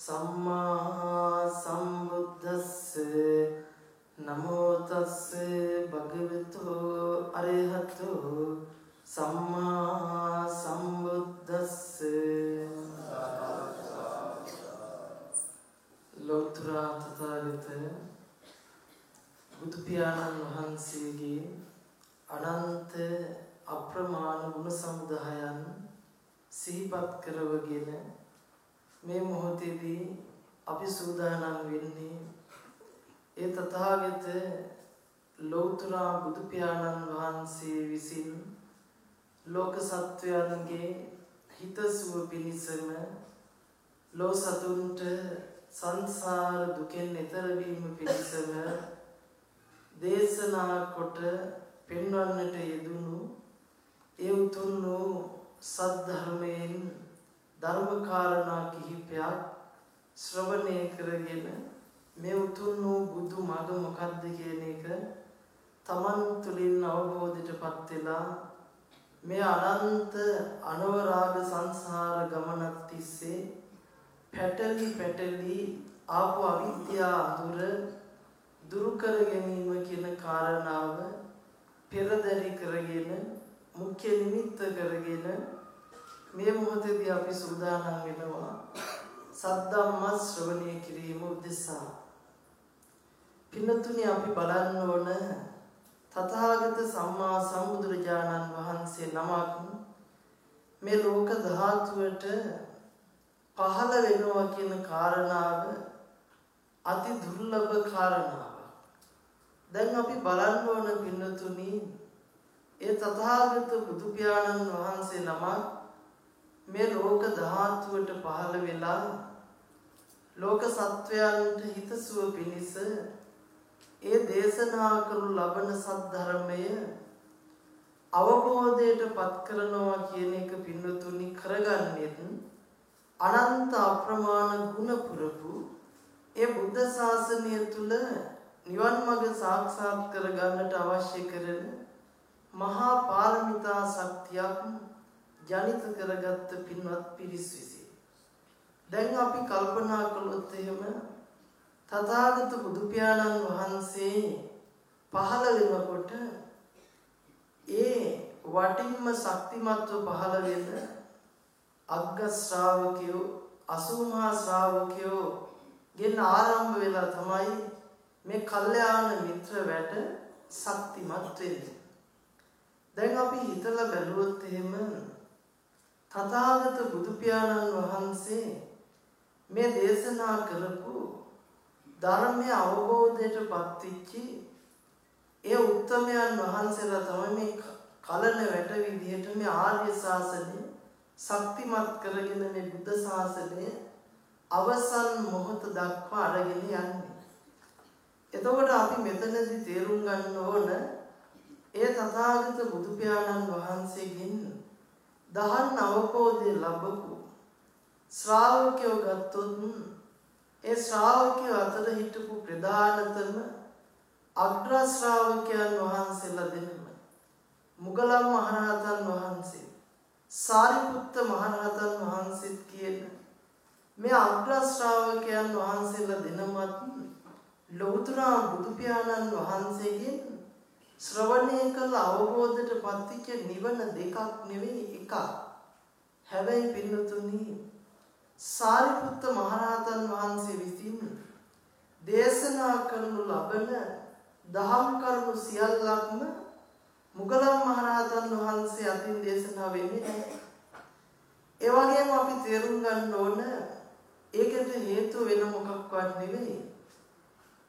සම්මා සම්බුද්දස්ස නමෝ තස්ස භගවතු අරහතු සම්මා සම්බුද්දස්ස ලෝතර තථාගතය බුදු පියාණන් වහන්සේගේ අනන්ත අප්‍රමාණ ගුණ සමුදායන් සිහිපත් කරවගෙන මේ මොහොතේදී අපි සූදානම් වෙන්නේ ඒ තථාගත ලෞතර බුදු පියාණන් වහන්සේ විසින් ලෝක සත්වයන්ගේ හිතසුව පිණිසම ලෝ සතුන්ට සංසාර දුකෙන් එතර වීම පිණිසම දේශනා කොට පෙන්වන්නට යෙදුණු ඒ උතුම් සත්‍ය ධර්මයෙන් සද්ධර්මයෙන් ධර්මකාරණා කිහිපයක් ශ්‍රවණය කරගෙන මේ උතුම් වූ බුදු මඟ මොකක්ද කියන එක තමන් තුළින් අවබෝධයටපත් වෙලා මේ අනන්ත අනවරාග සංසාර ගමනක් තිස්සේ පැටලි පැටලි ආපු අවිද්‍යා අඳුර දුරු කර ගැනීම කියන කාරණාව පෙරදරි කරගෙන මුඛ්‍ය නිමිත්ත කරගෙන මේ මොහොතේදී අපි සූදානම් වෙනවා සද්ධම්ම ශ්‍රවණය කිරීම උදෙසා පින්නතුනි අපි බලන්න ඕන තථාගත සම්මා සම්බුදුරජාණන් වහන්සේ නමක් මේ ලෝක ධාතුවට පහළ වෙනවා කියන කාරණාව අති දුර්ලභ කාරණාවක්. දැන් අපි බලන්න ඕන පින්නතුනි ඒ තථාගත බුදු පියාණන් වහන්සේ නමක් මේ ලෝක ධාතුවට පහළ වෙලා ලෝක සත්වයන්ට හිතසුව පිණිස ඒ දේශනා කරනු ලබන සද්ධර්මය අවබෝධයට පත් කරනවා කියන එක පින්නතුනි කරගන්නෙත් අනන්ත අප්‍රමාණ ගුණ පුරපු ඒ බුද්ධ ශාසනය තුල නිවන් මඟ සාක්ෂාත් කරගන්නට අවශ්‍ය කරන මහා පාරමිතා ශක්තියක් ජනිත කරගත්ත පින්වත් පිරිස් විසින් දැන් අපි කල්පනා කළොත් එහෙම තථාගත බුදු පියාණන් වහන්සේ පහළ වෙනකොට ඒ වටින්ම ශක්තිමත්ව පහළ වෙන අග්ග ශ්‍රාවකයෝ අසූමහා ශ්‍රාවකයෝ ගෙන් ආරම්භ වෙලා තමයි මේ කල්යාණ මිත්‍ර වැඩ ශක්තිමත් වෙන්නේ. දැන් අපි හිතලා බැලුවොත් එහෙම තථාගත බුදු පියාණන් වහන්සේ මේ දේශනා කරපු ධර්මයේ අවබෝධයට පත්විච්චි ඒ උත්තමයන් වහන්සේලා තමයි මේ කලන වැට විදිහට මේ ආර්ය ශාසනය ශක්තිමත් කරගෙන මේ බුද්ධ ශාසනය අවසන් මොහොත දක්වා අරගෙන යන්නේ. එතකොට අපි මෙතනදී තේරුම් ගන්න ඕන ඒ තථාගත බුදු පියාණන් වහන්සේගෙන් දහන් අවබෝධය ලැබපු ශ්‍රාවකයෝ ගත්තොත් ඒ ශ්‍රාවකයෝ අතර හිටපු ප්‍රධානතම අග්‍ර ශ්‍රාවකයන් වහන්සේලා දෙනම මුගලන් මහරහතන් වහන්සේ සාරිපුත්ත මහරහතන් වහන්සේත් කියන මේ අග්‍ර ශ්‍රාවකයන් වහන්සේලා දෙනමත් ලෞතර බුදු පියාණන් වහන්සේගෙන් ශ්‍රවණය කළ අවබෝධයට පත්විච්ච නිවන දෙකක් නෙවෙයි එකක්. හැබැයි පින්නතුනි සාරිපුත්ත මහරහතන් වහන්සේ විසින් දේශනා කරනු ලබන දහම් කරුණු සියල්ලක්ම මුගලන් මහරහතන් වහන්සේ අතින් දේශනා වෙන්නේ නැහැ. ඒ වගේම අපි තේරුම් ගන්න ඕන ඒකට හේතුව වෙන මොකක්වත් නෙවෙයි.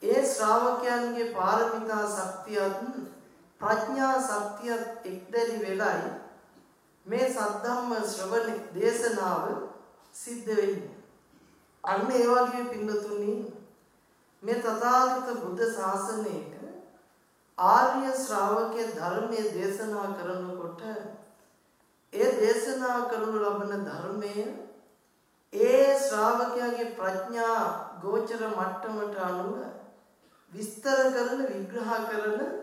ඒ ශ්‍රාවකයන්ගේ පාරමිතා ශක්තියත් ප්‍රඥා ශක්තියත් එක්දරි වෙලයි මේ සද්ධම්ම ශ්‍රවණ දේශනාව සිද්ධ වෙන්නේ. අන්න ඒ වගේ පින්නතුනි මේ තථාගත බුද්ධ ශාසනයක ආර්ය ශ්‍රාවකයේ ධර්මයේ දේශනා කරනකොට ඒ දේශනා කරනු ලබන ධර්මය ඒ ශ්‍රාවකයාගේ ප්‍රඥා ගෝචර මට්ටමට අනුව විස්තර කරන විග්‍රහ කරන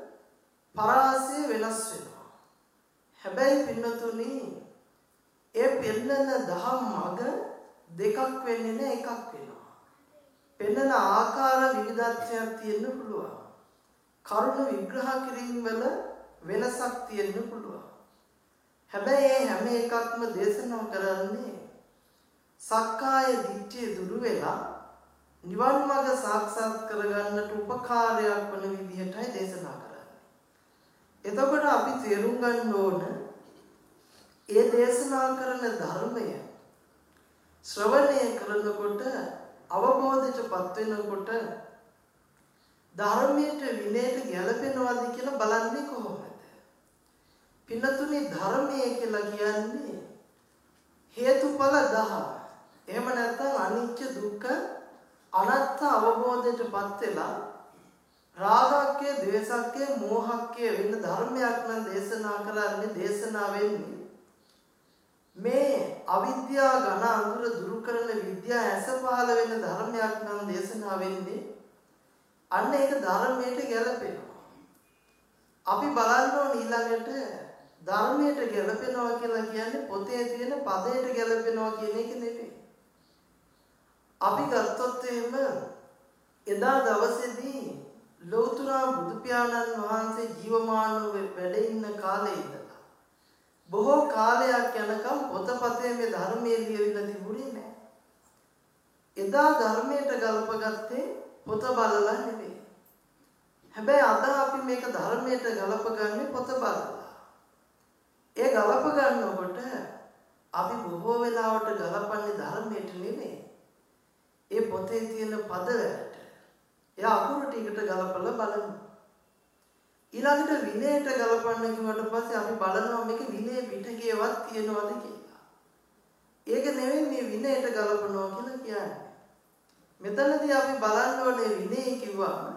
පරාසය වෙනස් වෙනවා. හැබැයි පින්නතුනි ඒ පෙන්නන දහම් මග දෙකක් වෙන්නේ නැහැ එකක් වෙනවා. පෙන්නන ආකාර විවිධත්වයක් තියෙන්න පුළුවන්. කරුණ විග්‍රහ කිරීම වල වෙනසක් තියෙන්න පුළුවන්. හැබැයි මේ හැම එකක්ම දේශනා කරන්නේ සක්කාය දිට්ඨිය දුරු වෙලා නිවන් මඟ සාක්ෂාත් කරගන්නට උපකාරයක් වන විදිහටයි දේශනා කරන්නේ. එතකොට අපි තේරුම් ගන්න ඕන ඒ දේශනා කරන ධර්මය ශ්‍රවණය කරනකොට අවබෝධයටපත් වෙනකොට ධර්මයට විනයට ගැලපෙනවද කියලා බලන්නේ කොහොමද? පින්නතුනේ ධර්මය කියලා කියන්නේ හේතුඵල දහම. එහෙම නැත්නම් අනිත්‍ය දුක්ඛ අනාත්ම අවබෝධයටපත් වෙලා රාගක්කේ, ද්වේෂක්කේ, මෝහක්කේ වෙන ධර්මයක් නම් දේශනා කරන්නේ දේශනා වෙන්නේ මේ අවිද්‍යා ඝන අඳුර දුරු කරන විද්‍යා ඇස පහළ වෙන ධර්මයක් නම් දේශනා වෙන්නේ අන්න ඒක ධර්මයට ගැලපෙනවා. අපි බලන්න ඕන ඊළඟට ධර්මයට ගැලපෙනවා කියලා කියන්නේ පොතේ තියෙන පදයට ගැලපෙනවා කියන එක නෙමෙයි. අපි ගත්තොත් එහෙම එදා දවසේදී ලෞතර බුදු පියාණන් වහන්සේ ජීවමානව වැඩ ඉන්න කාලේ ඉඳලා බොහෝ කාලයක් යනකම් පොතපතේ මේ ධර්මයේ ලියවිලා තිබුණේ නැහැ. එදා ධර්මයට ගලපගත්තේ පොත බලලා නෙවෙයි. හැබැයි අද අපි මේක ධර්මයට ගලපගන්නේ පොත බලලා. ඒ ගලප ගන්නකොට අපි බොහෝ වෙලාවට ගලපන්නේ ධර්මයට නෙවෙයි. ඒ පොතේ තියෙන පදවලට. එයා අකුරු ටිකට ගලපලා බලනවා. ඊළඟට විනයට ගලපන්න කිව්වට පස්සේ අපි බලනවා මේක විනය පිටකේවත් තියෙනවද කියලා. ඒක නෙවෙයි මේ විනයට ගලපනවා කියලා කියන්නේ. මෙතනදී අපි බලන්න ඕනේ විනය කිව්වම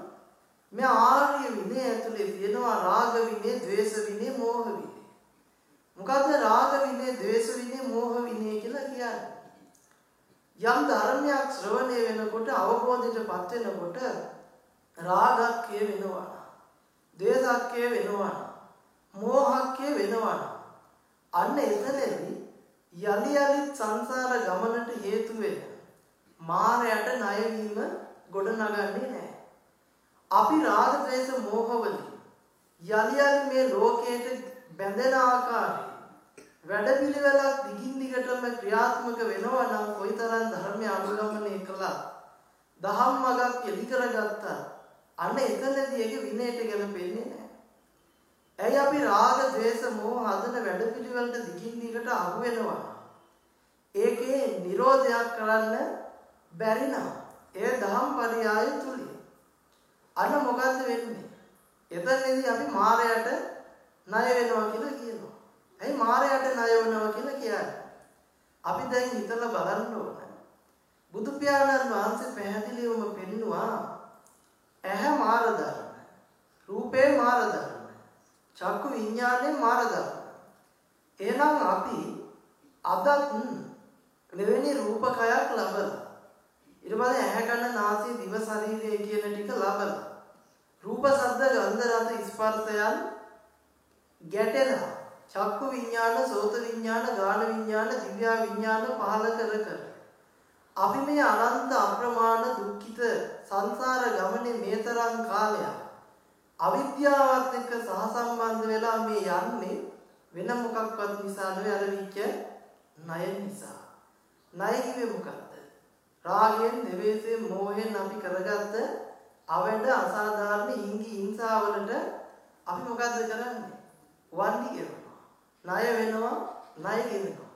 මේ ආර්ය විනය ඇතුලේ තියෙනවා රාග විනය, ద్వේස විනය, මෝහ විනය. මොකද්ද රාග විනය, ద్వේස විනය, මෝහ විනය කියලා කියන්නේ? යම් ධර්මයක් ශ්‍රවණය වෙනකොට අවබෝධයටපත් වෙනකොට රාගක්ය වෙනවා. ද්වේෂක්ය වෙනවා. මෝහක්ය වෙනවා. අන්න එතනදී යලි යලිත් සංසාර ගමනට හේතු වෙන මායයට ණය වීම ගොඩනගන්නේ නැහැ. අපි රාග ද්වේෂ මෝහ වලින් යලි යලි මේ ලෝකයට බැඳෙන ආකාරය වැඩපිළිවෙලක් දිගින් දිගටම ක්‍රියාත්මක වෙනවා නම් කොයිතරම් ධර්මය අනුගමනය කළා දහම් මගක් එලි කරගත්තා අන්න එතනදී ඒක විනයට ගැලපෙන්නේ නැහැ. ඇයි අපි රාග, ద్వේෂ, මෝහ හදන වැඩපිළිවෙලට දිගින් දිගට අහු වෙනවා. ඒකේ නිරෝධයක් කරන්න බැරි නම් ඒ දහම් පරියාය තුලින් අන්න මොකද්ද වෙන්නේ? එතනදී අපි මායයට ණය වෙනවා කියලා කියනවා. ඇයි මායයට ණය වෙනවා කියලා කියන්නේ? අපි දැන් හිතලා බලන්න ඕන. බුදු පියාණන් වහන්සේ පැහැදිලිවම පෙන්නවා ඇහැ මාර ධර්ම. රූපේ මාර ධර්ම. චක්කු විඥානේ මාර ධර්ම. එහෙනම් අපි අදත් මෙවැනි රූපකයක් ලබලා ඊට පස්සේ ඇහැ කන නාසය දිව ශරීරය කියන ටික ලබලා රූප ශබ්ද ගන්ධ රස ස්පර්ශයන් ගැටෙනවා චක්කු විඥාන සෝත විඥාන ගාන විඥාන දිව්‍ය විඥාන පහල කර කර අපි මේ අනන්ත අප්‍රමාණ දුක්ඛිත සංසාර ගමනේ මේ තරම් කාලයක් අවිද්‍යාවත් එක්ක සහසම්බන්ධ වෙලා මේ යන්නේ වෙන මොකක්වත් නිසා නෙවෙයි අර විච්ච ණය නිසා. ණය කිව්වේ මොකක්ද? රාගයෙන්, දෙවේසයෙන්, මෝහයෙන් අපි කරගත්ත අවැඩ අසාධාරණ ඉංගි හිංසාවලට අපි මොකද්ද කරන්නේ? වන්දි කරනවා. ණය වෙනවා, ණය ගෙවනවා.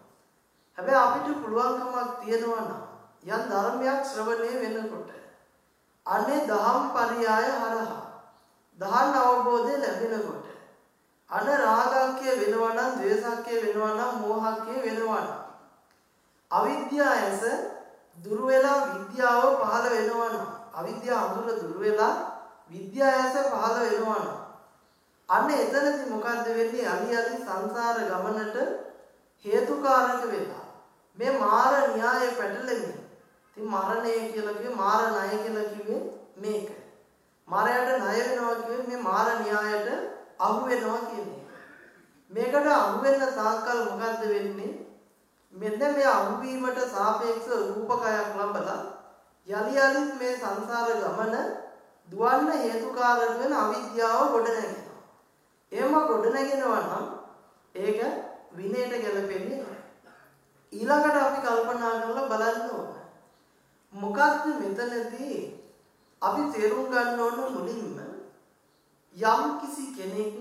හැබැයි අපිට පුළුවන්කමක් තියෙනවා නම් යම් ධර්මයක් ශ්‍රවණය වෙනකොට අනේ දහම් පරියාය හරහා දහන් අවබෝධය ලැබෙනකොට අන රාගක්ය වෙනවා නම් ද්වේෂක්ය වෙනවා නම් මෝහක්ය වෙනවා නම් අවිද්‍යාව ඇස දුර වෙලා විද්‍යාව පහළ වෙනවා නම් අවිද්‍යාව අඳුර දුර වෙලා විද්‍යාව ඇස පහළ වෙනවා නම් අන්න එතනදී මොකද්ද වෙන්නේ අලි අලි සංසාර ගමනට හේතුකාරක වෙලා මේ මාර න්‍යාය පැටලෙමින් ඉතින් මරණය කියලා කිව්වේ මාර ණය කියලා කිව්වේ මේක. මාරයට ණය වෙනවා කිව්වේ මේ මාර න්‍යායට අහු වෙනවා කියන්නේ. මේකට අහු වෙන්න තාක්කල් මොකද්ද වෙන්නේ? මෙන්න මේ අහුවීමට සාපේක්ෂ රූපකයක් ලබලා යලි යලිත් මේ සංසාර ගමන දුවන්න හේතුකාරක වෙන අවිද්‍යාව ගොඩනැගෙනවා. එහෙම ගොඩනැගෙනවා නම් ඒක විනයට ගැලපෙන්නේ නැහැ. ඊළඟට අපි කල්පනා කරලා බලන්න ඕන. මොකක්ද මෙතනදී අපි තේරුම් ගන්න ඕන මුලින්ම යම් කිසි කෙනෙක්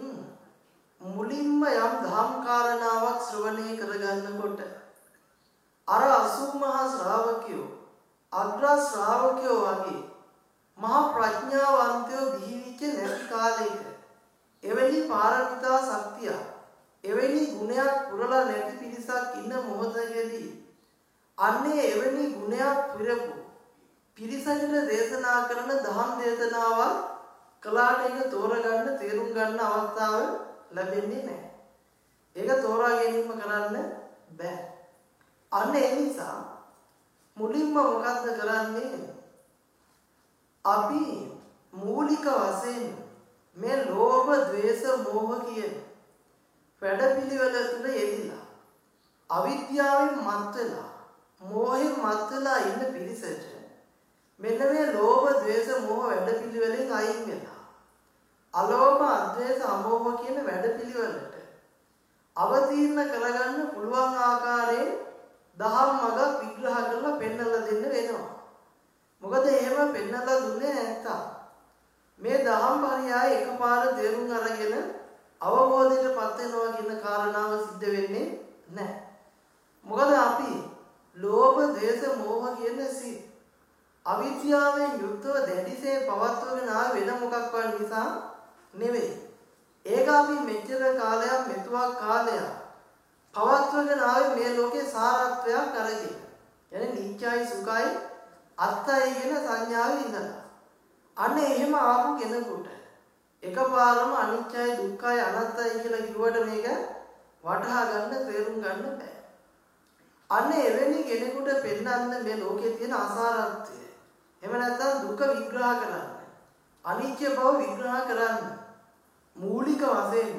මුලින්ම යම් ධම් කාරණාවක් ශ්‍රවණය කරගන්නකොට අර අසුමහා ශ්‍රාවකයෝ අග්‍ර ශ්‍රාවකයෝ වගේ මහා ප්‍රඥාවන්තයෝ බිහිවිච්ච නැති කාලයක එවැනි පාරමිතා ශක්තිය එවැනි ගුණයක් පුරලා නැති පිරිසක් ඉන්න මොහොතකදී අන්නේ එවැනි ගුණයක් පිරපු පිරිසකට දේශනා කරන දහම් දේශනාවක් කලාට ඒක තෝරගන්න තේරුම් ගන්න අවස්ථාව ලැබෙන්නේ නැහැ. ඒක තෝරා ගැනීම කරන්න බෑ. අන්න ඒ නිසා මුලින්ම මොකද්ද කරන්නේ? අපි මූලික වශයෙන් මේ ලෝභ, ද්වේෂ, මෝහ කියන වැඩපිළිවෙල තුල යෙදිලා අවිද්‍යාවෙන් මත් වෙලා, මෝහෙන් මත් වෙලා ඉන්න පිරිසට මෙන්න මේ ලෝභ, ද්වේෂ, මෝහ වැඩපිළිවෙලෙන් අයින් වෙලා අලෝභ, අද්වේෂ, අමෝහ කියන වැඩපිළිවෙලට අවතීර්ණ කරගන්න පුළුවන් ආකාරයෙන් දහම් මගක් විග්‍රහ කරලා පෙන්වලා දෙන්න වෙනවා. මොකද එහෙම පෙන්වලා දුන්නේ නැත්තම් මේ දහම් පරියාය එකපාර තේරුම් අරගෙන අවබෝධයටපත් වෙනවා කියන කාරණාව සිද්ධ වෙන්නේ නැහැ. මොකද අපි ලෝභ, ද්වේෂ, මෝහ කියන සිත් අවිද්‍යාවෙන් යුක්තව දැඩිසේ පවත්වගෙන ආ වෙන මොකක්වත් නිසා නෙවෙයි. ඒක අපි මෙච්චර කාලයක් මෙතුවක් කාලයක් පවත්වගෙන ආවේ මේ ලෝකේ සාරත්වයක් අරගෙන. يعني නිච්චයි සුඛයි අත්තයි කියන සංඥාවේ ඉඳලා. අන්න එහෙම ආපු කෙනෙකුට එකපාරම අනිත්‍යයි දුක්ඛයි අනාත්තයි කියලා කිව්වට මේක වටහා ගන්න තේරුම් ගන්න බෑ. අන්න එවැනි කෙනෙකුට පෙන්වන්න මේ ලෝකේ තියෙන අසාරත්වය. එහෙම නැත්නම් දුක විග්‍රහ කරන්න. අනිත්‍ය බව විග්‍රහ කරන්න. මූලික වශයෙන්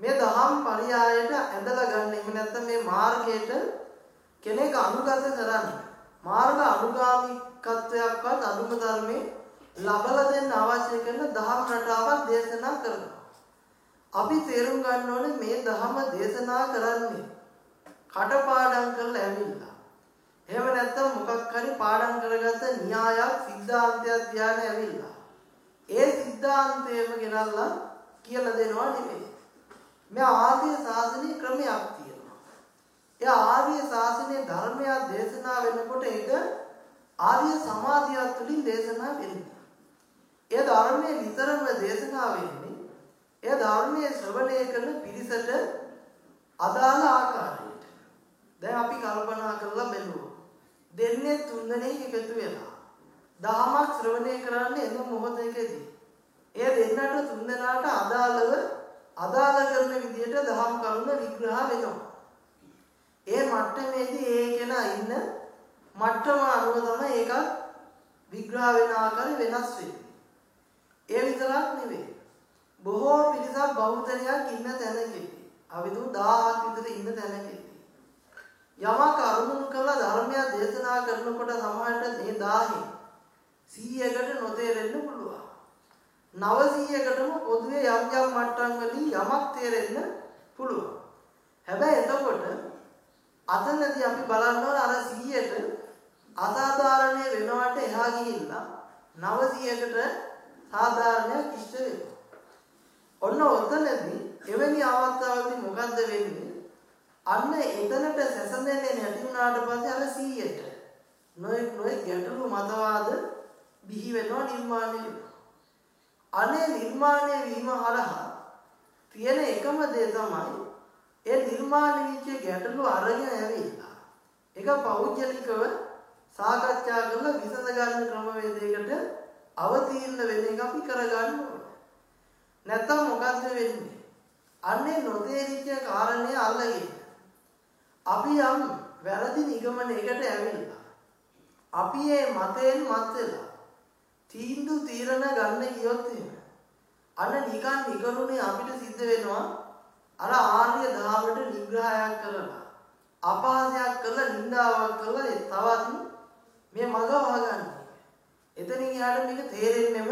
මේ දහම් පරයයට ඇඳලා ගන්න. එහෙම නැත්නම් මේ මාර්ගයට කෙනෙක් අනුගත කරන්න. මාර්ග අනුගාමිකත්වයක්වත් අනුම ධර්මයේ ලබලා දෙන්න අවශ්‍ය කරන දහම් රටාවක් දේශනා කරනවා. අපි තේරුම් ගන්න ඕනේ මේ දහම දේශනා කරන්නේ කටපාඩම් කරලා ඇවිල්ලා. එහෙම නැත්නම් මොකක් හරි පාඩම් කරගත්ත න්‍යායක් සිද්ධාන්තයක් ධානය ඇවිල්ලා. ඒ සිද්ධාන්තයම ගෙනල්ලා කියලා දෙනවා නෙමෙයි. මේ ආර්ය ශාසනීය ක්‍රමයක් තියෙනවා. ඒ ආර්ය ශාසනීය ධර්මයක් දේශනා වෙනකොට ඒක ආර්ය සමාධියක් තුළින් දේශනා වෙන්නේ. ඒ ධර්මයේ විතරම දේශනා වෙන්නේ ඒ ධර්මයේ ශ්‍රවණය කරන පිරිසට අදාළ ආකාරයට. දැන් අපි කල්පනා කරලා බලමු. දෙන්නේ තුන්දෙනෙක් එකතු වෙලා දහමක් ශ්‍රවණය කරන්නේ එන මොහොතකදී. ඒ දෙන්නට තුන්දෙනාට අදාළව අදාළ කරන විදිහට දහම් කරුණ විග්‍රහ වෙනවා. ඒ මට්ටමේදී ඒ කෙනා ඉන්න මට්ටම අනුව තමයි ඒක විග්‍රහ වෙන ආකාරය වෙනස් වෙන්නේ. ඒ විතරක් නෙවෙයි. බොහෝ පිරිසක් බෞද්ධයක් ඉන්න තැනකදී අවිදු 1000ක් විතර ඉන්න තැනකදී යමක් අරුමුණු කරලා ධර්මය දේශනා කරනකොට සමහරට මේ 1000 100කට නොතේරෙන්න පුළුවන්. 900කටම පොදුවේ යම් යම් මට්ටම් වලින් යමක් තේරෙන්න පුළුවන්. හැබැයි එතකොට අතනදී අපි බලන්න ඕන අර 100ට අසාධාරණය වෙනවට එහා ගිහිල්ලා 900කට සාධාරණයක් ඉෂ්ට වෙනවා. ඔන්න ඔතනදී එවැනි අවස්ථාවකදී මොකද්ද වෙන්නේ? අන්න එතනට සැසඳෙන්නේ නැති වුණාට පස්සේ අර 100ට නොයෙක් නොයෙක් ගැටලු මතවාද බිහි වෙනවා නිර්මාණය වෙනවා. අනේ නිර්මාණය වීම හරහා තියෙන එකම දේ තමයි ඒ නිර්මාණය වෙච්ච ගැටලු අරගෙන ඇවිල්ලා ඒක පෞද්ගලිකව සාකච්ඡා කරලා විසඳ ගන්න ක්‍රමවේදයකට අවතීර්ණ වෙන එක අපි කරගන්න ඕනේ. නැත්තම් මොකද්ද වෙන්නේ? අන්නේ නොතේරිච්ච කාරණේ අල්ලගෙන අපි යම් වැරදි නිගමනයකට ඇවිල්ලා අපි ඒ මතයෙන් මත් වෙලා තීන්දුව තීරණ ගන්න ගියොත් එහෙම අන්න නිකන් නිකරුණේ අපිට සිද්ධ වෙනවා අර ආර්ය ධාමයට නිග්‍රහයක් කරලා අපහාසයක් කරලා නින්දාවක් කරලා තවත් මේ මග වහගන්න. එතනින් එහාට මේක තේරෙන්නෙම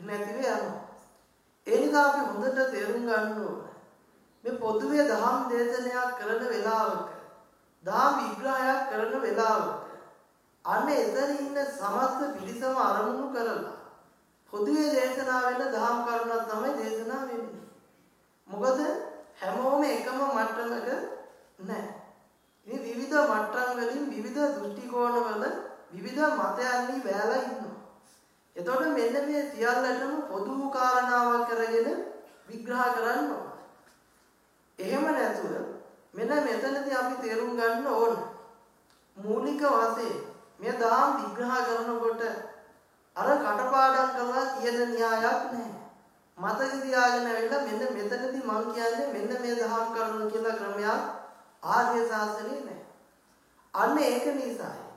නැතිව යනවා. ඒ නිසා අපි හොඳට තේරුම් ගන්න ඕන. මේ පොදුවේ දහම් දේශනයක් කරන වෙලාවක, දහම් විග්‍රහයක් කරන වෙලාවක අන්න එතන ඉන්න සමස්ත පිරිසම අරමුණු කරලා පොදුවේ දේශනා වෙන දහම් කරුණක් තමයි දේශනා වෙන්නේ. මොකද හැමෝම එකම මට්ටමක නැහැ. මේ විවිධ මට්ටම් වලින් විවිධ දෘෂ්ටි කෝණවල විවිධ මතයන්හි බැලලා ඉන්නවා. එතකොට මෙන්න මේ සියල්ලටම පොදු කාරණාවක් කරගෙන විග්‍රහ කරන්න ඕන. එහෙම නැතුව මෙන්න මෙතනදී අපි තේරුම් ගන්න ඕන. මූලික වශයෙන් මේ දාම් විග්‍රහ කරනකොට අර කටපාඩම් කරලා කියන න්‍යායක් නැහැ. මතක තියාගෙන ඇවිල්ලා මෙන්න මෙතනදී මම කියන්නේ මෙන්න මේ දහම් කරුණු කියලා ක්‍රමයක් ආර්ය ශාස්ත්‍රයේ නැහැ. අන්න ඒක නිසායි.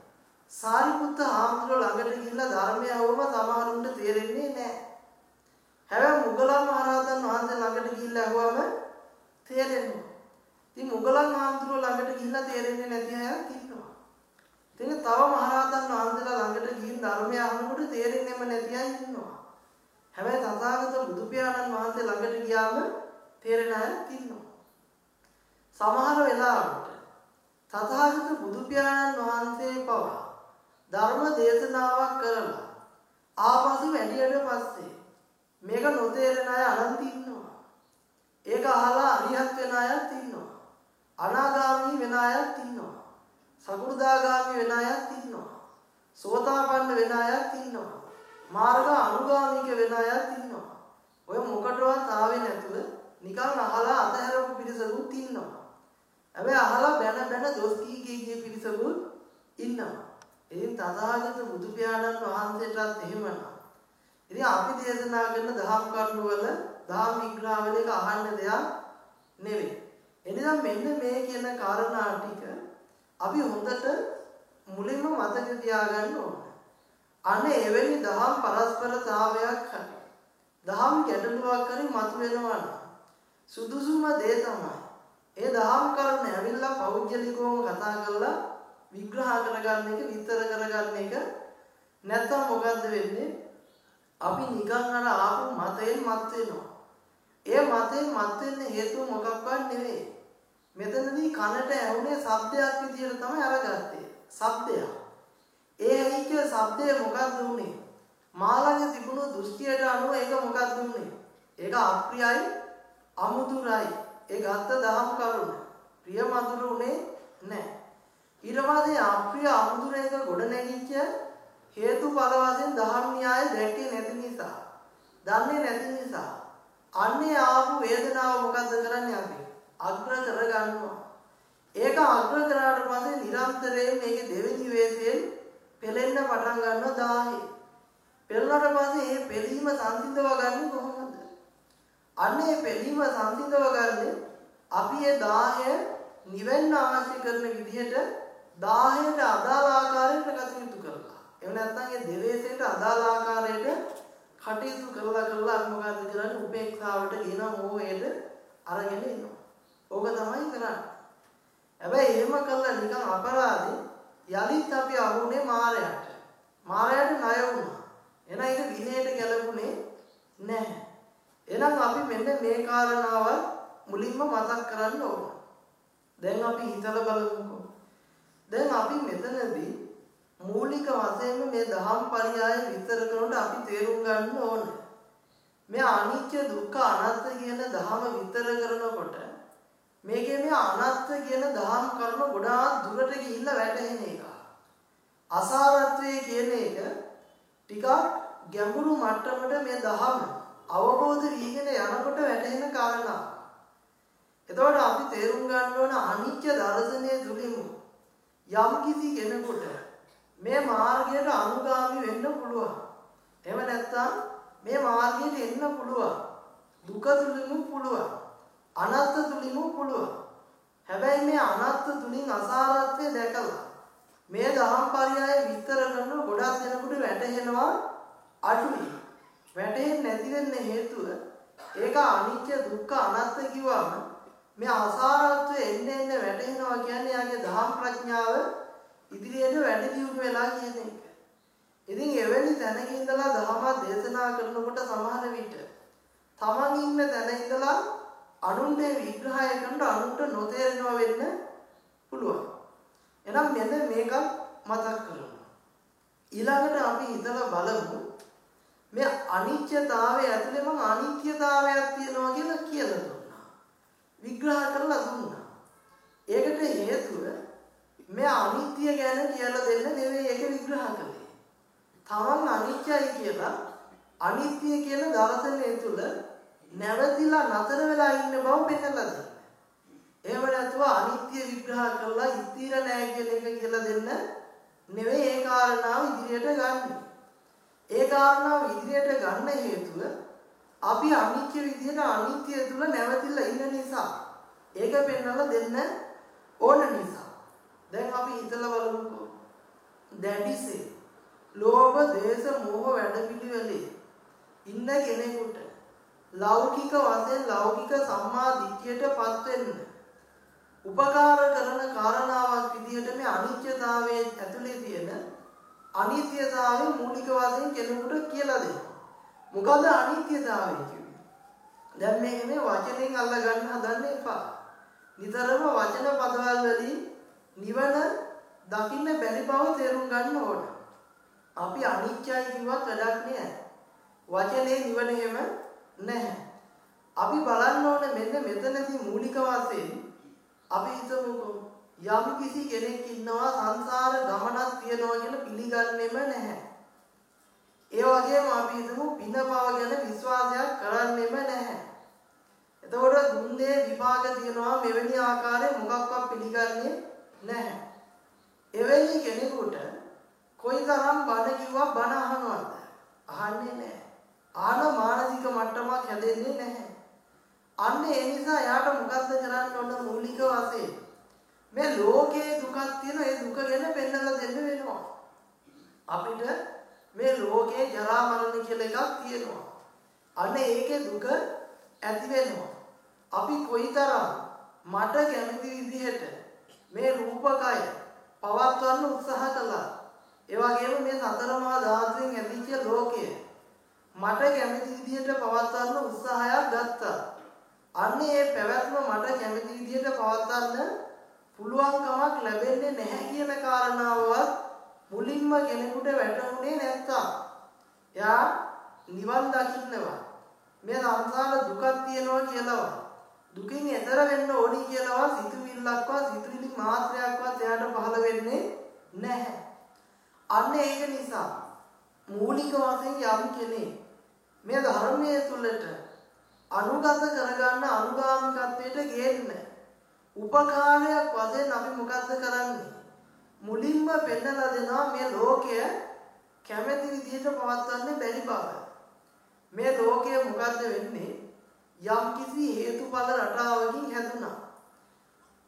සාරිපුත්ත හාමුදුරුවෝ ළඟට ගිහිල්ලා ධර්මය අවම සමහරුන්ට තේරෙන්නේ නැහැ. හැබැයි මුගලන් මහරහතන් වහන්සේ ළඟට ගිහිල්ලා අහුවම තේරෙනවා. ඉතින් මුගලන් හාමුදුරුවෝ ළඟට ගිහිල්ලා තේරෙන්නේ නැති අයත් ඉන්නවා. ඉතින් තව මහරහතන් වහන්සේලා ළඟට ගිහින් ධර්මය අහනකොට තේරෙන්නේම නැති අය ඉන්නවා. හැබැයි තථාගත බුදු පියාණන් වහන්සේ ළඟට ගියාම තේරෙන අයත් ඉන්නවා. සමහර වෙලාවට තථාගත බුදු පියාණන් වහන්සේ පවා ධර්ම දේශනාවක් කරලා ආපසු වැඩියට පස්සේ මේක නොතේරෙන අය අනන්ත ඉන්නවා. ඒක අහලා අරිහත් වෙන අයත් ඉන්නවා. අනාගාමී වෙන අයත් ඉන්නවා. සකෘදාගාමී වෙන අයත් ඉන්නවා. සෝතාපන්න වෙන අයත් ඉන්නවා. මාර්ග අනුගාමික වෙන අයත් ඉන්නවා. ඔය මොකටවත් ආවේ නැතුව නිකන් අහලා අතහැරපු පිරිසකුත් ඉන්නවා. හැබැයි අහලා බැන බැන දොස් කී කී කිය පිරිසකුත් ඉන්නවා. ඉතින් තථාගත බුදු පියාණන් වහන්සේටත් එහෙමනම්. ඉතින් අපි දේශනා කරන දහම් කරුණු වල දහම් විග්‍රහ වල එක අහන්න දෙයක් නෙවෙයි. එනිසා මෙන්න මේ කියන කාරණා ටික අපි හොඳට මුලින්ම මතක තියාගන්න ඕන. අනේ එවැනි දහම් පරස්පරතාවයක් හරි දහම් ගැටලුවක් හරි මතුවෙනවා නම් සුදුසුම දේ තමයි ඒ දහම් කරුණ ඇවිල්ලා පෞද්ගලිකවම කතා කරලා විග්‍රහ කරගන්න එක විස්තර කරගන්න එක නැත්නම් මොකද්ද වෙන්නේ අපි නිකන් අර ආපු මතයෙන් මත් වෙනවා ඒ මතයෙන් මත් වෙන්න හේතුව මොකක්වත් නෙවෙයි මෙතනදී කනට ඇහුනේ ශබ්දයක් විදියට තමයි අරගත්තේ ශබ්දයක් ඒ ඇහිච්ච ශබ්දය මොකක්ද උනේ? මාළඟ තිබුණු දෘෂ්ටියට අනුව ඒක මොකක්ද උනේ? ඒක අප්‍රියයි අමුතුරයි. ඒ ගත්ත දහම් කරුණ. ප්‍රිය මధుර උනේ නැහැ. ඊට පස්සේ අප්‍රිය අමුතුර එක ගොඩ නැගිච්ච හේතුඵල වශයෙන් දහම් න්‍යාය දැක්කේ නැති නිසා. දන්නේ නැති නිසා. අන්නේ ආපු වේදනාව මොකද්ද කරන්නේ අපි? අග්‍ර කරගන්නවා. ඒක අග්‍ර කරාට පස්සේ නිරන්තරයෙන් මේකේ දෙවෙනි වේදයෙන් පෙලෙන්න පටන් ගන්නවා 1000. පෙළුණාට පස්සේ මේ පෙලීම සංසිඳව ගන්න කොහොමද? අන්නේ පෙලීම සංසිඳව ගන්න අපි ඒ 10 නිවෙන්න අවශ්‍ය කරන විදිහට 10ට අදාළ ආකාරයට කටයුතු කරලා. එහෙම නැත්නම් ඒ දෙවේසෙට අදාළ ආකාරයට කටයුතු කරලා කරලා අපි මොකද කරන්නේ? උපේක්ෂාවට ගෙන මොහේට අරගෙන ඉන්නවා. ඕක තමයි කරන්නේ. හැබැයි එහෙම කළා නිකන් අපරාධේ යලිත් අපි අහුනේ මාරයට. මාරයට ණය වුණා. එහෙනම් ඒක විනයට ගැලපුණේ නැහැ. එහෙනම් අපි මෙන්න මේ කාරණාව මුලින්ම මතක් කරන්න ඕන. දැන් අපි හිතලා බලමුකෝ. දැන් අපි මෙතනදී මූලික වශයෙන්ම මේ දහම් පරයය විස්තර කරනකොට අපි තේරුම් ගන්න ඕන. මේ අනිත්‍ය දුක්ඛ අනාත්ම කියන දහම විස්තර කරනකොට මේකේ මේ අනත්ත කියන දහම් කරුණ ගොඩාක් දුරට ගිහිල්ලා වැටහෙන එක. අසාරත්වයේ කියන එක ටිකක් ගැඹුරු මට්ටමට මේ දහම අවබෝධ වීගෙන යනකොට වැටහෙන කාරණා. එතකොට අපි තේරුම් ගන්න ඕන අනිත්‍ය දර්ශනය තුලින් යම් කිසි කෙනෙකුට මේ මාර්ගයට අනුගාමි වෙන්න පුළුවන්. එහෙම නැත්නම් මේ මාර්ගයට එන්න පුළුවන්. දුක තුලින් පුළුවන්. අනත්ත තුලින්ම පුළුවන්. හැබැයි මේ අනත්ත තුලින් අසාරත්වය දැකලා මේ දහම් පරයය විස්තර කරන ගොඩක් දෙනෙකුට වැටහෙනවා අඩුයි. වැටහෙන්නේ නැති වෙන්න හේතුව ඒක අනිත්‍ය දුක්ඛ අනාත්ම කිව්වම මේ අසාරත්වය එන්න එන්න වැටහෙනවා කියන්නේ යාගේ දහම් ප්‍රඥාව ඉදිරියට වැඩි දියුණු වෙලා කියන එක. ඉතින් එවැනි තැනක ඉඳලා දහම දේශනා කරනකොට සමහර විට තමන් ඉන්න තැන ඉඳලා අනුන්ගේ විග්‍රහය කරනකොට අනුන්ට නොතේරෙනවා වෙන්න පුළුවන්. එහෙනම් මෙන්න මේක මතක් කරගන්න. ඊළඟට අපි හිතලා බලමු මේ අනිත්‍යතාවය ඇතුලේ මම අනිත්‍යතාවයක් තියෙනවා කියලා කියලා දුන්නා. විග්‍රහ කරලා දුන්නා. ඒකට හේතුව මේ අනිත්‍ය ගැන කියලා දෙන්න නෙවෙයි ඒක විග්‍රහ කළේ. තමන් අනිත්‍යයි කියලා අනිත්‍ය කියන දර්ශනය තුල නැවතිලා නතර වෙලා ඉන්න බව පෙන්නලා දෙන්න. එහෙම නැතුව අනිත්‍ය විග්‍රහ කරලා ඉතිර නෑ කියන එක කියලා දෙන්න නෙවෙයි ඒ කාරණාව ඉදිරියට ගන්න. ඒ කාරණාව ඉදිරියට ගන්න හේතුව අපි අනිත්‍ය විදිහට අනිත්‍ය තුල නැවතිලා ඉන්න නිසා. ඒක පෙන්වලා දෙන්න ඕන නිසා. දැන් අපි හිතලා බලමුකෝ. දැඩිසේ ලෝභ දේශ මෝහ වැඩපිළිවෙලේ ඉන්න කෙනෙකුට ලෞකික වශයෙන් ලෞකික සම්මා දිට්ඨියටපත් වෙන්න උපකාර කරන කාරණාවක් විදිහට මේ අනිත්‍යතාවයේ ඇතුලේ තියෙන අනිත්‍යතාවය මූලික වශයෙන් කෙනෙකුට කියලා දෙනවා. මොකද අනිත්‍යතාවය කියන්නේ? දැන් මේක මේ වචනෙන් අල්ල ගන්න හදන්න එපා. නිතරම වචන පදවල වලින් නිවන දකින්න බැරි බව තේරුම් ගන්න ඕන. අපි අනිත්‍යයි කිව්වත් වැඩක් නෑ. වචනේ නිවන එහෙම නැහැ. අපි බලන්න ඕනේ මෙන්න මෙතනදී මූලික වශයෙන් අපි හිතමුකෝ යම් කිසි කෙනෙක් ඉන්නවා සංසාර ගමනක් තියනවා කියලා පිළිගන්නෙම නැහැ. ඒ වගේම අපි හිතමු පින පව ගැන විශ්වාසයක් කරන්නෙම නැහැ. එතකොට දුන්නේ විපාක තියනවා මෙවැනි ආකාරයෙන් මොකක්වත් පිළිගන්නේ නැහැ. එවැනි කෙනෙකුට කොයිතරම් බණ කිව්වා බණ අහනවද? අහන්නේ නැහැ. ආන මානසික මට්ටමක් හැදෙන්නේ නැහැ. අන්න ඒ නිසා යාට මොකද්ද කරන්න ඕන මූලික වශයෙන් මේ ලෝකයේ දුකක් තියෙන ඒ දුක ගැන පෙන්නලා දෙන්න වෙනවා අපිට මේ ලෝකයේ ජරා මරණ කියලා එකක් තියෙනවා. අන්න ඒකේ දුක ඇති වෙනවා. අපි කොයිතරම් මට කැමති විදිහට මේ රූපකය පවත්වන්න උත්සාහ කළා. ඒ වගේම මේ සතර මහා ධාතුන් ඇතිච්ච ලෝකය මට කැමති විදිහට පවත්වන්න උත්සාහයක් ගත්තා. අන්න ඒ පැවැත්ම මට කැමති විදිහට පවත්වන්න පුළුවන්කමක් ලැබෙන්නේ නැහැ කියන කාරණාවවත් මුලින්ම කෙනෙකුට වැටහුනේ නැත්තම් එයා නිවන් දකින්නවා මේ සංසාර දුකක් තියෙනවා කියලාවත් දුකින් එතර වෙන්න ඕනි කියලාවත් සිතුවිල්ලක්වත් සිතුවිලි මාත්‍රයක්වත් එයාට පහළ වෙන්නේ නැහැ අන්න ඒක නිසා මූලික වශයෙන් යම් කෙනෙක් මේ ධර්මයේ තුලට අනුගත කරගන්න අනුගාමිකත්වයට ගේන්න. උපකාරයක් වශයෙන් අපි මොකද්ද කරන්නේ? මුලින්ම පෙන්නලා දෙනවා මේ ලෝකය කැමැති විදිහට පවත්වන්න බැරි බව. මේ ලෝකය මොකද්ද වෙන්නේ? යම් කිසි හේතුඵල රටාවකින් හැදුනා.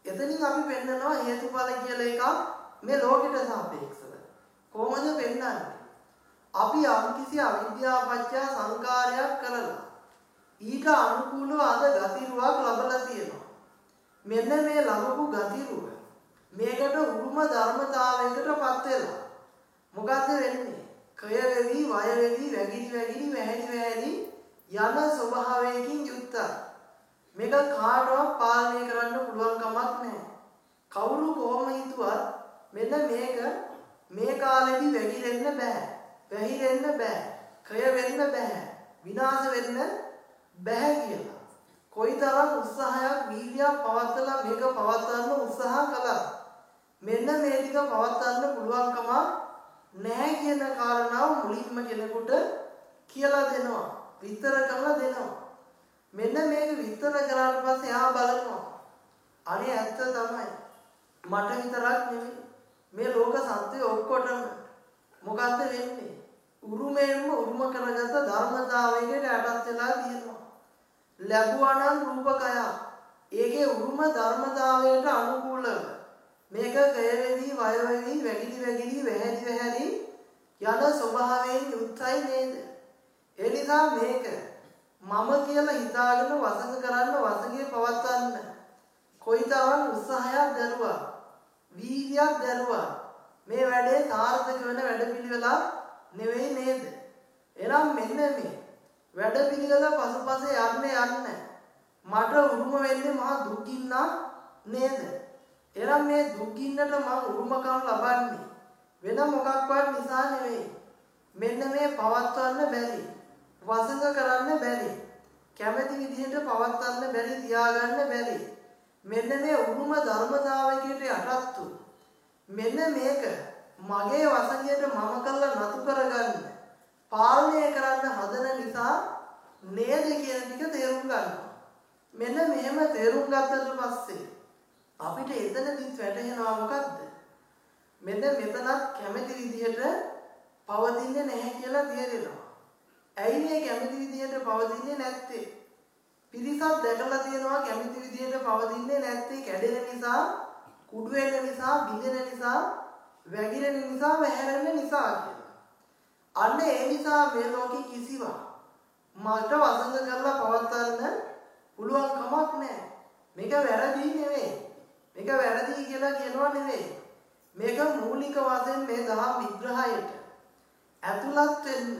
එතනින් අපි පෙන්නනවා හේතුඵල කියලා එකක් මේ ලෝකෙට සාපේක්ෂව. කොහොමද පෙන්වන්නේ? අපි යම් කිසි අවිද්‍යාවපච්චය සංකාරයක් කරලා ඊට අනුකූලව අද ගතිරුවක් ලබලා තියෙනවා. මෙන්න මේ ලබපු ගතිරුව මේකට උරුම ධර්මතාවයකට පත් වෙලා. මොකද්ද වෙන්නේ? කය වෙවි, වය වෙවි, වැగిරි වැగిරි, වැහැලි වැහැලි යන ස්වභාවයකින් යුක්තයි. මේක කාටවත් පාලනය කරන්න පුළුවන් කමක් නැහැ. කවුරු කොහොම හිතුවත් මෙන්න මේක මේ කාලෙදි වැగిරෙන්න බෑ. වැහිරෙන්න බෑ. කය වෙන්න බෑ. විනාශ වෙන්න බෑ කියලා. කොයිතරම් උත්සාහයක් වීර්යයක් පවත්ලා මේක පවත්වන්න උත්සාහ කළා. මෙන්න මේ ටික පවත්වන්න පුළුවන්කම නැහැ කියන කාරණාව මුලින්ම කෙනෙකුට කියලා දෙනවා. විතර කරලා දෙනවා. මෙන්න මේක විතර කරාට පස්සේ එයා බලනවා. අනේ ඇත්ත තමයි. මට විතරක් නෙමෙයි. මේ ලෝක සත්‍ය ඔක්කොටම මොකද්ද වෙන්නේ? උරුමයෙන්ම උරුම කරගත ධර්මතාවයකට යටත් වෙලා තියෙනවා. ලැබුවා නම් රූපකය. ඒකේ උරුම ධර්මතාවයට අනුකූලව මේක කය වෙවි, වය වෙවි, වැగిලි වැగిලි, වැහැලි වැහැලි යන ස්වභාවයෙන් යුක්තයි නේද? ඒ නිසා මේක මම කියලා හිතාගෙන වසඟ කරන්න වසඟේ පවත්වන්න කොයිතරම් උත්සාහයක් දරුවා වීර්යයක් දරුවා මේ වැඩේ සාර්ථක වෙන වැඩපිළිවෙලක් නෙවෙයි නේද? එනම් මෙන්න මේ වැඩ පිළිවෙල පසුපස යන්න යන්න මට උරුම වෙන්නේ මහා දුක්ගින්නා නේද? එනම් මේ දුක්ගින්නට මම උරුමකම් ලබන්නේ වෙන මොකක්වත් නිසා නෙවෙයි. මෙන්න මේ පවත්වන්න බැරි. වසඟ කරන්න බැරි. කැමැති විදිහට පවත්වන්න බැරි තියාගන්න බැරි. මෙන්න මේ උරුම ධර්මතාවයකට යටත්තු මෙන්න මේක මගේ වසඟයට මම කළා නතු කරගන්න පාලනය කරන්න හදන නිසා නේද කියන ටික තේරුම් ගන්නවා. මෙන්න මෙහෙම තේරුම් ගත්තට පස්සේ අපිට එතනදිත් වැටහෙනවා මොකද්ද? මෙන්න මෙතනත් කැමති විදිහට පවතින්නේ නැහැ කියලා තේරෙනවා. ඇයි මේ කැමති විදිහට පවතින්නේ නැත්තේ? පිරිසක් දැකලා තියෙනවා කැමති විදිහට පවතින්නේ නැත්තේ කැඩෙන නිසා, කුඩු වෙන නිසා, බිඳෙන නිසා, වැగిරෙන නිසා, වැහැරෙන නිසා කියලා. අන්න ඒ නිසා මේ ලෝකේ කිසිවක් මට වසඟ කරලා පවත්වන්න පුළුවන් කමක් නැහැ. මේක වැරදි නෙවෙයි. මේක වැරදි කියලා කියනවා නෙවෙයි. මේක මූලික වශයෙන් මේ දහම් විග්‍රහයට ඇතුළත් වෙන්න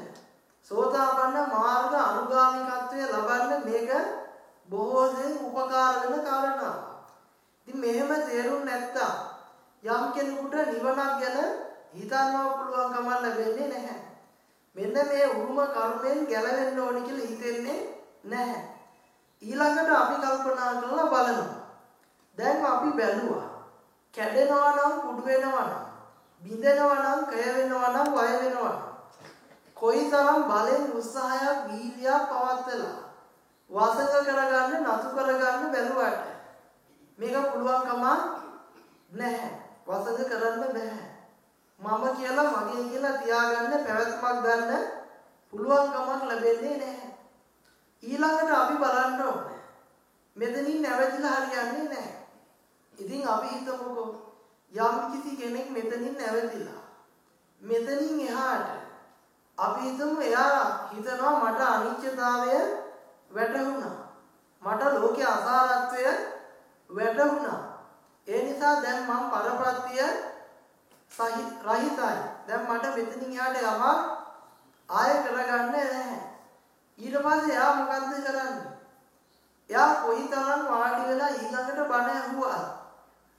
සෝතාපන්න මාර්ග අනුගාමිකත්වය ලබන්න මේක බොහෝ සෙයින් උපකාර වෙන කාරණා. ඉතින් මෙහෙම තේරුම් නැත්තම් යම් කෙනෙකුට නිවනක් ගැන හිතන්නව පුළුවන් කමක් ලැබෙන්නේ නැහැ. මෙන්න මේ උරුම කර්මයෙන් ගැලවෙන්න ඕනි කියලා හිතෙන්නේ නැහැ. ඊළඟට අපි කල්පනා කරලා බලනවා. දැන් අපි බැලුවා. කැඩෙනවා නම් කුඩු වෙනවා නම් බිඳෙනවා නම් කය වෙනවා නම් වය වෙනවා නම් කොයිතරම් බලෙන් උත්සාහයක් වීර්යයක් පවත්වලා වාසක කරගන්න නතු කරගන්න බැලුවට මේක පුළුවන්කම නැහැ. වසඟ කරන්න බෑ. මම කියලා මගේ කියලා තියාගන්න පැවැත්මක් ගන්න පුළුවන් කමක් ලැබෙන්නේ නැහැ. ඊළඟට අපි බලන්න ඕනේ. මෙතනින් නැවතිලා හරියන්නේ නැහැ. ඉතින් අපි හිතමුකෝ යම් කිසි කෙනෙක් මෙතනින් නැවතිලා මෙතනින් එහාට අපි හිතමු එයා හිතනවා මට අනිත්‍යතාවය වැටහුණා. මට ලෝකයේ අසාරත්වය වැටහුණා. ඒ නිසා දැන් මම පරප්‍රත්‍ය රහිතයි. දැන් මට මෙතනින් යාට යමක් ආය කරගන්න නැහැ. ඊට පස්සේ එයා මොකද්ද කරන්නේ? එයා කොයිතරම් වාඩි වෙලා ඊළඟට බණ ඇහුවා.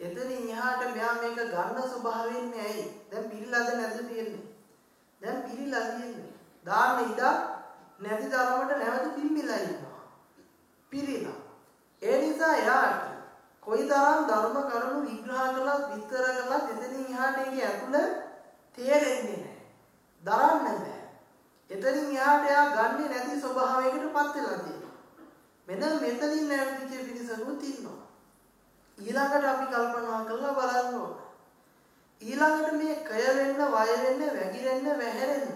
එතනින් එහාට මෙයා මේක ගන්න ස්වභාවයෙන් ඇයි? දැන් පිළිලාද නැද්ද තියෙන්නේ? දැන් පිළිලා තියෙන්නේ. දාන්න ඉඩ නැති තරමට නැවත පිම්බිලා ඉන්නවා. පිළිලා. ඒ නිසා එයාට කොයිතරම් ධර්ම කරුණු විග්‍රහ කළත් විස්තර කළත් එතනින් එහාට ඒකේ ඇතුළ තේරෙන්නේ නැහැ. දරන්න බෑ. එතනින් එහාට එයා ගන්නේ නැති ස්වභාවයකට පත් වෙලා තියෙනවා. මෙන්න මෙතනින් නැවතිච්ච පිරිසකුත් ඉන්නවා. ඊළඟට අපි කල්පනා කරලා බලන්න ඕන. ඊළඟට මේ කය වෙන්න, වය වෙන්න, වැగిරෙන්න, වැහැරෙන්න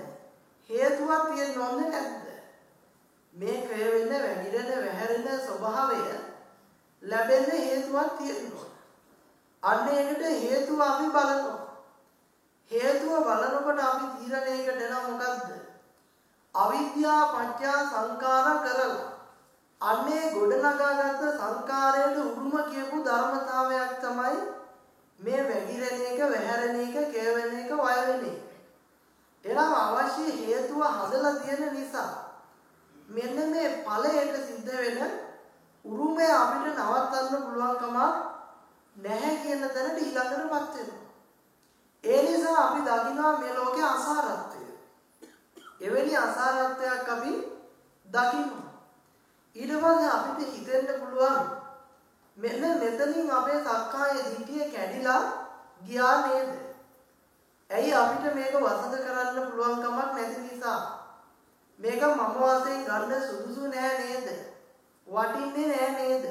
හේතුවක් තියෙන්න ඕනේ නැද්ද? මේ කය වෙන්න, වැగిරෙන්න, වැහැරෙන්න ස්වභාවය ලැබෙන්න හේතුවක් තියෙනවා. අන්න ඒකට හේතුව අපි බලනවා. හේතුව බලනකොට අපි තීරණයකට එනවා මොකද්ද? අවිද්‍යා පත්‍ය සංකාර කරලා අන්නේ ගොඩනගාගත්ත සංකාරයට උරුම කියපු ධර්මතාවයක් තමයි මේ වැగిරෙන එක, වැහැරෙන එක, කේවෙන එක, වය වෙන එක. එනම් අවශ්‍ය හේතුව හදලා තියෙන නිසා මෙන්න මේ ඵලයට සිද්ධ වෙන උරුමය අපිට නවත්තන්න පුළුවන් කමක් නැහැ කියන තැනට ඊළඟටපත් වෙනවා. ඒ නිසා අපි දකිනවා මේ ලෝකේ අසාරත්වය. එවැනි අසාරත්වයක් අපි දකිනවා. ඊට පස්සේ අපිට හිතෙන්න පුළුවන් මෙන්න මෙතනින් අපේ සක්කාය දිට්ඨිය කැඩිලා ගියා නේද? ඇයි අපිට මේක වසඟ කරන්න පුළුවන් කමක් නැති නිසා? මේක මම වාසයෙන් ගන්න සුදුසු නෑ නේද? වටින්නේ නෑ නේද?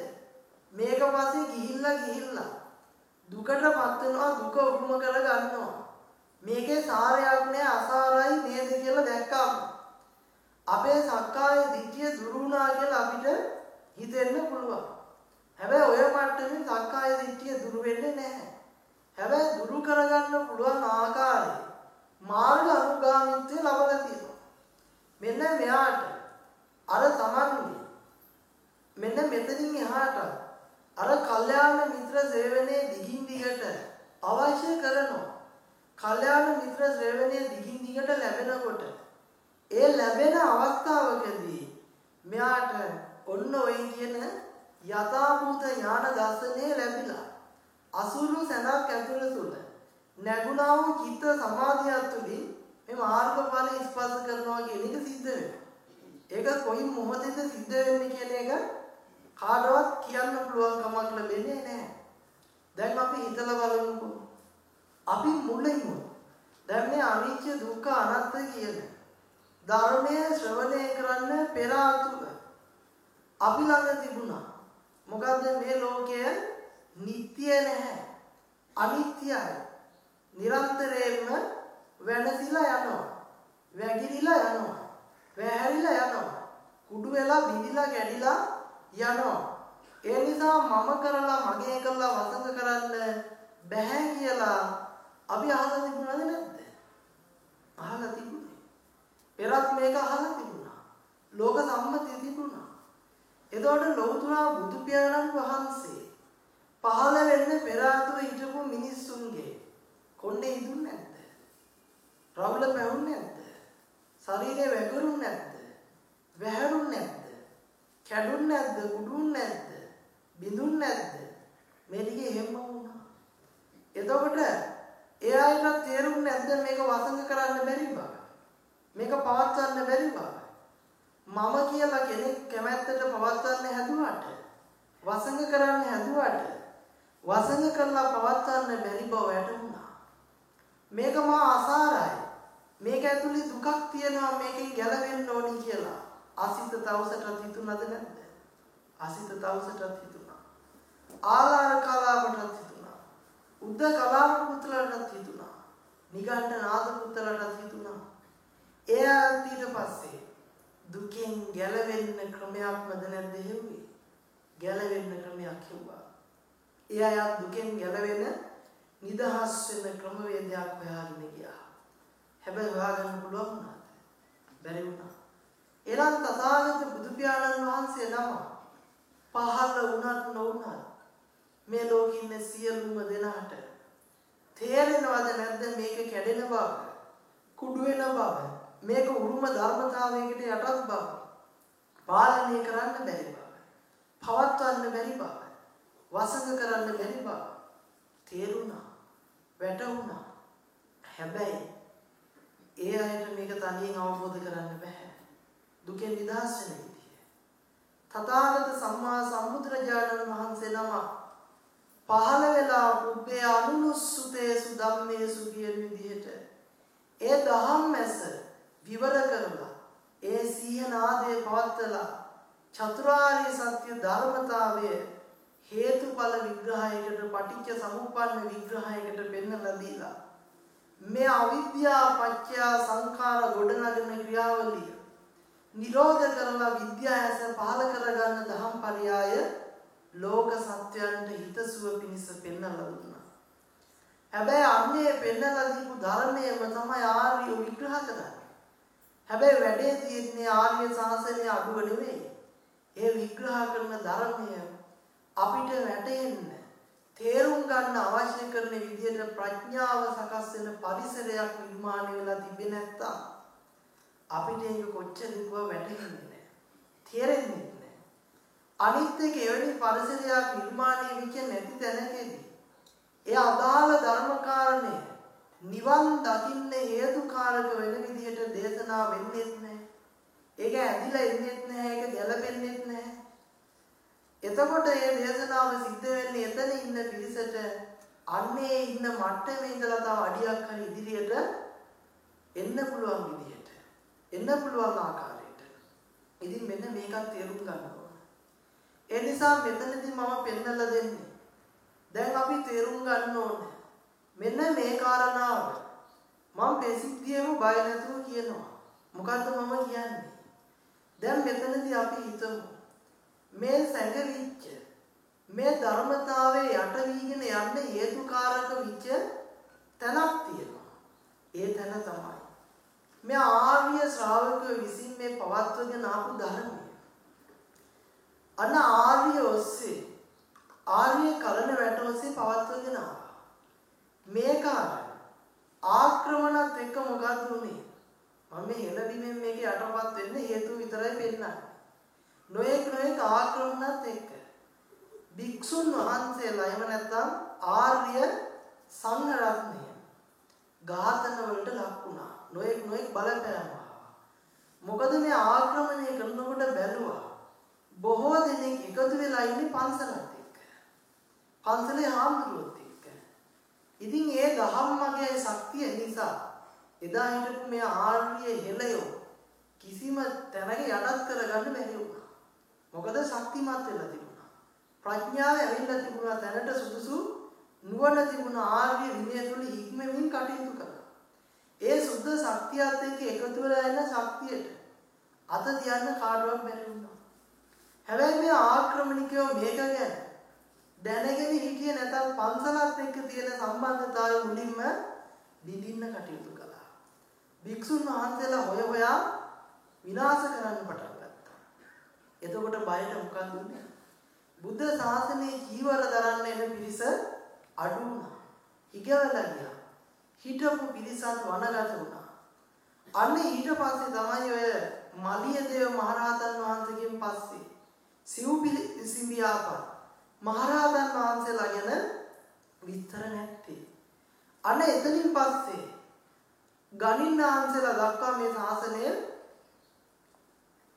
මේක පස්සේ ගිහිල්ලා ගිහිල්ලා දුකටපත් වෙනවා දුක උරුම කර ගන්නවා. මේකේ සාරයක් නෑ අසාරයි නේද කියලා දැක්කම අපේ සක්කාය දිට්ඨිය දුරු වුණා කියලා අපිට හිතෙන්න පුළුවන්. හැබැයි ඔය මට්ටමින් සක්කාය දිට්ඨිය දුරු වෙන්නේ නැහැ. හැබැයි දුරු කරගන්න පුළුවන් ආකාරය මාර්ග අනුගාමීත්වය ලබලා තියෙනවා. මෙන්න මෙයාට අර තමන්ගේ මෙන්න මෙතනින් එහාට අර කල්යාණ මිත්‍ර සේවනයේ දිගින් දිගට අවශ්‍ය කරනවා. කල්යාණ මිත්‍ර සේවනයේ දිගින් දිගට ලැබෙනකොට ඒ ලැබෙන අවස්ථාවකදී මෙයාට ඔන්න ඔය කියන යථාභූත ඥාන දර්ශනය ලැබිලා අසුරු සැනක් ඇතුළ තුල නැගුණා වූ චිත්ත සමාධිය තුළින් මේ මාර්ගඵල ස්පර්ශ කරනවා කියන එක සිද්ධ වෙනවා. ඒක කොයි මොහොතේද සිද්ධ වෙන්නේ කියන එක කාටවත් කියන්න පුළුවන් කමක් ලැබෙන්නේ නැහැ. දැන් අපි හිතලා බලමුකෝ. අපි මුලින්ම දැන් මේ අනිත්‍ය දුක්ඛ අනාත්ම කියන ධර්මය ශ්‍රවණය කරන්න පෙර ආතුර අපි ළඟ තිබුණා. මොකද මේ ලෝකය නිට්ටය නැහැ. අනිත්‍යයි. නිරන්තරයෙන්ම වෙනසිලා යනවා. වැగిරිලා යනවා. වැහැරිලා යනවා. කුඩු වෙලා බිඳිලා කැඩිලා යනවා. ඒ නිසා මම කරලා මගේ කරලා වසඟ කරන්න බෑ කියලා අපි අහලා තිබුණාද නැද්ද? අහලා තිබුණේ. පෙරත් මේක අහලා තිබුණා. ලෝක සම්මතිය තිබුණා. එතකොට ලෞතුරා බුදු පියාණන් වහන්සේ පහළ වෙන්න පෙර ආතුව හිටපු මිනිස්සුන්ගේ කොණ්ඩේ ඉදුන්නේ නැද්ද? රවුල පැවුන්නේ නැද්ද? ශරීරේ වැගරුන්නේ නැද්ද? වැහැරුන්නේ නැද්ද? කැඩුන්නේ නැද්ද? කුඩුන්නේ නැද්ද? බිඳුන්නේ නැද්ද? මේ ටික එහෙම වුණා. එතකොට ඒ අයට තේරුන්නේ නැද්ද මේක වසඟ කරන්න බැරි බව? මේක පවත්වන්න බැරි බව? මම කියලා කෙනෙක් කැමැත්තට පවත්වන්න හැදුවට වසඟ කරන්න හැදුවට වසඟ කරලා පවත්වන්න බැරි බව වැටහුණා. මේක මා අසාරයි. මේක ඇතුලේ දුකක් තියෙනවා මේකෙන් ගැලවෙන්න ඕනි කියලා. අසිත තවසටත් හිතුණද නැද්ද? අසිත තවසටත් හිතුණා. ආලාර කලාවටත් හිතුණා. උද්ද කලාව පුත්‍රලටත් හිතුණා. නිගණ්ඨ නාද පුත්‍රලටත් හිතුණා. එයා ඊට පස්සේ දුකෙන් ගැලවෙන්න ක්‍රමයක්මද නැද්ද හෙව්වේ? ගැලවෙන්න ක්‍රමයක් හෙව්වා. ඒ අය දුකෙන් ගැලවෙන නිදහස් වෙන ක්‍රමවේදයක් හොයාගෙන ගියා. හැබැයි හොයාගන්න පුළුවන් වුණාද? බැරි වුණා. එනම් තථාගත බුදු පියාණන් වහන්සේ නම පහළ වුණත් නොවුණත් මේ ලෝකෙ ඉන්න සියලුම දෙනාට තේරෙනවද නැද්ද මේක කැඩෙන බව? කුඩු වෙන බව? මේක උරුම ධර්මතාවයකට යටත් බව. පාලනය කරන්න බැරි බව. පවත්වන්න බැරි බව. වසඟ කරන්න බැරි බව. තේරුණා. වැටහුණා. හැබැයි ඒ අයට මේක තනියෙන් අවබෝධ කරන්න බෑ. දුකෙන් නිදහස් වෙන විදිය. තථාගත සම්මා සම්බුදුරජාණන් වහන්සේ නම පහළ වෙලා පුබ්බේ අනුනුස්සුතේසු ධම්මේසු කියන විදිහට ඒ දහම් මැස විවර කරලා ඒ සීහනාදය පවත්වලා චතුරාර්ය සත්‍ය ධර්මතාවය හේතුඵල විග්‍රහයකට පටිච්ච සමුප්පන්න විග්‍රහයකට පෙන්වලා දීලා මේ අවිද්‍යාව පත්‍ය සංඛාර ගොඩනගන ක්‍රියාවලිය නිරෝධ කරලා විද්‍යාවස පහල කරගන්න දහම් පරයය ලෝක සත්‍යයන්ට හිතසුව පිණිස පෙන්වලා දුන්නා. හැබැයි අන්නේ පෙන්වලා දීපු ධර්මයේම තමයි ආර්ය විග්‍රහ කරන්නේ. හැබැයි වැඩේ තියෙන්නේ ආර්ය ශාසනය අඩුව නෙවෙයි. ඒ විග්‍රහ කරන ධර්මය අපිට වැටෙන්න තේරුම් ගන්න අවශ්‍ය කරන විදිහට ප්‍රඥාව සකස් වෙන පරිසරයක් නිර්මාණය වෙලා තිබෙන්නේ නැත්තම් අපිට ඒක කොච්චර දුක වැටහෙන්නේ නැහැ. තේරෙන්නේ නැහැ. අනිත් එක එවැනි පරිසරයක් නිර්මාණය වෙච්ච නැති තැනකදී ඒ අදාළ ධර්ම කාරණේ නිවන් දකින්න හේතුකාරක වෙන විදිහට දේශනා වෙන්නේත් නැහැ. ඒක ඇදිලා ඉන්නේත් නැහැ. ඒක ගැළපෙන්නේත් නැහැ. එතකොට මේ දේශනාව සිද්ධ වෙන්නේ එතන ඉන්න පිරිසට අන්නේ ඉන්න මට්ටමේ ඉඳලා තව අඩියක් හරි ඉදිරියට එන්න පුළුවන් විදිහට. එන්න පුළුවන් ආකාරයට. ඉතින් මෙන්න මේකත් තේරුම් ගන්න ඕන. ඒ නිසා මෙතනදී මම පෙන්නලා දෙන්නේ. දැන් අපි තේරුම් ගන්න ඕනේ. මෙන්න මේ කාරණාව මම ප්‍රසිද්ධියම බය නැතුව කියනවා. මොකද්ද මම කියන්නේ? දැන් මෙතනදී අපි හිතමු මේ සැඟවිච්ච මේ ධර්මතාවයේ යට වීගෙන යන්න හේතුකාරක විච්ච තැනක් තියෙනවා. ඒ තැන තමයි මේ ආර්ය ශ්‍රාවකයෝ විසින් මේ පවත්වගෙන ආපු ධර්මය. අන්න ආර්ය ඔස්සේ ආර්ය කලන වැට ඔස්සේ පවත්වගෙන ආවා. මේක ආක්‍රමණත් එක්ක මොකද්ද උනේ? මම මේ හෙළබිමෙන් මේක යටපත් වෙන්න හේතු විතරයි පෙන්නන්නේ. නොඑක නොඑක ආක්‍රමණත් එක්ක භික්ෂුන් වහන්සේලා එහෙම නැත්නම් ආර්ය සංඝරත්නය ඝාතන වලට ලක් වුණා. නොඑක නොඑක බලපෑම් මොකද මේ ආක්‍රමණය කරනකොට බැලුවා බොහෝ දෙනෙක් එකතු වෙලා ඉන්නේ පන්සලත් එක්ක. පන්සලේ හාමුදුරුවෝ ඉතින් ඒ ධම්මගේ ශක්තිය නිසා එදා හිටපු මේ ආර්ය හෙළයෝ කිසිම තැනක යටත් කරගන්න බැරි වුණා. මොකද ශක්තිමත් වෙලා තිබුණා. ප්‍රඥාව ඇවිල්ලා තිබුණා තැනට සුදුසු නුවණ තිබුණ ආර්ය විනය තුල හික්මමින් කටයුතු කළා. ඒ සුද්ධ ශක්තියත් එක්ක එකතු වෙලා එන ශක්තියට අත තියන්න කාටවත් බැරි වුණා. හැබැයි මේ ආක්‍රමණිකයෝ මේක ගැන දැනගෙන හිටියේ නැත්නම් පන්සලත් එක්ක තියෙන සම්බන්ධතාවය මුලින්ම බිඳින්න කටයුතු කළා. භික්ෂුන් වහන්සේලා හොය හොයා විනාශ කරන්න පටන් ගත්තා. එතකොට බයට මොකක්ද උනේ? බුද්ධ ශාසනයේ ජීවර දරන්න එන පිරිස අඩු වුණා. හිගවලා ගියා. හිටපු පිරිසත් වනගත වුණා. අන්න ඊට පස්සේ තමයි ඔය මලියදේව මහරහතන් වහන්සේගෙන් පස්සේ සිව්පිලි සිඹියාපා මහරහතන් වහන්සේලා ගැන විස්තර නැත්තේ. අන්න එතනින් පස්සේ ගණින්නාන්සලා දක්වා මේ ශාසනය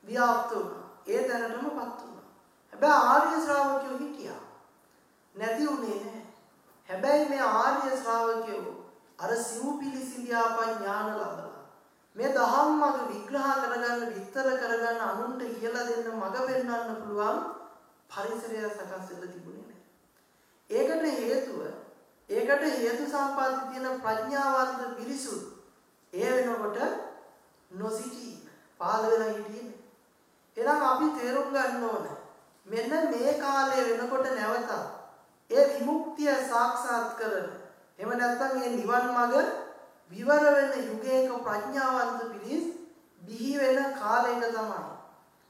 ව්‍යාප්ත වුණා. ඒ තැනටමපත් වුණා. හැබැයි ආර්ය ශ්‍රාවකයෝ හිටියා. නැති උනේ නැහැ. හැබැයි මේ ආර්ය ශ්‍රාවකයෝ අර සිව්පිලි සිඹියාපා ඥාන ලබලා මේ දහම්මග විග්‍රහ කරගන්න විස්තර කරගන්න අනුන්ට කියලා දෙන්න මඟ පෙන්වන්න පුළුවන් පරිසරය සකස් වෙලා තිබුණේ නැහැ. ඒකට හේතුව ඒකට හේතු සම්පatti තියෙන ප්‍රඥාවන්ත පිරිසුත් ඒ වෙනකොට නොසිටි පාළ වෙලා හිටියේ. එහෙනම් අපි තේරුම් ගන්න ඕන මෙන්න මේ කාලය වෙනකොට නැවත ඒ විමුක්තිය සාක්ෂාත් කරන එහෙම නැත්නම් මේ නිවන් මඟ විවර වෙන යුගයක ප්‍රඥාවන්ත පිරිස් බිහි වෙන කාලයක තමයි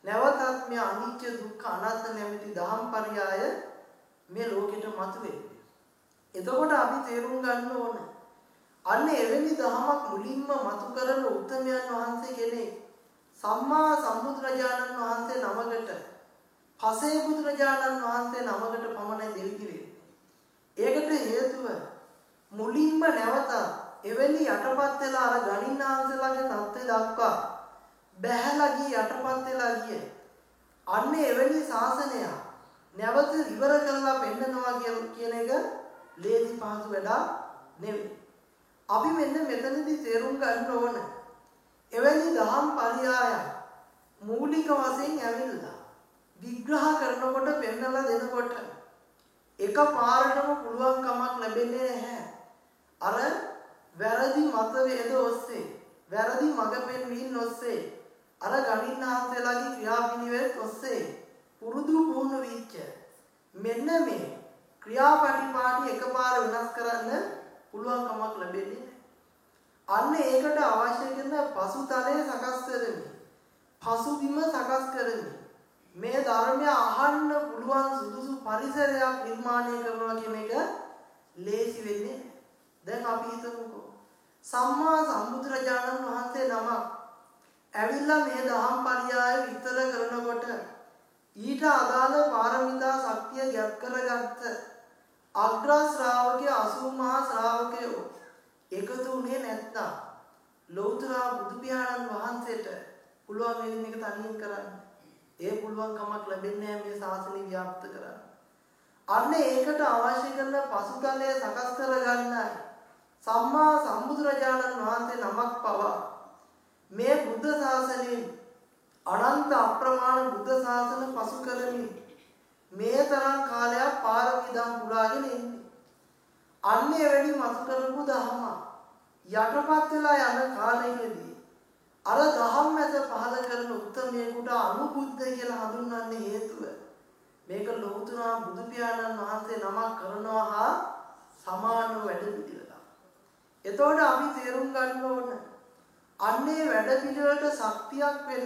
නැවතත් මේ අනිත්‍ය දුක්ඛ අනාත්ම නැමැති දහම් පරයය මේ ලෝකෙට මතුවෙන්නේ. එතකොට අපි තේරුම් ගන්න ඕන අන්න එවැනි දහමක් මුලින්ම මතු කරන උත්තමයන් වහන්සේ කෙනෙක් සම්මා සම්බුදුරජාණන් වහන්සේ නමකට පසේ බුදුරජාණන් වහන්සේ නමකට පමණයි දෙවි කිරේ. ඒකට හේතුව මුලින්ම නැවත එවැනි යටපත් වෙලා අර ගණින්නාන්සලාගේ தත්ත්වය දක්වා බැහැලා ගිය යටපත් වෙලා ගිය අන්න එවැනි ශාසනය නැවත ඉවර කරලා පෙන්නනවා කියන එක ලේසි පහසු වැඩක් නෙවෙයි. අපි මෙන්න මෙතනදී තේරුම් ගන්න ඕන. එවැනි දහම් පරියාය මූලික වශයෙන් ඇවිල්ලා විග්‍රහ කරනකොට පෙන්නලා දෙනකොට එක පාරටම පුළුවන් කමක් ලැබෙන්නේ නැහැ. අර වැරදි මතවේද ඔස්සේ වැරදි මඟ පෙන්වීම ඔස්සේ අර ගණින්නාන්සේලාගේ ක්‍රියාපිළිවෙත් ඔස්සේ පුරුදු පුහුණු වෙච්ච මෙන්න මේ ක්‍රියාපටිපාටි එකපාර වෙනස් කරන්න පුළුවන් කමක් ලැබෙන්නේ අන්න ඒකට අවශ්‍ය කරන පසුතලය සකස් කරමින් පසුබිම සකස් කරමින් මේ ධර්මය අහන්න පුළුවන් සුදුසු පරිසරයක් නිර්මාණය කරනවා කියන එක ලේසි වෙන්නේ දැන් අපි හිතමුකෝ. සම්මා සම්බුදුරජාණන් වහන්සේ නමක් ඇවිල්ලා මේ දහම් පරියාය විතර කරනකොට ඊට අදාළ පාරමිතා ශක්තිය ගැත් කරගත්ත අග්‍ර ශ්‍රාවකයේ 80 මහා ශ්‍රාවකයෝ එකතු වුණේ නැත්තම් ලෞතර බුදු පියාණන් වහන්සේට පුළුවන් වෙන එක තනියෙන් කරන්න. ඒ පුළුවන් කමක් ලැබෙන්නේ නැහැ මේ ශාසනය ව්‍යාප්ත කරන්න. අන්න ඒකට අවශ්‍ය කරන පසුතලය සකස් කරගන්නයි සම්මා සම්බුදුරජාණන් වහන්සේ නමක් පවා මේ බුද්ධ ශාසනයෙන් අනන්ත අප්‍රමාණ බුද්ධ ශාසන පසු කරමින් මේ තරම් කාලයක් පාරමිතම් පුරාගෙන ඉන්නේ. අන්නේ වැඩි මතු කරපු දහම යටපත් වෙලා යන කාලයේදී අර දහම් මැද පහල කරන උත්තරමේකට අනුබුද්ධ කියලා හඳුන්වන්නේ හේතුව මේක ලෞතර බුදු පියාණන් වහන්සේ නමක් කරනවා හා සමාන වැඩ පිළිවෙලක්. එතකොට අපි තේරුම් ගන්න ඕන අන්නේ වැඩ පිළිවෙලට ශක්තියක් වෙන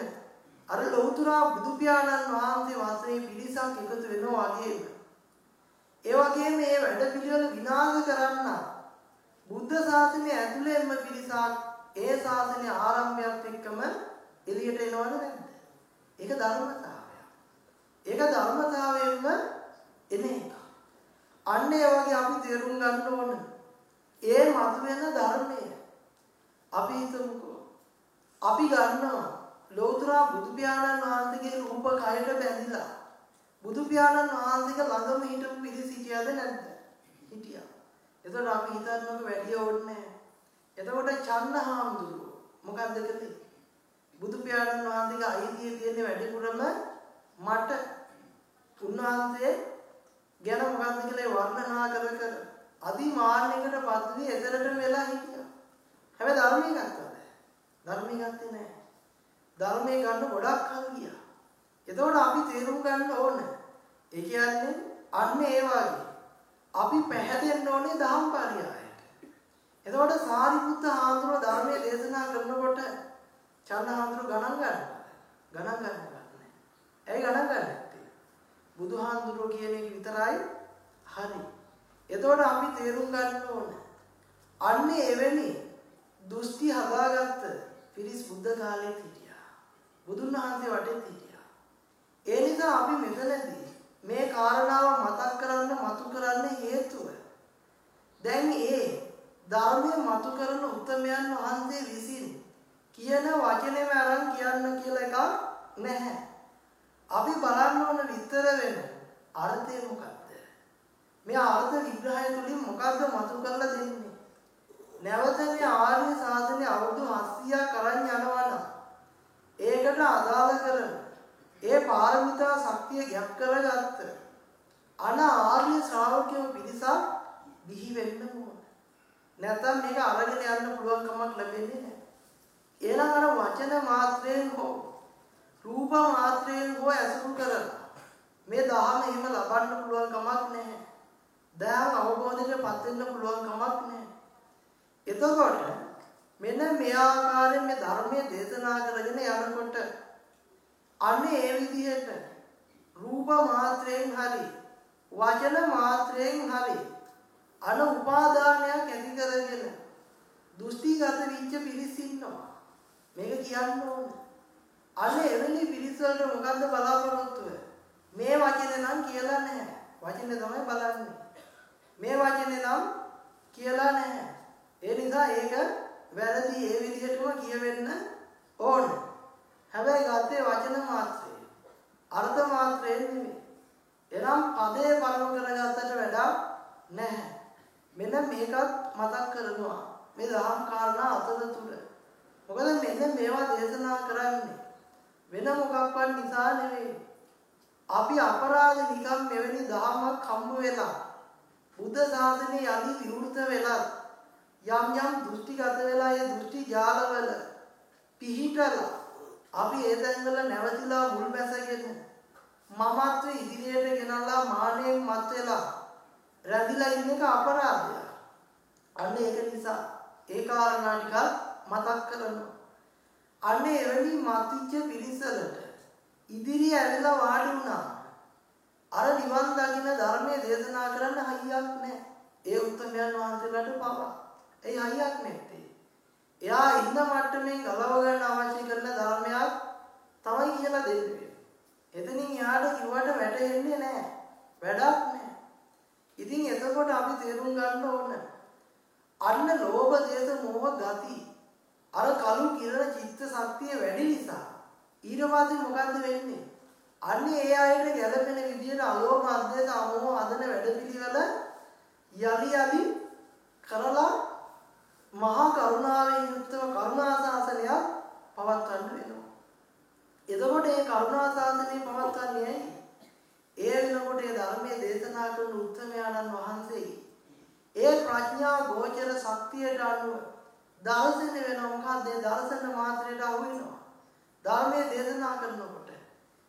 අර ලෞතර බුදු පියාණන් වහන්සේ වාසයේ පිරිසක් එකතු වෙනවා වගේම ඒ වගේම මේ වැඩ පිළිවෙල විනාශ කරන්න බුද්ධ ශාසනය ඇතුළෙන්ම පිරිසක් ඒ ශාසනය ආරම්භයත් එක්කම එළියට එනවද නැද්ද? ඒක ධර්මතාවය. ඒක ධර්මතාවයෙන්ම එන එක. අන්න ඒ වගේ අපි තේරුම් ගන්න ඕන. ඒ මතුවෙන ධර්මය. අපි හිතමුකෝ. අපි ගන්නවා ලෝතර බුදු පියාණන් වහන්සේගේ රූප කයට බැඳිලා බුදු පියාණන් වහන්සේගේ ළඟම හිටපු පිරිස හිටියද නැද්ද? හිටියා. එතකොට අපි හිතන්නක වැඩි ඕනේ එතකොට චන්න හාමුදුරුවෝ මොකද්ද කළේ? බුදු පියාණන් වහන්සේගේ අයිතිය තියෙන වැඩිපුරම මට උන්වහන්සේ ගැන මොකද්ද කියලා වර්ණනා කර කර අදිමාන්නයකට පත්වී එතරට වෙලා හිටියා. හැබැයි ධර්මයේ ගත්තද? ධර්මයේ ගත්තේ නැහැ. ධර්මයේ ගන්න ගොඩක් කල් ගියා. එතකොට අපි තේරුම් ගන්න ඕන. ඒ කියන්නේ අන්න ඒ වගේ අපි පැහැදෙන්න ඕනේ දහම් පරියායට. එතකොට සාරිපුත්ත හාමුදුරුවෝ ධර්මයේ දේශනා කරනකොට චන්න හාමුදුරුවෝ ගණන් ගන්නවා. ගණන් ගන්නෑ. ඇයි ගණන් ගන්නේ නැත්තේ? බුදුහාමුදුරුවෝ කියන එක විතරයි හරි. එතකොට අපි තේරුම් ගන්න ඕන. අන්නේ එවැනි දෘෂ්ටි හදාගත්ත පිරිස් බුද්ධ කාලේ හිටියා. බුදුන් වහන්සේ වටේ හිටියා. ඒ නිසා අපි මෙතනදී මේ කාරණාව මතක් කරන්න මතු කරන්න හේතුව දැන් ඒ ධර්මයේ මතු කරන උත්තරමයන් වහන්සේ විසින් කියන වචනේම අරන් කියන්න කියලා එකක් නැහැ. අපි බලන්න ඕන විතර වෙන අර්ථය මොකක්ද? මේ අර්ථ විග්‍රහය තුලින් මොකද්ද මතු කරලා දෙන්නේ? නැවත මේ ආර්ය සාධනේ අවුරුදු 700ක් කරන් යනවා නම් ඒකට අදාළ කරන ඒ පාරමිතා ශක්තිය ගැප් කරගත්ත අන ආර්ය ශ්‍රාවකයෝ පිරිසක් බිහි වෙන්න ඕන. නැත්නම් මේක අරගෙන යන්න පුළුවන් කමක් ලැබෙන්නේ නැහැ. එහෙනම් අර වචන මාත්‍රයෙන් හෝ රූප මාත්‍රයෙන් හෝ ඇසුරු කරලා මේ දහම එහෙම ලබන්න පුළුවන් කමක් නැහැ. දහම් අවබෝධයට පත් වෙන්න පුළුවන් කමක් නැහැ. එතකොට මෙන්න මේ ආකාරයෙන් මේ ධර්මයේ දේශනා කරගෙන යනකොට අන්නේ ඒ විදිහට රූප මාත්‍රයෙන් හරි වචන මාත්‍රයෙන් හරි අන උපාදානයක් ඇති කරගෙන දෘෂ්ටිගත විච්ච පිරිස් ඉන්නවා. මේක කියන්න ඕන. අනේ එවැනි පිරිස් වලට මොකද්ද බලාපොරොත්තුව? මේ වචනේ නම් කියලා නැහැ. වචනේ තමයි බලන්නේ. මේ වචනේ නම් කියලා නැහැ. ඒ නිසා ඒක වැරදි ඒ විදිහටම කියවෙන්න ඕනේ හැබැයි ගත්තේ වචන මාත්‍රය. අර්ථ මාත්‍රය නෙමෙයි. එනම් පදේ පරම කරගත්තට වැඩක් නැහැ. මෙන්න මේකත් මතක් කරනවා. මේ දහම් කාරණා අතර තුල. මොකද මෙන්න මේවා දේශනා කරන්නේ වෙන මොකක්වත් නිසා නෙවෙයි. අපි අපරාධ නිකම් මෙවැනි දහමක් හම්බ වෙලා බුද්ධ ශාසනය යලි විවෘත වෙලා යම් යම් දෘෂ්ටිගත වෙලා ඒ දෘෂ්ටි ජාලවල පිහිටලා අපි ඒ තැන්වල නැවතිලා මුල් බැසගෙන මමත්ව ඉදිරියට ගෙනල්ලා මානෙන් මත් වෙලා රැඳිලා ඉන්න එක අපරාධයක්. අන්න ඒක නිසා ඒ කාරණා ටික මතක් කරනවා. අන්න එවැනි මතිච්ච පිරිසලට ඉදිරිය ඇවිල්ලා වාඩි වුණා. අර නිවන් දකින්න ධර්මයේ දේශනා කරන්න හයියක් නැහැ. ඒ උත්තරයන් වහන්සේලාට පවා. ඒ හයියක් නැත්තේ. එයා ඉන්න මට්ටමින් ගලව ගන්න අවශ්‍ය කරන ධර්මයක් තමයි කියලා දෙන්නේ. එතනින් එයාට කිව්වට වැටෙන්නේ නැහැ. වැඩක් නැහැ. ඉතින් එතකොට අපි තේරුම් ගන්න ඕන. අන්න ලෝභ දේශ මොහ ගති අර කලු කිරණ චිත්ත ශක්තිය වැඩි නිසා ඊට පස්සේ මොකද්ද වෙන්නේ? අන්නේ ඒ අයට ගැළපෙන විදිහට අලෝභ අධ්‍යත අමෝහ හදන වැඩපිළිවෙල යලි යලි කරලා මහා කරුණාවෙන් යුක්තව කරුණා ශාසනයක් පවත්වන්න වෙනවා. එතකොට මේ කරුණා ශාසනය පවත්වන්නේ ඇයි? ඒ වෙනකොට ඒ ධර්මයේ දේශනා කරන උත්තමයාණන් වහන්සේ ඒ ප්‍රඥා ගෝචර ශක්තියට අනුව දර්ශන වෙන මොකද්ද? දර්ශන මාත්‍රයට අහු වෙනවා. ධර්මයේ දේශනා කරනකොට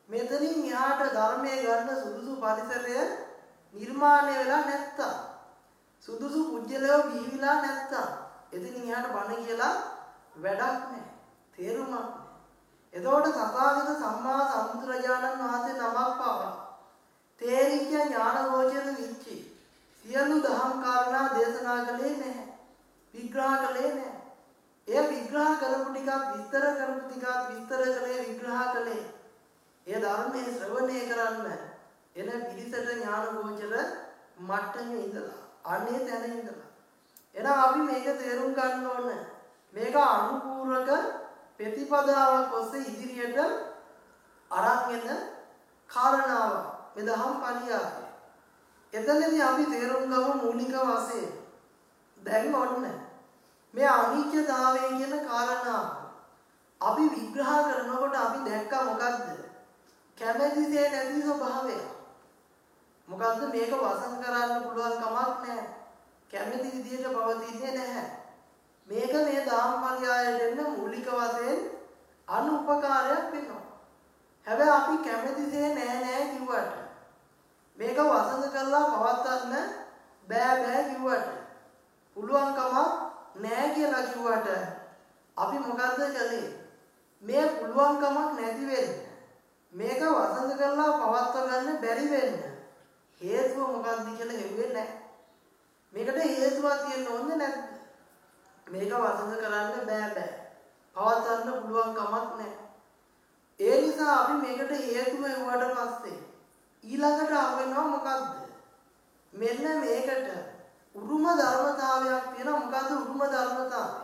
මෙතනින් එහාට ධර්මයේ ගන්න සුදුසු පරිසරය නිර්මාණය වෙලා නැත්තම් සුදුසු කුජලයෝ බිහිවිලා නැත්තම් එතනින් එහාට බණ කියලා වැඩක් නැහැ. තේරුමක් නැහැ. එතකොට තථාගත සම්මා සම්බුදුරජාණන් වහන්සේ නමක් පවා තේරිච්ච ඥාන ගෝචර විච්චි සියලු දහම් කාරණා දේශනා කළේ නැහැ. විග්‍රහ කළේ නැහැ. එය විග්‍රහ කරපු ටිකක් විස්තර කරපු ටිකක් විස්තර කළේ විග්‍රහ කළේ. එය ධර්මයේ ශ්‍රවණය කරන්න එන පිළිසට ඥාන ගෝචර මට්ටමේ ඉඳලා අනේ තැන ඉඳලා එහෙනම් අපි මේක තේරුම් ගන්න ඕන. මේක අනුපූර්වක ප්‍රතිපදාවක් ඔස්සේ ඉදිරියට අරන් එන කාරණාව. මේ දහම් පරියාය. එතනදී අපි තේරුම් ගමු මූලික වශයෙන් දැන් ඔන්න මේ අනිත්‍යතාවය කියන කාරණාව අපි විග්‍රහ කරනකොට අපි දැක්කා මොකද්ද? කැමැතිසේ නැති ස්වභාවය. මොකද්ද මේක වසන් කරන්න පුළුවන් කමක් නැහැ. කැමැති විදිහට පවතින්නේ නැහැ. මේක මේ ධම්මපරයයට එන්න මූලික වශයෙන් අනුපකාරයක් වෙනවා. හැබැයි අපි කැමැතිසේ නෑ නෑ කිව්වට මේක වසඟ කරලා පවත්වන්න බෑ බෑ කිව්වට පුළුවන්කම නෑ කියලා කිව්වට අපි මොකද්ද කළේ? මේ පුළුවන්කමක් නැති වෙන්න මේක වසඟ කරලා පවත්ව ගන්න බැරි වෙන්න හේතුව මොකක්ද කියලා හෙව්වේ නැහැ. මේකට හේතුවක් තියෙන්න ඕනේ නැද්ද? මේක වසඟ කරන්න බෑ බෑ. පවත්වන්න පුළුවන් කමක් නැහැ. ඒ නිසා අපි මේකට හේතුව එවුවට පස්සේ ඊළඟට ආවෙනවා මොකද්ද? මෙන්න මේකට උරුම ධර්මතාවයක් තියෙනවා මොකද්ද උරුම ධර්මතාවය?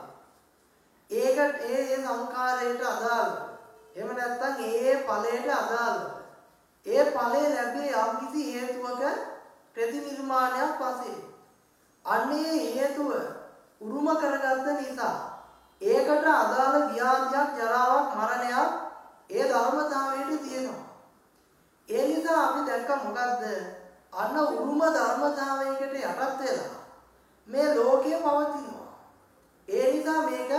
ඒකට ඒ ඒ සංකාරයට අදාළ. එහෙම නැත්නම් ඒ ඵලයට අදාළ. ඒ ඵලය ලැබේ යම්කිසි හේතුවක ප්‍රතිනිර්මාණයක් වශයෙන්. අන්නේ හේතුව උරුම කරගත්ත නිසා ඒකට අදාළ ව්‍යාධියක් ජරාවක් මරණයක් ඒ ධර්මතාවයට තියෙනවා. ඒ නිසා අපි දැක්ක මොකද්ද? අන්න උරුම ධර්මතාවයකට යටත් වෙලා මේ ලෝකය පවතිනවා. ඒ නිසා මේක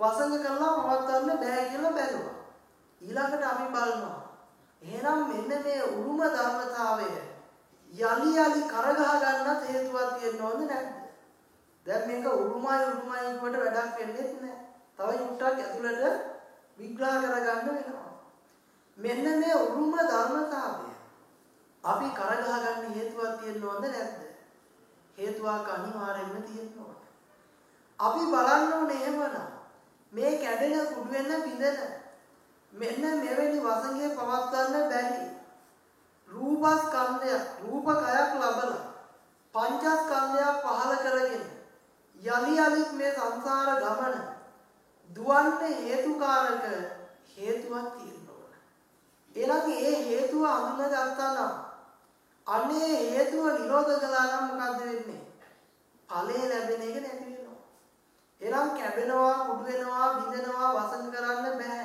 වසඟ කරලා පවත්වන්න බෑ කියලා බැලුවා. ඊළඟට අපි බලනවා. එහෙනම් මෙන්න මේ උරුම ධර්මතාවය යලි යලි කරගහ ගන්නත් හේතුවක් තියෙන්න ඕනේ නැද්ද? දැන් මේක උරුමයි උරුමයි කියවට වැඩක් වෙන්නේ නැහැ. තව යුක්ටක් ඇතුළට විග්‍රහ කරගන්න වෙනවා. මෙන්න මේ උරුම ධර්මතාවය අපි කරගහ ගන්න හේතුවක් තියෙන්න ඕනද නැද්ද? හේතුවක් අනිවාර්යෙන්ම තියෙන්න ඕන. අපි බලන්න ඕනේ එහෙමනම් මේ කැඩෙන කුඩු වෙන බිඳෙන මෙන්න මෙවැනි වසඟේ පවත්වන්න බැරි රූපස්කන්ධය රූපකයක් ලබලා පංචස්කන්ධයක් පහල කරගෙන යලි යලිත් මේ සංසාර ගමන දුවන්නේ හේතුකාරක හේතුවක් තියෙනවා. එහෙනම් ඒ හේතුව අඳුනගත්තා නම් අනේ හේතුව නිරෝධ කළා නම් මොකද වෙන්නේ? ඵලය ලැබෙන එක නැති වෙනවා. එහෙනම් කැඩෙනවා, කුඩු වෙනවා, බිඳෙනවා, වසඟ කරන්න බෑ.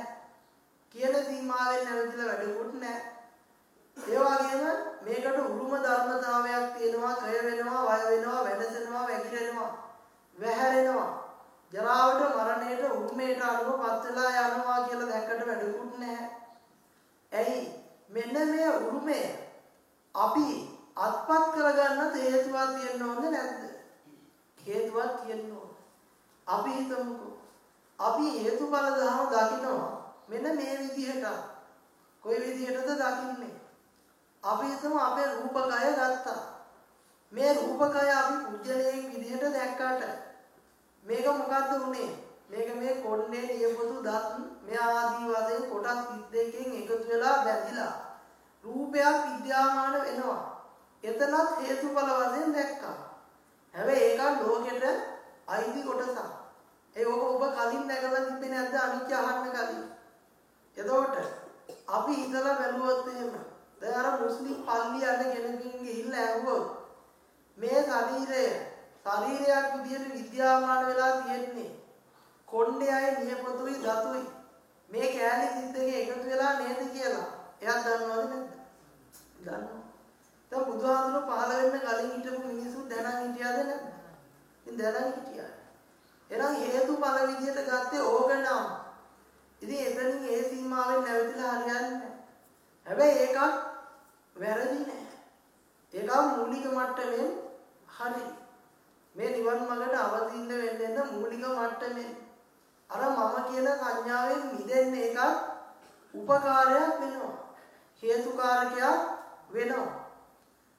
කියන සීමාවෙන් නැවතිලා වැඩකුත් නැහැ. ඒ වගේම මේකට උරුම ධර්මතාවයක් තියෙනවා, ක්‍රය වෙනවා, වය වෙනවා, වෙනසෙනවා, වැగిරෙනවා, වැහැරෙනවා. ජරාවට මරණයට උරුමයට අනුවපත් වෙලා යනවා කියලා දැක්කට වැඩකුත් නැහැ. ඇයි? මෙන්න මේ උරුමය අපි අත්පත් කරගන්න හේතුවක් තියෙන්න ඕනේ නැද්ද? හේතුවක් තියෙන්න ඕනේ. අපි හිතමුකෝ. අපි හේතුඵල ධර්ම දකිනවා. මෙන්න මේ විදිහට. කොයි විදිහටද දකින්නේ? අපි හිතමු අපේ රූපකය ගත්තා. මේ රූපකය අපි පුජ්‍යලයේ විදිහට දැක්කට මේක මොකද්ද උනේ? මේක මේ කොණ්ඩේ නියපොතු දත් මේ ආදී වශයෙන් කොටස් 32කින් එකතු වෙලා බැඳිලා රූපයක් විද්‍යාමාන වෙනවා. එතනත් හේතුඵල වශයෙන් දැක්කා. හැබැයි ඒක ලෝකෙට අයිති කොටසක්. ඒ ඔබ ඔබ කලින් දැකලා තිබ්බේ නැද්ද අනිත්‍ය අහන්න කලින්? එතකොට අපි හිතලා බැලුවොත් එහෙම දැන් අර මුස්ලිම් පල්ලි යන කෙනකින් ගිහිල්ලා ඇහුවොත් මේ ශරීරය ශරීරයක් විදියට විද්‍යාමාන වෙලා තියෙන්නේ කොණ්ඩයයි නියපොතුයි දතුයි. මේ කෑලි සිද්දගේ එකතු වෙලා නේද කියලා. එයා දන්නවද නැද්ද? දන්නවා. දැන් බුදුහාමුදුරුවෝ පහළ වෙන්න කලින් හිටපු මිනිස්සු දැනන් හිටියාද නැද්ද? ඉතින් දැනන් හිටියා. එහෙනම් හේතුඵල විදියට ගත්තේ ඕකනම් ඉතින් එතනින් ඒ සීමාවෙන් නැවතිලා හරියන්නේ නැහැ. හැබැයි ඒකක් වැරදි නෑ. ඒක මූලික මට්ටමින් හරි. මේ නිවන් මාර්ගට අවදීන්න වෙන්න මූලික මට්ටමේ අර මම කියන සංඥාවෙන් මිදෙන්න එකක් උපකාරයක් වෙනවා. හේතුකාරකයක් වෙනවා.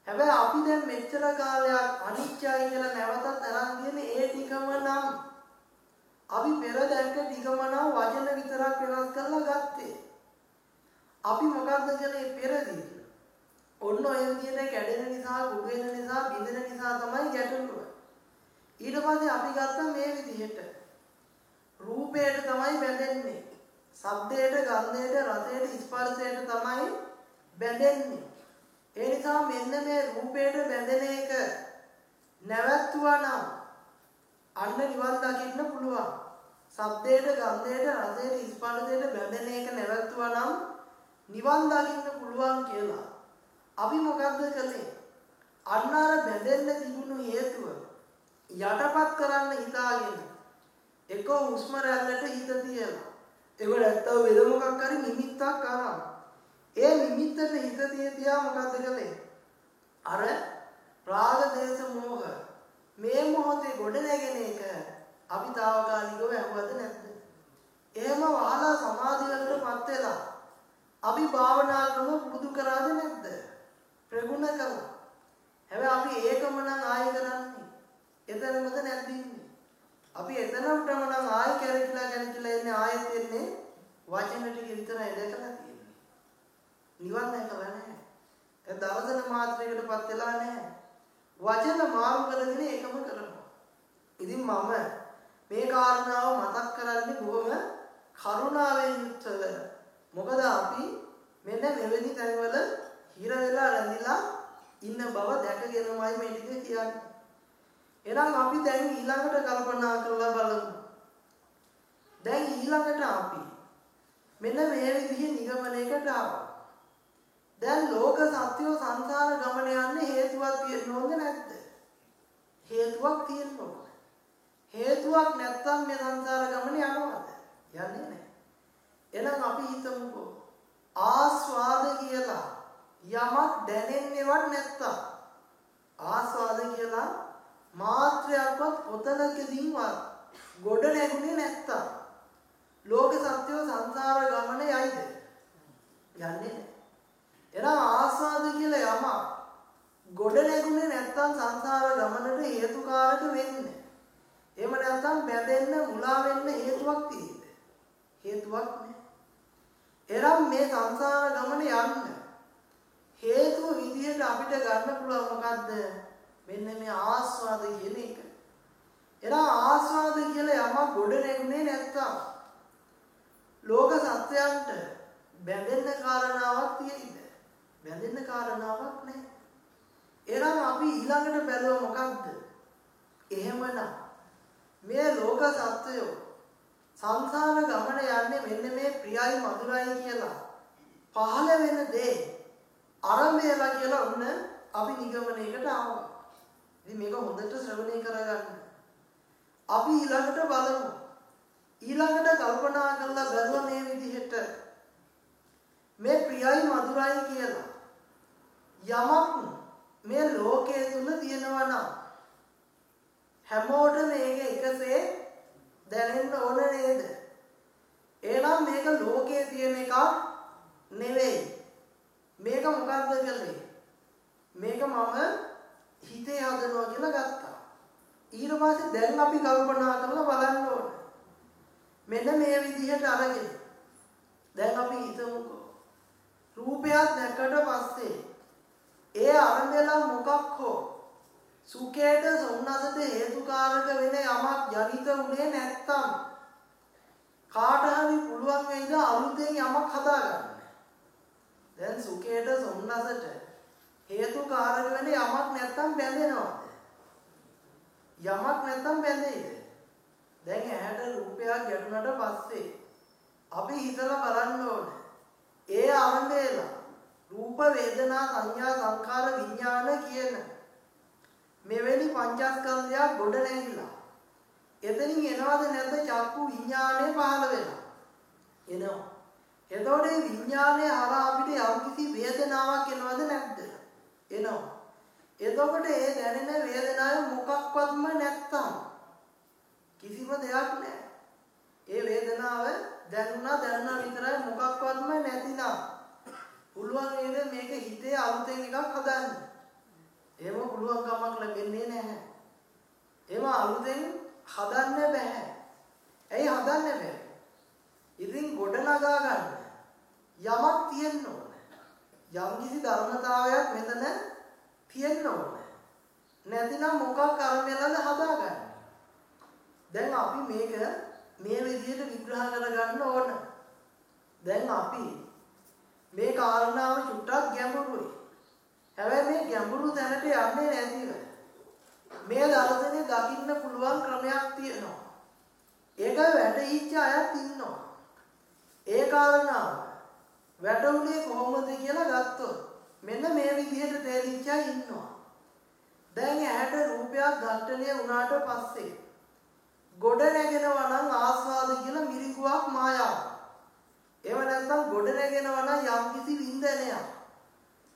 හැබැයි අපි දැන් මෙච්චර කාලයක් අනිත්‍යයි කියලා නැවතත් අරන් තියෙන ඒ ටිකම නම්. අපි පෙර දැක්ක ටිකම නම් වචන විතරක් වෙනස් කරලා ගත්තේ. අපි මොකද්ද කළේ පෙරදී? ඔන්න ඔය විදිහට කැඩෙන නිසා කුඩු වෙන නිසා බිඳෙන නිසා තමයි ගැටලුව ඊට පස්සේ අපි ගත්තා මේ විදිහට රූපයට තමයි බැඳෙන්නේ. ශබ්දයට, ගන්ධයට, රසයට, ස්පර්ශයට තමයි බැඳෙන්නේ. ඒ නිසා මෙන්න මේ රූපයට බැඳෙන එක නැවැත්තුවා නම් අන්න නිවන් දකින්න පුළුවන්. සබ්දයට, ගන්ධයට, රසයට, ස්පර්ශයට බැඳෙන එක නැවැත්තුවා නම් නිවන් දකින්න පුළුවන් කියලා. අපි මොකද්ද කළේ? අන්න අර බැඳෙන්න තිබුණු හේතුව යටපත් කරන්න හිතාගෙන එක හුස්ම රැල්ලට හිත තියලා. ඒක නැත්තම් වෙන මොකක් හරි නිමිත්තක් අරන් ඒ නිමිත්තට හිත තියතියා මොකද්ද කළේ? අර රාග දේශ මොහ. මේ මොහොතේ ගොඩ නැගෙන එක අපි తాවකාලිකව ඇහුවද නැද්ද? එහෙම වහලා සමාධියකටපත් වෙලා අපි භාවනා ක්‍රම පුරුදු කරාද නැද්ද? ප්‍රගුණ කළා හැබැයි අපි ඒකම නම් ආයෙ කරන්නේ එතනමද නැද්ද ඉන්නේ අපි එතනටම නම් ආයෙ කැරකිලා කැරකිලා එන්නේ ආයෙත් එන්නේ වචන ටික විතරයි දැකලා තියෙන්නේ. නිවන් දැකලා නැහැ. ඒ දවසන මාත්‍රයකටපත් වෙලා නැහැ. වචන මාරු කරගෙන ඒකම කරනවා. ඉතින් මම මේ කාරණාව මතක් කරන්නේ බොහොම කරුණාවෙන් යුක්තව. මොකද අපි මෙන්න මෙවැනි තැන්වල හිර වෙලා රැඳිලා ඉන්න බව දැකගෙනමයි මේ ටික කියන්නේ. එහෙනම් අපි දැන් ඊළඟට කල්පනා කරලා බලමු. දැන් ඊළඟට අපි මෙන්න මේ විදිහේ නිගමනයකට ආවා. දැන් ලෝක සත්‍යෝ සංසාර ගමන යන්නේ හේතුවක් තියෙනවද නැද්ද? හේතුවක් තියෙනවා. හේතුවක් නැත්තම් මේ සංසාර ගමන යනවද? යන්නේ නැහැ. එහෙනම් අපි හිතමුකෝ ආස්වාද කියලා යමක් දැනෙන්නේවත් නැත්තම් ආස්වාද කියලා මාත්‍රයක්වත් පොතනකදීවත් ගොඩ නැගුණේ නැත්තම් ලෝක සත්‍යව සංසාර ගමන යයිද? යන්නේ නැහැ. එහෙනම් ආස්වාද කියලා යම ගොඩ නැගුණේ නැත්තම් සංසාර ගමනට හේතුකාරක වෙන්නේ. එහෙම නැත්තම් බැඳෙන්න මුලා වෙන්න හේතුවක් තියෙද? හේතුවක් නැහැ. එනම් මේ සංසාර ගමන යන්න හේතුව විදිහට අපිට ගන්න පුළුවන් මොකද්ද? මෙන්න මේ ආස්වාද කියන එක. එනවා ආස්වාද කියලා යමක් ගොඩ නැගුණේ නැත්තම් ලෝක සත්‍යයන්ට බැඳෙන්න කාරණාවක් තියෙයිද? බැඳෙන්න කාරණාවක් නැහැ. එහෙනම් අපි ඊළඟට බැලුව මොකක්ද? එහෙමනම් මේ ලෝක සත්‍යය සංසාර ගමන යන්නේ මෙන්න මේ ප්‍රියයි මధుරයි කියලා පහළ වෙන දේ අරඹයලා කියලා ඔන්න අපි නිගමනයකට ආවා. ඉතින් මේක හොඳට ශ්‍රවණය කරගන්න. අපි ඊළඟට බලමු. ඊළඟට කල්පනා කරලා බැලුවා මේ විදිහට මේ ප්‍රියයි මధుරයි කියලා යමක් මේ ලෝකයේ තුල තියෙනවා නම් හැමෝටම මේක එකසේ දැනෙන්න ඕන නේද? එහෙනම් මේක ලෝකයේ තියෙන එකක් නෙවෙයි. මේක මොකක්ද කළේ? මේක මම හිතේ හදනවා කියලා ගත්තා. ඊට පස්සේ දැන් අපි කල්පනා කරලා බලන්න ඕනේ. මෙන්න මේ විදිහට අරගෙන දැන් අපි හිතමුකෝ. රූපයක් දැක්කට පස්සේ ඒ අරඹලා මොකක් හෝ සුඛයට සොම්නසට හේතුකාරක වෙන යමක් ජනිත උනේ නැත්තම් කාට හරි පුළුවන් වෙයිද අලුතෙන් යමක් හදාගන්න. දැන් සුඛයට සොම්නසට හේතුකාරක වෙන යමක් නැත්තම් බැඳෙනවද? යමක් නැත්තම් බැඳෙයිද? දැන් ඇහැට රූපයක් ගැටුණට පස්සේ අපි හිතලා බලන්න ඕනේ. ඒ ආරම්භයලා රූප වේදනා සංඥා සංඛාර විඥාන කියන මෙවැනි පංචස්කන්ධයක් ගොඩ නැගිලා එතනින් එනවද නැද්ද චක්කු විඥානය පහළ වෙලා එනවා එතකොට මේ විඥානය හරහා අපිට යම්කිසි වේදනාවක් එනවද නැද්ද එනවා. එතකොට ඒ දැනෙන වේදනාවේ මොකක්වත්ම නැත්තම් කිසිම දෙයක් නැහැ. ඒ වේදනාව දැනුණා දැනුණා විතරයි මොකක්වත්ම නැතිනම් පුළුවන් නේද මේක හිතේ අලුතෙන් එකක් හදන්න. එහෙම පුළුවන් කමක් ලැබෙන්නේ නැහැ. එහෙම අලුතෙන් හදන්න බෑ. ඇයි හදන්න බෑ? ඉතින් ගොඩනගා ගන්න යමක් තියෙන්න ඕන. යම්කිසි ධර්මතාවයක් මෙතන තියෙන්න ඕනේ. නැතිනම් මොකක් අරමෙලද හදාගන්නේ. දැන් අපි මේක මේ විදිහට විග්‍රහ කරගන්න ඕන. දැන් අපි මේ කාරණාව චුට්ටක් ගැඹුරුයි. හැබැයි මේ ගැඹුරු තැනට යන්නේ නැතිව මේ දර්ශනේ දකින්න පුළුවන් ක්‍රමයක් තියෙනවා. ඒක වැටහිච්ච අයත් ඉන්නවා. ඒ කාරණාව වැටුනේ කොහොමද කියලා ගත්තොත් මෙන්න මේ විදිහට තේරිච්ච අය ඉන්නවා. දැන් ඇහැට රූපයක් ඝට්ටණය වුණාට පස්සේ ගොඩ නැගෙනවා නම් ආස්වාද කියලා මිරිකුවක් මායාවක්. ඒව නැත්නම් ගොඩ නැගෙනවා නම් යම්කිසි වින්දනයක්.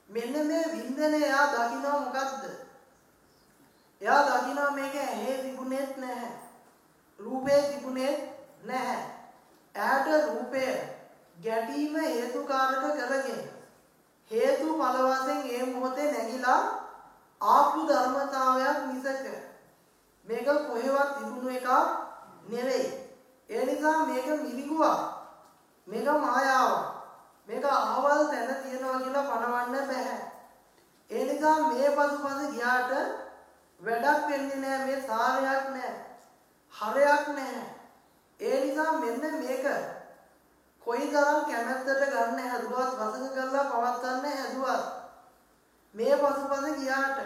මෙන්න මේ වින්දනය එයා දකිනවා මොකද්ද? එයා දකිනවා මේක ඇහි තිබුණෙත් නැහැ. රූපේ තිබුණෙත් නැහැ. ඇහැට රූපය ගැටීම හේතුකාරක කරගෙන හේතු ඵල වශයෙන් ඒ මොහොතේ නැగిලා ආපු ධර්මතාවයක් මිසක මේක කොහෙවත් තිබුණු එකක් නෙවෙයි. ඒ නිසා මේක මිලිගුවක්. මේක මායාවක්. මේක අහවල් තැන තියනවා කියලා පණවන්න බෑ. ඒ නිසා මේ පසුපස ගියාට වැඩක් වෙන්නේ නැහැ මේ සාරයක් නැහැ. හරයක් නැහැ. ඒ නිසා මෙන්න මේක කොයිතරම් කැමැත්තට ගන්න හැදුවත් වසඟ කරලා පවත්වන්න හැදුවත් මේ පසුපස ගියාට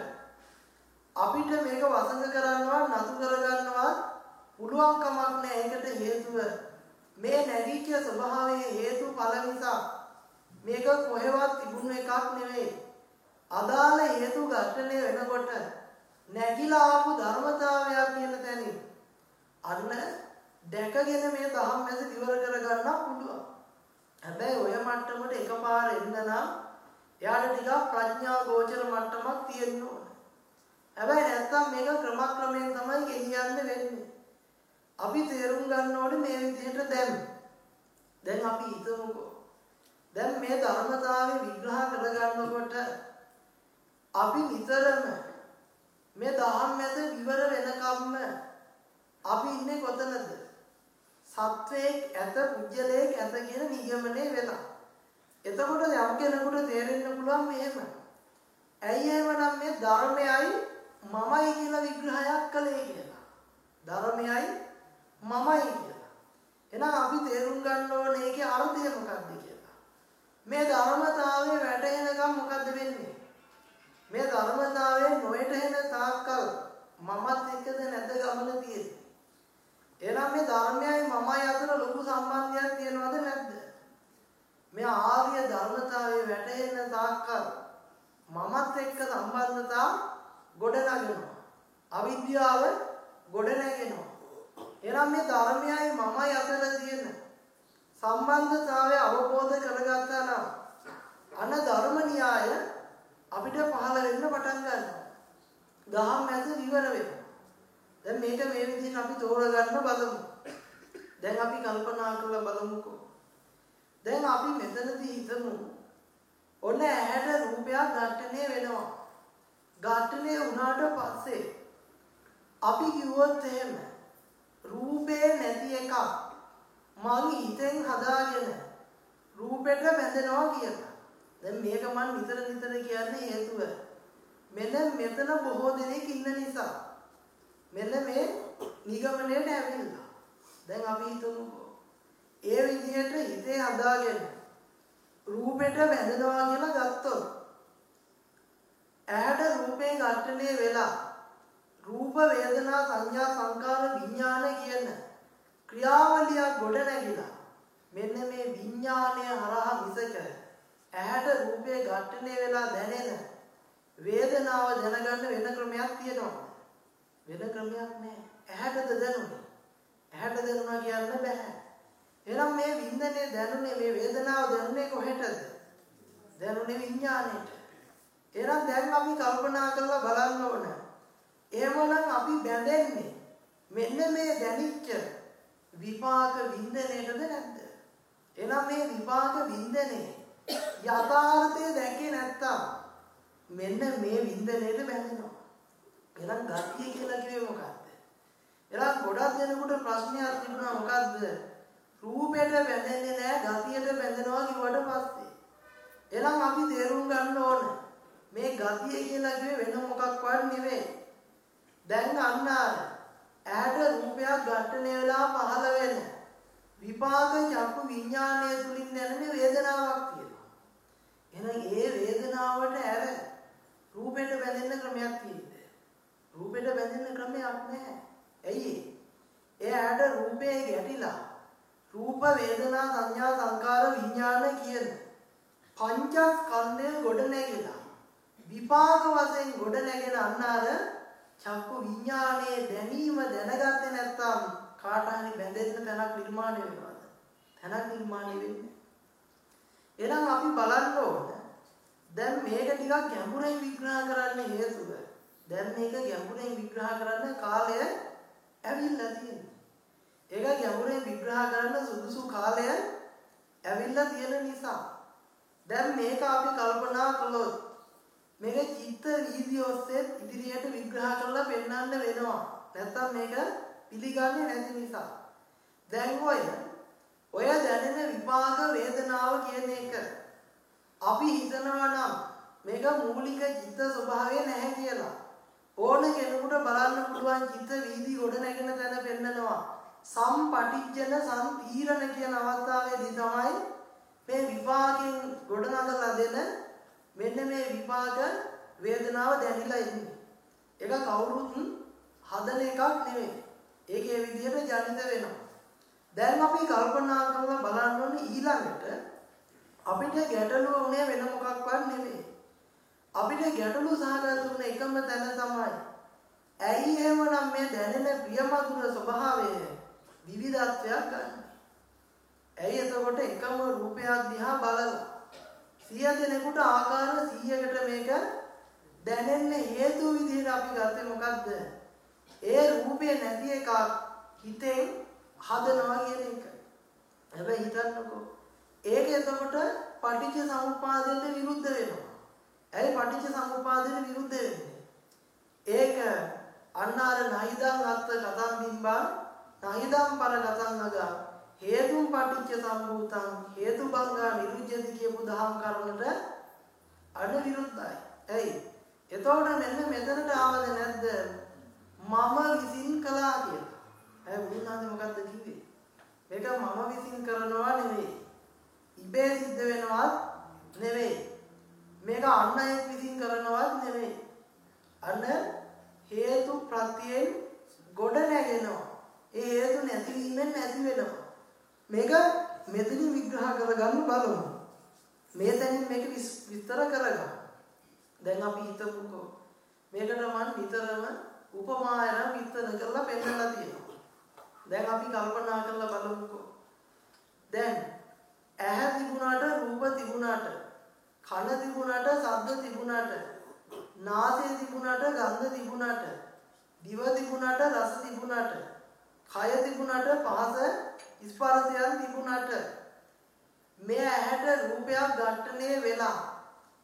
අපිට මේක වසඟ කරනවා නතු කරගන්නවා පුළුවන් කමක් නැහැ. ඒකට හේතුව මේ නැගිච්ච ස්වභාවයේ හේතු ඵල නිසා මේක කොහෙවත් තිබුණු එකක් නෙවෙයි. අදාළ හේතු ඝට්ටණය වෙනකොට නැగిලා ආපු ධර්මතාවයක් කියන තැනින් අන්න දැකගෙන මේ දහම් මැද විවර කරගන්න පුළුවන්. හැබැයි ඔය මට්ටමට එකපාර එන්න නම් එයාට ටිකක් ප්‍රඥා ගෝචර මට්ටමක් තියෙන්න ඕන. හැබැයි නැත්තම් මේක ක්‍රමක්‍රමයෙන් තමයි ගෙනියන්න වෙන්නේ. අපි තේරුම් ගන්න ඕනේ මේ විදිහට දැන්. දැන් අපි හිතමුකෝ. දැන් මේ ධර්මතාවය විග්‍රහ කරගන්නකොට අපි නිතරම මේ දහම් මැද විවර වෙනකම්ම අපි ඉන්නේ කොතනද? සත්වයක් ඇත පුජ්‍යලයක් ඇත කියන නිගමනයේ වෙලා. එතකොට යම් කෙනෙකුට තේරෙන්න පුළුවන් මෙහෙම. ඇයි එහෙමනම් මේ ධර්මයයි මමයි කියලා විග්‍රහයක් කළේ කියලා. ධර්මයයි මමයි කියලා. එහෙනම් අපි තේරුම් ගන්න ඕනේ ඒකේ අර්ථය මොකක්ද කියලා. මේ ධර්මතාවයේ වැටෙනකම් මොකද්ද වෙන්නේ? මේ ධර්මතාවයේ නොයටෙන තාක්කල් මමත් එක්කද නැද්ද ගමන තියෙන්නේ? එහෙනම් මේ ධර්මයයි මමයි අතර ලොකු සම්බන්ධයක් තියෙනවද නැද්ද? මේ ආර්ය ධර්මතාවයේ වැටෙන තාක්කල් මමත් එක්ක සම්බන්ධතා ගොඩනගෙනවා. අවිද්‍යාව ගොඩනගෙනවා. එහෙනම් මේ ධර්මයයි මමයි අතර තියෙන සම්බන්ධතාවය අවබෝධ කරගත්තා නම් අන ධර්ම න්‍යාය අපිට පහළ වෙන්න පටන් ගන්නවා. දහම් මැද විවර වෙනවා. දැන් මේක මේ විදිහට අපි තෝරගන්න බලමු. දැන් අපි කල්පනා කරලා බලමුකෝ. දැන් අපි මෙතනදී හිතමු ඔන්න ඇහැට රූපයක් ඝට්ටණය වෙනවා. ඝට්ටණය වුණාට පස්සේ අපි කිව්වොත් එහෙම රූපේ නැති එකක් මං හිතෙන් හදාගෙන රූපෙට බැඳෙනවා කියලා. දැන් මේක මම නිතර නිතර කියන්නේ හේතුව මෙන්න මෙතන බොහෝ දෙනෙක් ඉන්න නිසා මෙන්න මේ නිගමනයට ඇවිල්ලා. දැන් අපි හිතමුකෝ. ඒ විදිහට හිතේ හදාගෙන රූපෙට බැඳෙනවා කියලා ගත්තොත් ඇහැට රූපේ ඝට්ටණය වෙලා රූප වේදනා සංඥා සංකාර විඥාන කියන ක්‍රියාවලිය ගොඩ නැගිලා මෙන්න මේ විඥානය හරහා මිසක ඇහැට රූපේ ඝට්ටණය වෙලා දැනෙන වේදනාව දැනගන්න වෙන ක්‍රමයක් තියෙනවා වෙන ක්‍රමයක් නැහැ. ඇහැටද දැනුනේ? ඇහැට දැනුණා කියන්න බෑ. එහෙනම් මේ වින්දනේ දැනුනේ මේ වේදනාව දැනුනේ කොහෙටද? දැනුනේ විඥාණයට. එහෙනම් දැන් අපි කල්පනා කරලා බලන්න ඕන. එහෙමනම් අපි බැඳෙන්නේ මෙන්න මේ දැනිච්ච විපාක වින්දනයටද නැද්ද? එහෙනම් මේ විපාක වින්දනේ යථාර්ථය දැකේ නැත්තම් මෙන්න මේ වින්දනයට බැඳෙනවා. එහෙනම් ගතිය කියලා කිව්වේ මොකක්ද? එහෙනම් ගොඩක් දෙනෙකුට ප්‍රශ්නයක් තිබුණා මොකද්ද? රූපයට බැඳෙන්නේ නැහැ ගතියට බැඳෙනවා කිව්වට පස්සේ. එහෙනම් අපි තේරුම් ගන්න ඕන මේ ගතිය කියලා කිව්වේ වෙන මොකක්වත් නෙවෙයි. දැන් අන්න ඇහැට රූපයක් ඝට්ටණය වෙලා පහළ වෙන විපාක චක්කු විඥානය තුලින් දැනෙන වේදනාවක් තියෙනවා. එහෙනම් ඒ වේදනාවට ඇර රූපෙට බැඳෙන්න ක්‍රමයක් තියෙනවා. රූපෙට ප්‍රයෝජනයක් නැහැ. ඇයි එයාට රූපේ ගැටිලා රූප වේදනා සංඥා සංකාර විඥාන කියන පංචස්කන්ධය ගොඩ නැගිලා විපාක වශයෙන් ගොඩ නැගෙන අන්නාර චක්කු විඥානයේ දැනීම දැනගත්තේ නැත්නම් කාට හරි බැඳෙන්න තැනක් නිර්මාණය වෙනවද? තැනක් නිර්මාණය වෙන්නේ. එහෙනම් අපි බලන්න ඕන. දැන් මේක ටිකක් ගැඹුරින් විග්‍රහ කරන්න හේතුව. දැන් මේක ගැඹුරින් විග්‍රහ කරන්න කාලය ඇවිල්ලා තියෙනවා. ඒක ගැඹුරින් විග්‍රහ කරන්න සුදුසු කාලය ඇවිල්ලා තියෙන නිසා. දැන් මේක අපි කල්පනා කළොත් මේක චිත්ත වීදි ඔස්සේ ඉදිරියට විග්‍රහ කරලා පෙන්වන්න වෙනවා. නැත්තම් මේක පිළිගන්නේ නැති නිසා. දැන් ඔය ඔය දැනෙන විපාක වේදනාව කියන එක අපි හිතනවා නම් මේක මූලික චිත්ත ස්වභාවය නැහැ කියලා. ඕන කෙනෙකුට බලන්න පුළුවන් චිත්ත වීදි ගොඩ නැගෙන තැන පෙන්නනවා. සම්පටිච්ඡන සම්පීරණ කියන අවස්ථාවේදී තමයි මේ විපාකෙන් ගොඩ නගලා දෙන මෙන්න මේ විපාක වේදනාව දැනිලා ඉන්නේ. ඒක කවුරුත් හදන එකක් නෙමෙයි. ඒකේ විදිහට ජනිත වෙනවා. දැන් අපි කල්පනා කරලා බලන්න ඕනේ ඊළඟට අපිට ගැටලුව උනේ වෙන මොකක්වත් නෙමෙයි. අපිට ගැටලු සහගත වුණ එකම තැන තමයි ඇයි එහෙමනම් මේ දැනෙන ප්‍රියමధుර ස්වභාවය විවිධත්වයක් ගන්න. ඇයි එතකොට එකම රූපයක් දිහා බලලා සිය දෙනෙකුට ආකාර 100කට මේක දැනෙන්න හේතු විදිහට අපි ගත්තේ මොකද්ද? ඒ රූපේ නැති එකක් හිතෙන් හදනවා කියන එක. හැබැයි හිතන්නකෝ. ඒක එතකොට පටිච්ච සමුප්පාදයට විරුද්ධ වෙනවා. ඇයි පටිච්ච සමුප්පාදයට විරුද්ධ වෙන්නේ? ඒක අන්නාර නයිදං අත්ත කතං බිම්බා නයිදං පර කතං නගා හේතුම් පටිච්ච සම්භූතං හේතු බංගා නිරුජ්‍යති කියපු දහම් කරුණට අඩ විරුද්ධයි. ඇයි? එතකොට මෙන්න මෙතනට ආවද නැද්ද? මම විසින් කළා කියලා. ඇයි බුදුනාගේ මොකද්ද කිව්වේ? මේක මම විසින් කරනවා නෙවෙයි. ඉබේ සිද්ධ වෙනවත් නෙවෙයි. මේක අන් අයෙක් විසින් කරනවත් නෙවෙයි. අන්න හේතු ප්‍රත්‍යයෙන් ගොඩ නැගෙනවා. ඒ හේතු නැතිවීමෙන් නැති වෙනවා. මේක මෙතනින් විග්‍රහ කරගන්න බලමු. මේ තැනින් මේක විස්තර කරගන්න. දැන් අපි හිතමුකෝ මේකට මම නිතරම උපමායන විස්තර කරලා පෙන්නලා තියෙනවා. දැන් අපි කල්පනා කරලා බලමුකෝ. දැන් ඇහැ තිබුණාට රූප තිබුණාට කන තිබුණාට ශබ්ද තිබුණාට නාසය තිබුණාට ගන්ධ තිබුණාට දිව තිබුණාට රස තිබුණාට කය තිබුණාට පහස ස්පර්ශයන් තිබුණාට මේ ඇහැට රූපයක් ඝට්ටණය වෙලා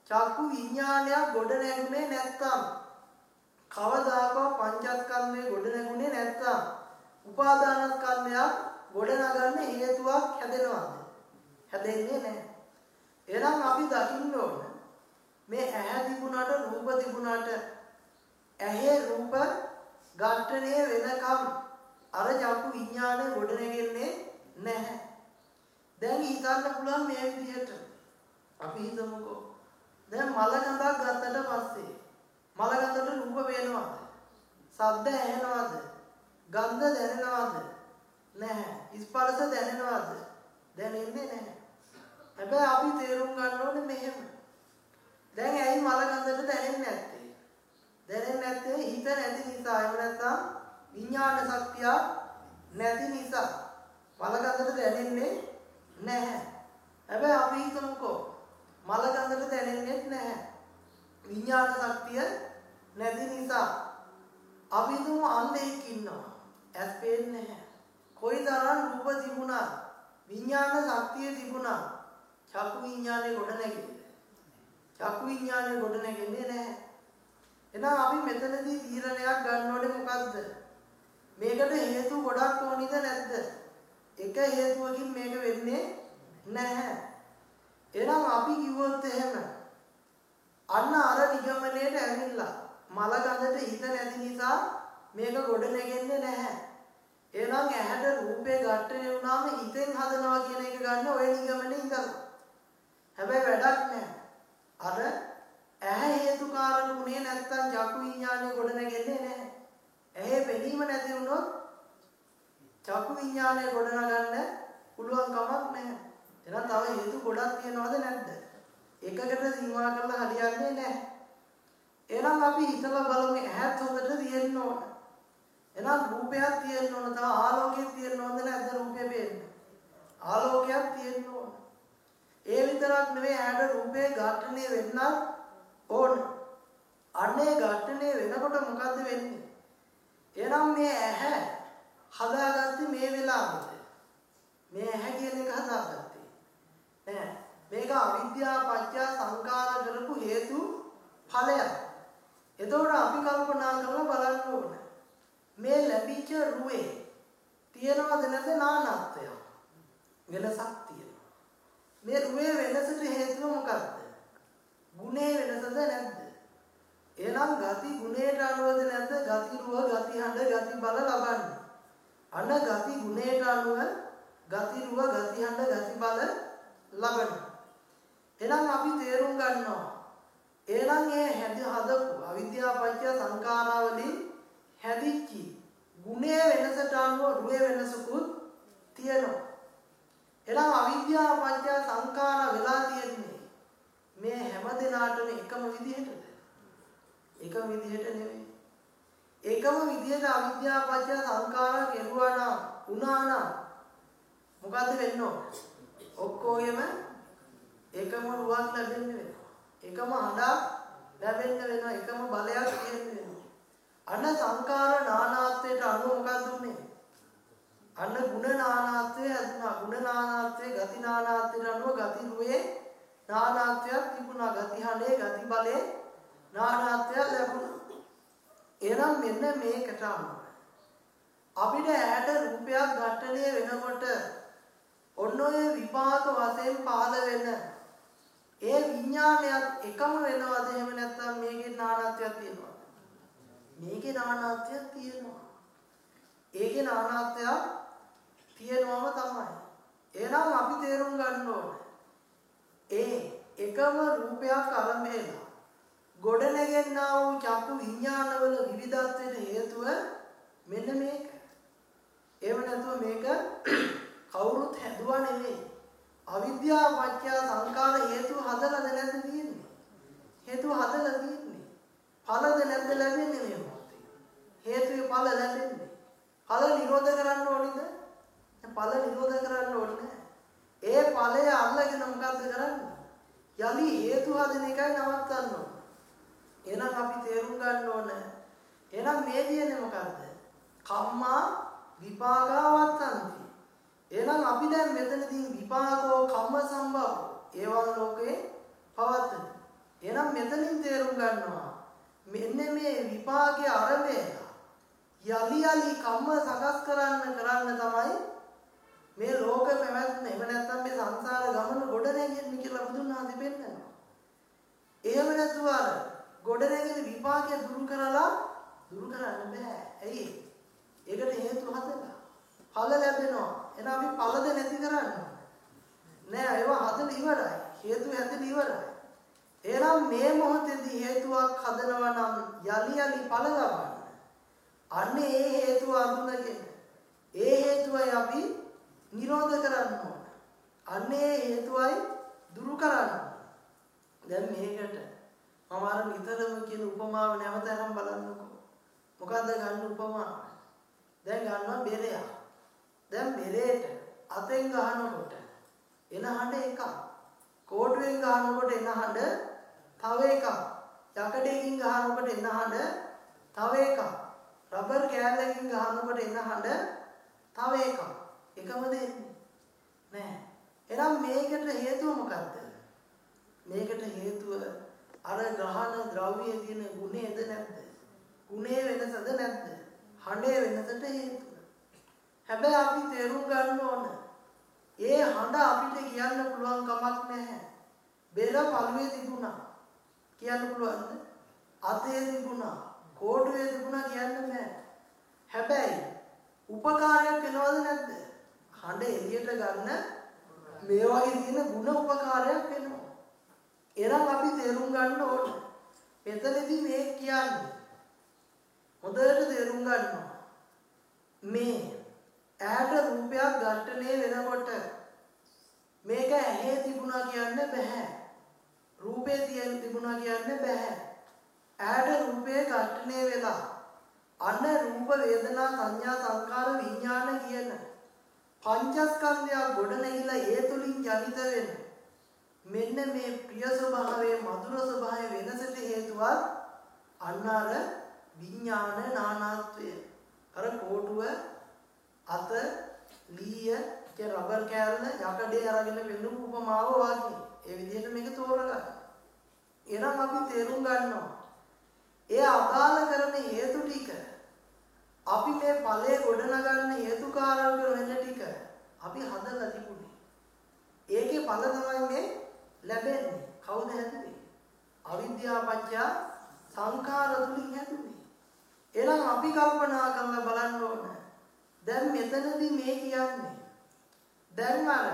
චක්කු විඥානයක් ගොඩ නැගුණේ නැත්තම් කවදාකවත් පංචස්කන්ධය ගොඩ නැගුණේ නැත්තම් උපාදානස්කන්ධයක් ගොඩ නගන්න හේතුවක් හැදෙනවද? හැදෙන්නේ නැහැ. එහෙනම් අපි දකින්න ඕන මේ ඇහැ තිබුණාට රූප තිබුණාට ඇහි රූප ඝට්ටණය වෙනකම් අර චක්කු විඥානය ගොඩ නැගෙන්නේ නැහැ දැන් හිතන්න පුළුවන් මේ විදිහට අපි හිතමුකෝ දැන් මල ගඳක් ගත්තට පස්සේ මල ගඳට රූප පේනවද? ශබ්ද ඇහෙනවද? ගන්ධ දැනෙනවද? නැහැ. ස්පර්ශ දැනෙනවද? දැනෙන්නේ නැහැ. හැබැයි අපි තේරුම් ගන්න ඕනේ මෙහෙම. දැන් ඇයි මල ගඳට දැනෙන්නේ නැත්තේ? දැනෙන්නේ නැත්තේ හිත නැති නිසා. එහෙම නැත්නම් විඥාන ශක්තිය නැති නිසා. මල ගඳට දැනෙන්නේ නැහැ. හැබැයි අපි හිතමුකෝ මල ගඳට දැනෙන්නේ නැහැ. විඥාන ශක්තිය නැති නිසා අපි තුමු අන්ධෙක් ඉන්නවා. ඇස් පේන්නේ නැහැ. කොයිතරම් රූප තිබුණා විඥාන ශක්තිය තිබුණා චක්කු විඥානේ ගොඩ නැගෙන්නේ. චක්කු විඥානේ ගොඩ නැගෙන්නේ නැහැ. එහෙනම් අපි මෙතනදී තීරණයක් ගන්න ඕනේ මොකද්ද? මේකට හේතු ගොඩක් ඕනිද නැද්ද? එක හේතුවකින් මේක වෙන්නේ නැහැ. එහෙනම් අපි කිව්වොත් එහෙම අන්න අර නිගමනයට ඇවිල්ලා මල ගඳට හිත නැති නිසා මේක ගොඩ නැගෙන්නේ නැහැ. එහෙනම් ඇහැට රූපේ ඝට්ටණය වුණාම හිතෙන් හදනවා කියන එක ගන්න ඔය නිගමනේ ඉඳලා. හැබැයි වැඩක් නැහැ. අර ඇහැ හේතුකාරකුනේ නැත්තම් චක්කු විඥානය ගොඩ නැගෙන්නේ නැහැ. ඇහි විඥානය ගොඩනගන්න පුළුවන් කමක් නැහැ. එහෙනම් තව හේතු ගොඩක් තියෙනවද නැද්ද? එකකට සීමා කරලා හරියන්නේ නැහැ. එහෙනම් අපි හිතලා බලමු ඇහත් හොඳට තියෙන්න ඕන. එහෙනම් රූපයක් තියෙන්න ඕන. තව ආලෝකයක් තියෙන්න ඕනද නැද්ද රූපේ පේන්න? ආලෝකයක් තියෙන්න ඕන. ඒ විතරක් නෙවෙයි ඇහැට රූපේ ඝට්ටණය වෙන්නත් ඕන. අන්නේ ඝට්ටණය වෙනකොට මොකද්ද වෙන්නේ? එහෙනම් මේ ඇහැ හදාගත්තේ මේ වෙලාවට. මේ ඇහැ කියන එක හදාගත්තේ. නෑ. මේක අවිද්‍යාව පත්‍ය සංකාර කරපු හේතු ඵලයක්. එතකොට අපි කල්පනා කරලා බලන්න ඕන. මේ ලැබිච්ච රුවේ තියනවද නැද නානත්වය? වෙනසක් තියෙනවා. මේ රුවේ වෙනසට හේතුව මොකක්ද? ගුණේ වෙනසද නැද්ද? එහෙනම් ගති ගුණයට අනුවද නැද්ද? ගති රුව, ගති හඬ, ගති බල ලබන්නේ. අන ගති ගුණයට අනුව ගති රුව, ගති හඬ, ගති බල ලබනවා. එහෙනම් අපි තේරුම් ගන්නවා එහෙනම් ඒ හැදි හදපු අවිද්‍යාව පත්‍ය සංඛාරවලින් හැදිච්ච ගුණයේ වෙනසට අනුව රුවේ වෙනසකුත් තියෙනවා. එහෙනම් අවිද්‍යාව පත්‍ය සංඛාර වෙලා තියෙන්නේ මේ හැම දිනාටම එකම විදිහටද? එකම විදිහට නෙවෙයි. එකම විදිහට අවිද්‍යාව පත්‍ය සංඛාර කෙරුවා නම් උනා නම් මොකද්ද වෙන්නේ? ඔක්කොගෙම එකම රුවක් ලැබෙන්නේ වෙනවා. එකම හඬක් ලැබෙන්න වෙනවා එකම බලයක් තියෙන්න වෙනවා අන්න සංකාර නානාත්වයට අනුව මොකක්ද උනේ අන්න ಗುಣ නානාත්වය හැදුනා ಗುಣ නානාත්වයේ ගති නානාත්වයට අනුව ගති රුවේ නානාත්වයක් තිබුණා ගති හඬේ ගති බලේ නානාත්වයක් ලැබුණා එහෙනම් මෙන්න මේකට අනුව අපිට ඇහැට රූපයක් ඝට්ටණය වෙනකොට ඔන්න ඔය විපාක වශයෙන් පාල වෙන ඒ විඥානයත් එකම වෙනවද එහෙම නැත්නම් මේකේ නානත්වයක් තියෙනවද? මේකේ නානත්වයක් තියෙනවා. ඒකේ නානත්වයක් තියෙනවම තමයි. එහෙනම් අපි තේරුම් ගන්න ඕනේ. ඒ එකම රූපයක් අරඹේලා ගොඩ නැගෙන්නා වූ චක්කු විඥානවල විවිධත්වයට හේතුව මෙන්න මේක. ඒව නැතුව මේක කවුරුත් හැදුවා නෙවෙයි. අවිද්‍යාව පත්‍ය සංකාර හේතු හදලාද නැද්ද තියෙන්නේ? හේතු හදලා තියෙන්නේ. ඵලද නැද්ද ලැබෙන්නේ මේ මොහොතේ? හේතුවේ ඵල ලැබෙන්නේ. ඵල නිරෝධ කරන්න ඕනිද? ඵල නිරෝධ කරන්න ඕනේ ඒ ඵලය අල්ලගෙන මොකද්ද කරන්නේ? යලි හේතු හදන එකයි නවත්තන්න ඕන. එහෙනම් අපි තේරුම් ගන්න ඕන. එහෙනම් මේ කියන්නේ මොකද්ද? කම්මා විපාකාවත්තන්ති. එහෙනම් අපි දැන් මෙතනදී විපාකෝ කම්ම සම්භව ඒවල් ලෝකේ පවත්තන. එහෙනම් මෙතනින් තේරුම් ගන්නවා මෙන්න මේ විපාකයේ ආරම්භය යලි යලි කම්ම සකස් කරන්න කරන්න තමයි මේ ලෝක පැවැත්ම එහෙම නැත්නම් මේ සංසාර ගමන ගොඩ නැගෙන්නේ කියලා බුදුන් වහන්සේ පෙන්නනවා. එහෙම නැතුව අර ගොඩ නැගෙන විපාකය දුරු කරලා දුරු කරන්න බෑ. ඇයි? ඒකට හේතු හදලා. ඵල ලැබෙනවා. එහෙනම් අපි ඵලද නැති කරන්නේ නෑ ඒවා හදලා ඉවරයි හේතු හැදලා ඉවරයි එහෙනම් මේ මොහොතේදී හේතුවක් හදනවා නම් යලි යලි ඵල ලබන්න අන්නේ ඒ හේතුව අඳුනගෙන ඒ හේතුවයි අපි නිරෝධ කරන්න ඕන අන්නේ හේතුවයි දුරු කරන්න දැන් මේකට මම අර නිතරම කියන උපමාව නැවත අරන් බලන්නකෝ මොකද්ද ගන්න උපමාව දැන් ගන්නවා බෙරයක් දැන් බෙරේට අතෙන් ගහනකොට එන හඬ එකක්. කෝටුවෙන් ගහනකොට එන හඬ තව එකක්. යකඩකින් ගහනකොට එන හඬ තව එකක්. රබර් කෑල්ලකින් ගහනකොට එන හඬ තව එකක්. එකමද එන්නේ? නෑ. එහෙනම් මේකට හේතුව මොකද්ද? මේකට හේතුව අර ග්‍රහණ ද්‍රව්‍යයේ තියෙන ගුණේද නැද්ද? ගුණේ වෙනසද නැද්ද? හඬේ වෙනසට හේතුව. හැබැයි අපි තේරුම් ගන්න ඕන. ඒ හඬ අපිට කියන්න පුළුවන් කමක් නැහැ. බෙර පළුවේ තිබුණා. කියන්න පුළුවන්ද? අතේ තිබුණා. කෝටුවේ තිබුණා කියන්න බෑ. හැබැයි උපකාරයක් වෙනවද නැද්ද? හඬ එළියට ගන්න මේ වගේ තියෙන ಗುಣ උපකාරයක් වෙනවා. එනම් අපි තේරුම් ගන්න ඕන. මෙතනදී මේ කියන්නේ හොඳට තේරුම් ගන්නවා. මේ ඇහැට රූපයක් ඝට්ටණය වෙනකොට මේක ඇහි තිබුණා කියන්න බෑ. රූපේ තියෙන තිබුණා කියන්න බෑ. ඇහැට රූපේ ඝට්ටණය වෙලා අන්න රූප වේදනා සංඥා සංකාර විඥාන කියන පංචස්කන්ධය ගොඩ නැගිලා ඒ තුලින් ජනිත වෙන මෙන්න මේ ප්‍රිය ස්වභාවයේ මధుර ස්වභාවයේ වෙනසට හේතුවත් අන්න අර විඥාන නානාත්වය අර කෝටුව අත ලීය කිය රබර් කෑල්ල යකඩේ අරගෙන වෙන්න උපමාව වගේ ඒ විදිහට මේක තෝරගන්න. එහෙනම් අපි තේරුම් ගන්නවා. ඒ අදාළ කරන හේතු ටික අපි මේ ඵලයේ ගොඩනගන්න හේතුකාරක වෙන ටික අපි හදලා තිබුණේ. ඒකේ ඵල තමයි මේ ලැබෙන්නේ. කවුද හැදුවේ? අවිද්‍යාව පත්‍ය සංඛාර තුලින් හැදුවේ. එහෙනම් අපි කල්පනා කරලා බලන්න ඕන. දැන් මෙතනදී මේ කියන්නේ දැන් අර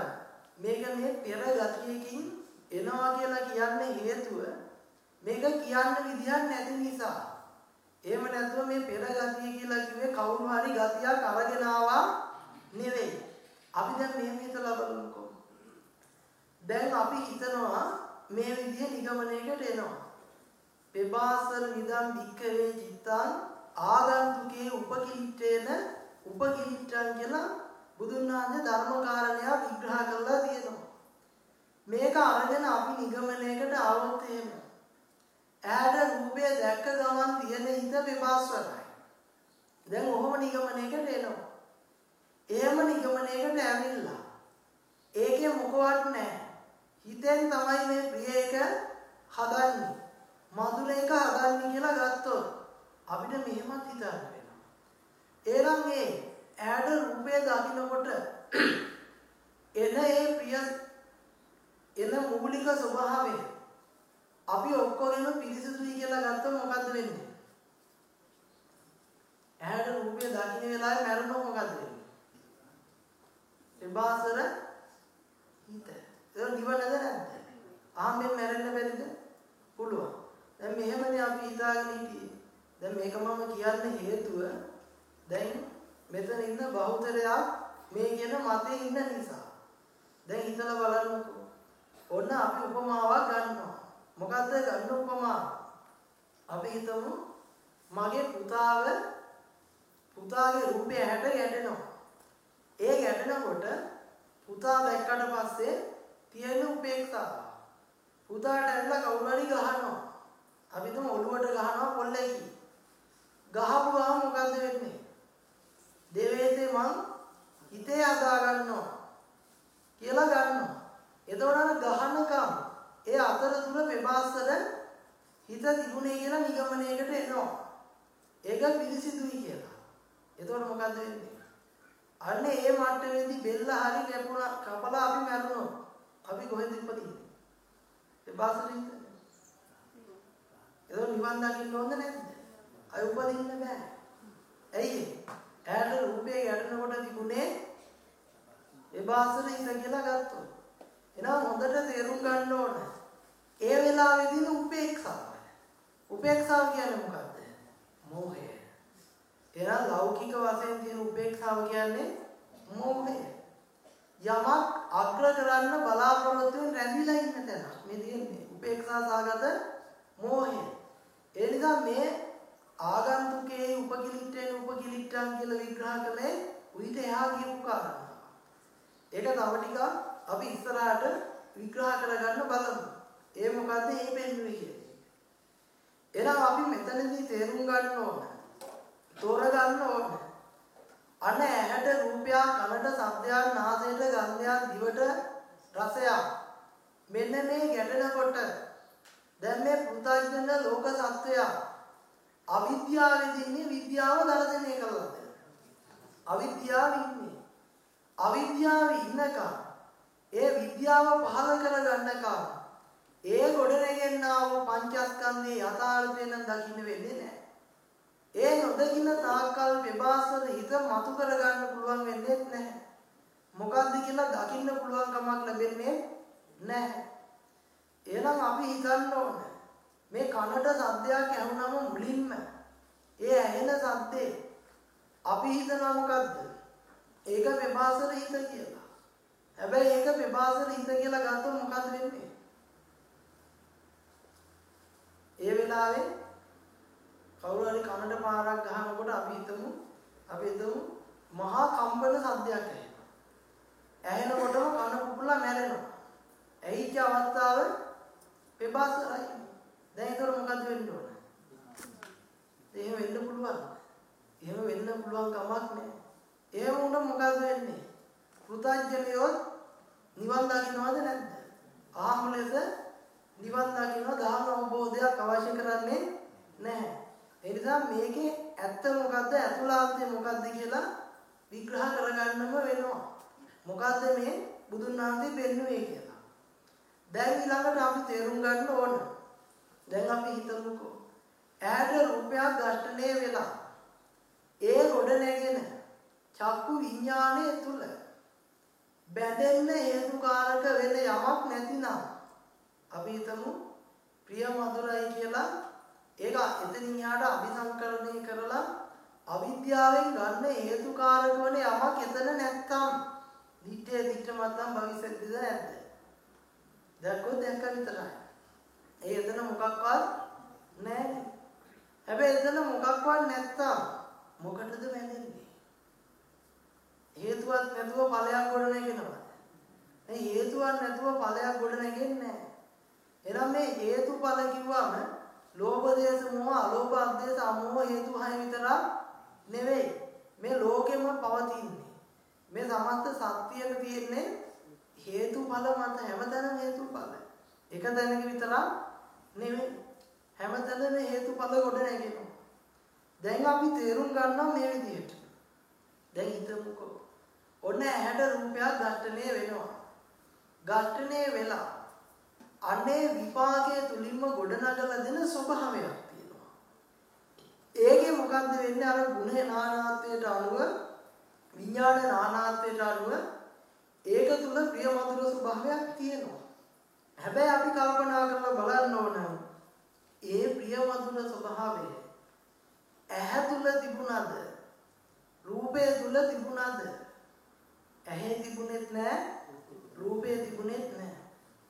මේක මේ පෙර ගතියකින් එනවා කියලා කියන්නේ හේතුව මේක කියන්න විදිහක් නැති නිසා එහෙම නැත්නම් මේ පෙර ගතිය කියලා කිව්වේ කවුරු හරි ගතියක් අරගෙන ආවා නෙවෙයි. අපි දැන් මෙහෙම හිතලා බලමුකෝ. දැන් අපි හිතනවා මේ විදිහ නිගමනයකට එනවා. පෙබාසර නිදන් වික්කවේ චිත්තං ආගන්තුකේ උපකිලිටේන උපකිලිට්ඨං කියලා බුදුන් වහන්සේ ධර්මකාරණය විග්‍රහ කරලා තියෙනවා. මේක අරගෙන අපි නිගමනයකට ආවොත් එහෙම ඈට රූපය දැක්ක ගමන් තියෙන හිත විපාස්වරයි. දැන් ඔහොම නිගමනයකට එනවා. එහෙම නිගමනයකට ඇවිල්ලා ඒකේ මොකවත් නැහැ. හිතෙන් තමයි මේ ප්‍රිය එක හදන්නේ. මధుර එක හදන්නේ කියලා ගත්තොත් අපිට මෙහෙමත් හිතන්න වෙනවා. එහෙනම් මේ ඈට රූපය දකින්නකොට එන ඒ ප්‍රිය එන මූලික ස්වභාවය අපි ඔක්කොගෙම පිරිසිදුයි කියලා ගත්තොත් මොකද්ද වෙන්නේ? ඇහැට රූපය දකින්න වෙලාවේ මැරුණොත් මොකද්ද වෙන්නේ? එබාසර හිත. ඒක නිවනද නැද්ද? ආම්බෙන් මැරෙන්න බැරිද? පුළුවන්. දැන් මෙහෙමනේ අපි හිතාගෙන හිටියේ. දැන් මේක මම කියන්න හේතුව දැන් මෙතන ඉන්න බහුතරයක් මේ කියන මතේ ඉන්න නිසා. දැන් හිතලා බලන්නකෝ. ඔන්න අපි උපමාවක් ගන්නවා. මොකද්ද ගන්න උපමා? අපි හිතමු මගේ පුතාව පුතාගේ රූපය හැට ගැටෙනවා. ඒ ගැටෙනකොට පුතා දැක්කට පස්සේ තියෙන උපේක්ෂාව. පුතාට ඇවිල්ලා කවුරු හරි ගහනවා. අපි හිතමු ඔළුවට ගහනවා පොල්ලේකි. ගහපු ගමන් මොකද්ද වෙන්නේ? දෙවේතේ මං හිතේ අදා ගන්නවා කියලා ගන්නවා. එතකොට අර ගහනකම් ඒ අතරතුර මෙබාස්සර හිත තිබුණේ කියලා නිගමනයකට එනවා. ඒක පිළිසිදුයි කියලා. එතකොට මොකද වෙන්නේ? අන්නේ ඒ මට්ටමේදී බෙල්ල හරි කැපුණා කපලා අපි මැරුණොත් අපි කොහෙද ඉපදින්නේ? මෙබාස්සර හිත. එතකොට නිවන් දකින්න ඕන නැද්ද? අය උපදින්න බෑ. ඇයි? ඈට රූපේ ගැටෙනකොට තිබුණේ මෙබාස්සර හිත කියලා ගත්තොත්. එහෙනම් හොඳට තේරුම් ගන්න ඕන. ඒ වෙලාවේදී උපේක්ෂාව. උපේක්ෂාව කියන්නේ මොකද්ද? මෝහය. එහෙනම් ලෞකික වශයෙන් තියෙන උපේක්ෂාව කියන්නේ මෝහය. යමක් අග්‍ර කරන්න බලාපොරොත්තු වෙන රැඳිලා ඉන්න තැන. මේ තියෙන්නේ උපේක්ෂා සාගත මෝහය. ඒ නිසා මේ ආගන්තුකේ උපකිලිට්ඨේන උපකිලිට්ඨං කියලා විග්‍රහ කළේ උිට එහා ගියපු කාරණා. ඒක තව ටිකක් අපි ඉස්සරහට විග්‍රහ කරගන්න බලමු. ඒ මොකද්ද මේ පෙන්වුවේ කියන්නේ. එහෙනම් අපි මෙතනදී තේරුම් ගන්න ඕන. තෝරගන්න ඕන. අන ඇහැට රූපයක්, කනට ශබ්දයක්, නාසයට ගන්ධයක්, දිවට රසයක්. මෙන්න මේ ගැටෙනකොට දැන් මේ පුතඥ ලෝක සත්වය අවිද්‍යාවේදී ඉන්නේ විද්‍යාව දර්ශනය කළාද? අවිද්‍යාව ඉන්නේ. අවිද්‍යාව ඉන්නකම් ඒ විද්‍යාව පහළ කරගන්නකම් ඒ ගොඩනගෙන්නා වූ පංචස්කන්ධයේ යථාර්ථය නම් දකින්න වෙන්නේ නැහැ. ඒ නොදකින්න තාක්කල් විපාසවල හිත මතු කරගන්න පුළුවන් වෙන්නේ නැහැ. මොකද්ද කියලා දකින්න පුළුවන් කමක් ලැබෙන්නේ නැහැ. එහෙනම් අපි හිතන්න ඕන මේ කනට සද්දයක් ඇහුනම මුලින්ම ඒ ඇහෙන සද්දේ අපි හිතනවා මොකද්ද? ඒක විපාසර හිත කියලා. හැබැයි ඒක විපාසර හිත කියලා ගත්තොත් මොකද වෙන්නේ? ඒ වෙලාවේ කවුරු හරි කනට පාරක් ගහනකොට අපි හිතමු අපි හිතමු මහා කම්පන සද්දයක් ඇහෙනවා. ඇහෙනකොටම කන පුපුරලා මැරෙනවා. ඇහිච්ච අවස්ථාව විපාසරයි. දැන් ඒතර මොකද වෙන්න ඕන? එහෙම වෙන්න පුළුවන්. එහෙම වෙන්න පුළුවන් කමක් නැහැ. එහෙම වුණොත් මොකද වෙන්නේ? කෘතඥයෝ නිවන් දකින්නවද නැද්ද? ආහම ලෙස නිවන් දකින්න ධර්ම අවබෝධයක් අවශ්‍ය කරන්නේ නැහැ. ඒ නිසා මේකේ ඇත්ත මොකද්ද අතුලාන්තය මොකද්ද කියලා විග්‍රහ කරගන්නම වෙනවා. මොකද්ද මේ බුදුන් වහන්සේ පෙන්වුවේ කියලා. දැන් ඊළඟට අපි තේරුම් ගන්න ඕන. දැන් අපි හිතමුකෝ ඈට රුපියල් ඝට්ටණය වෙලා ඒ ගොඩ නැගෙන චක්කු විඥානය තුල බැඳෙන්න හේතුකාරක වෙන යමක් නැතිනම් අපි හිතමු ප්‍රිය මధుරයි කියලා. ඒක එතනින් යාට අபிසංකරණය කරලා අවිද්‍යාවෙන් ගන්න හේතුකාරක වන යමක් එතන නැත්තම්. දිත්තේ දිත්ත මත්තම් භවිෂ්‍යතිද නැද්ද? දැක්කොත් දැක්ක විතරයි. ඒ එතන මොකක්වත් නැහැ. හැබැයි එතන මොකක්වත් නැත්තම් මොකටද වැඳෙන්නේ හේතුවක් නැතුව ඵලයක් ගොඩ නැගෙනවා මේ හේතුවක් නැතුව ඵලයක් ගොඩ නැගෙන්නේ නැහැ එහෙනම් මේ හේතුඵල කිව්වම ලෝභ දේශ මොහ අලෝභ අධේශ අමෝහ හේතු හය විතරක් නෙවෙයි. මේ ලෝකෙම පවතින්නේ. මේ සමස්ත සත්‍යයක තියෙන්නේ හේතුඵල මත හැමතැනම හේතුඵල. එක තැනක විතරක් නෙවෙයි. හැමතැනම හේතුඵල ගොඩ නැගෙනවා. දැන් අපි තේරුම් ගන්නවා මේ විදිහට. දැන් හිතමුකෝ. ඔන්න ඇහැට රූපයක් ඝට්ටණය වෙනවා. ඝට්ටණය වෙලා අනේ විපාකයේ තුලින්ම ගොඩනගලා දෙන ස්වභාවයක් තියෙනවා. ඒකේ මොකද්ද වෙන්නේ අර ගුණ නානාත්වයට අනුව විඥාන නානාත්වයට අනුව ඒක තුල ප්‍රිය මధుර ස්වභාවයක් තියෙනවා. හැබැයි අපි කල්පනා කරලා බලන්න ඕන ඒ ප්‍රිය මధుර ස්වභාවය ඇහැ තුල තිබුණාද? රූපේ තුල තිබුණාද? ඇහි තිබුණෙත් නැහැ, රූපේ තිබුණෙත් නැහැ.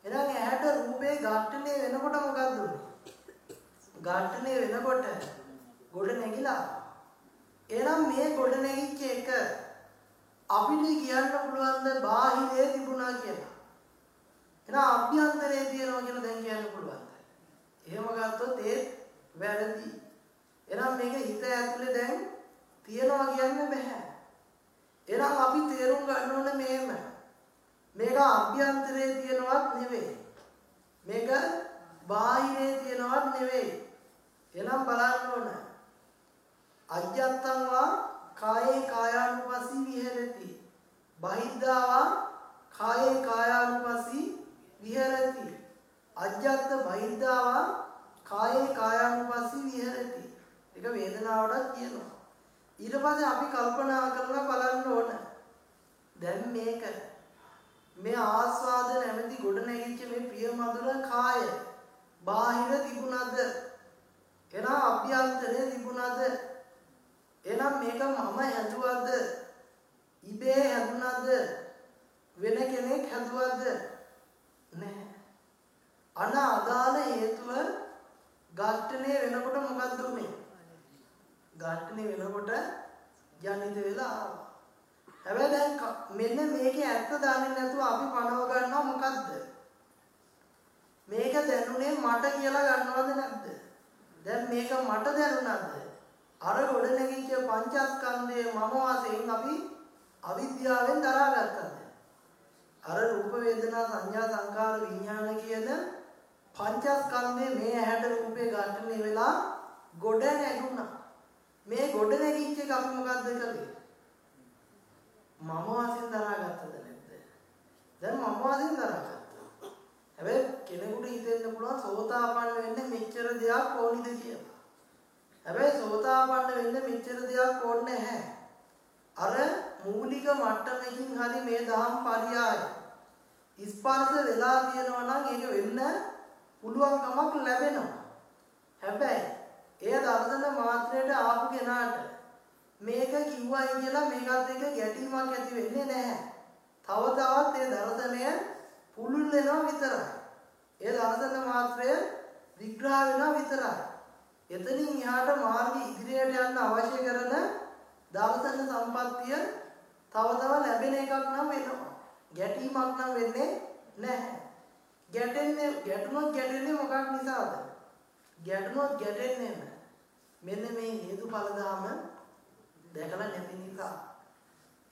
එහෙනම් ඇහැට රූපේ ඝට්ටණය වෙනකොට මොකක්ද උනේ? ඝට්ටණය වෙනකොට ගොඩ නැගිලා. එහෙනම් මේ ගොඩ නැගිච්ච එක අපිට කියන්න පුළුවන්ද බාහිරේ තිබුණා කියලා? එහෙනම් අභ්‍යන්තරේ තියෙනවා කියලා දැන් කියන්න පුළුවන්ද? එහෙම ගත්තොත් ඒ වැරදි. එහෙනම් මේක හිත ඇතුලේ දැන් තියනවා කියන්න බෑ. එහෙනම් අපි තේරුම් ගන්න ඕනේ මේම මේක අභ්‍යන්තරයේ තියෙනවත් නෙවෙයි. මේක බාහිරේ තියෙනවත් නෙවෙයි. එනම් බලන්න ඕන. අජ්ජත්තං වා කායේ කායානුපස්සී විහෙරති. බහිද්ධාවා කායේ කායානුපස්සී විහෙරති. අජ්ජත්ත බහිද්ධාවා කායේ කායානුපස්සී විහෙරති. ඒක වේදනාවටත් කියනවා. ඊට පස්සේ අපි කල්පනා කරලා බලන්න ඕන. දැන් මේක මේ ආස්වාද නැමැති ගොඩ නැගිච්ච මේ ප්‍රිය මధుර කාය. බාහිර තිබුණද? එනම් අභ්‍යන්තරේ තිබුණද? එනම් මේක මම හැදුවද ඉබේ හැදුනද වෙන කෙනෙක් හැදුවද නැහැ. අන අදාළ හේතුව ඝට්ටණය වෙනකොට මොකද්ද උනේ? ඝට්ටණය වෙනකොට ජනිත වෙලා ආවා. හැබැයි දැන් මෙන්න මේකේ ඇත්ත දන්නේ නැතුව අපි පණව ගන්නවා මොකද්ද? මේක දැනුනේ මට කියලා ගන්නවද නැද්ද? දැන් මේක මට දැනුණාද? අර ගොඩ නැගිච්ච පංචස්කන්ධයේ මම වශයෙන් අපි අවිද්‍යාවෙන් දරාගත්තද? අර රූප වේදනා සංඥා සංකාර විඥාන කියන පංචස්කන්ධයේ මේ ඇහැට රූපේ ඝට්ටනේ වෙලා ගොඩ නැගුණා. මේ ගොඩ නැගිච්ච එක අපි මොකද්ද කළේ? මම වශයෙන් දරාගත්තද නැද්ද? දැන් මම වශයෙන් දරාගත්තා. හැබැයි කෙනෙකුට හිතෙන්න පුළුවන් සෝතාපන්න වෙන්න මෙච්චර දෙයක් ඕනිද කියලා. හැබැයි සෝතාපන්න වෙන්න මෙච්චර දෙයක් ඕනේ නැහැ. අර මූලික මට්ටමකින් හරි මේ දහම් පරියාය ස්පර්ශ වෙලා තියෙනවා නම් ඒක වෙන්න පුළුවන්කමක් ලැබෙනවා. හැබැයි එය දර්ශන මාත්‍රයට ආපු කෙනාට මේක කිව්වයි කියලා මේකත් එක්ක ගැටීමක් ඇති වෙන්නේ නැහැ. තව තවත් ඒ දර්ශනය පුළුල් වෙනවා විතරයි. ඒ දර්ශන මාත්‍රය විග්‍රහ වෙනවා විතරයි. එතනින් එහාට මාර්ගය ඉදිරියට යන්න අවශ්‍ය කරන දර්ශන සම්පත්තිය තව තව ලැබෙන එකක් නම් වෙනවා. ගැටීමක් නම් වෙන්නේ නැහැ. ගැටෙන්නේ ගැටුණොත් ගැටෙන්නේ මොකක් නිසාද? ගැටුණොත් ගැටෙන්නේ මෙන්න මේ හේතුඵල ධම දැකලා නැති නිසා.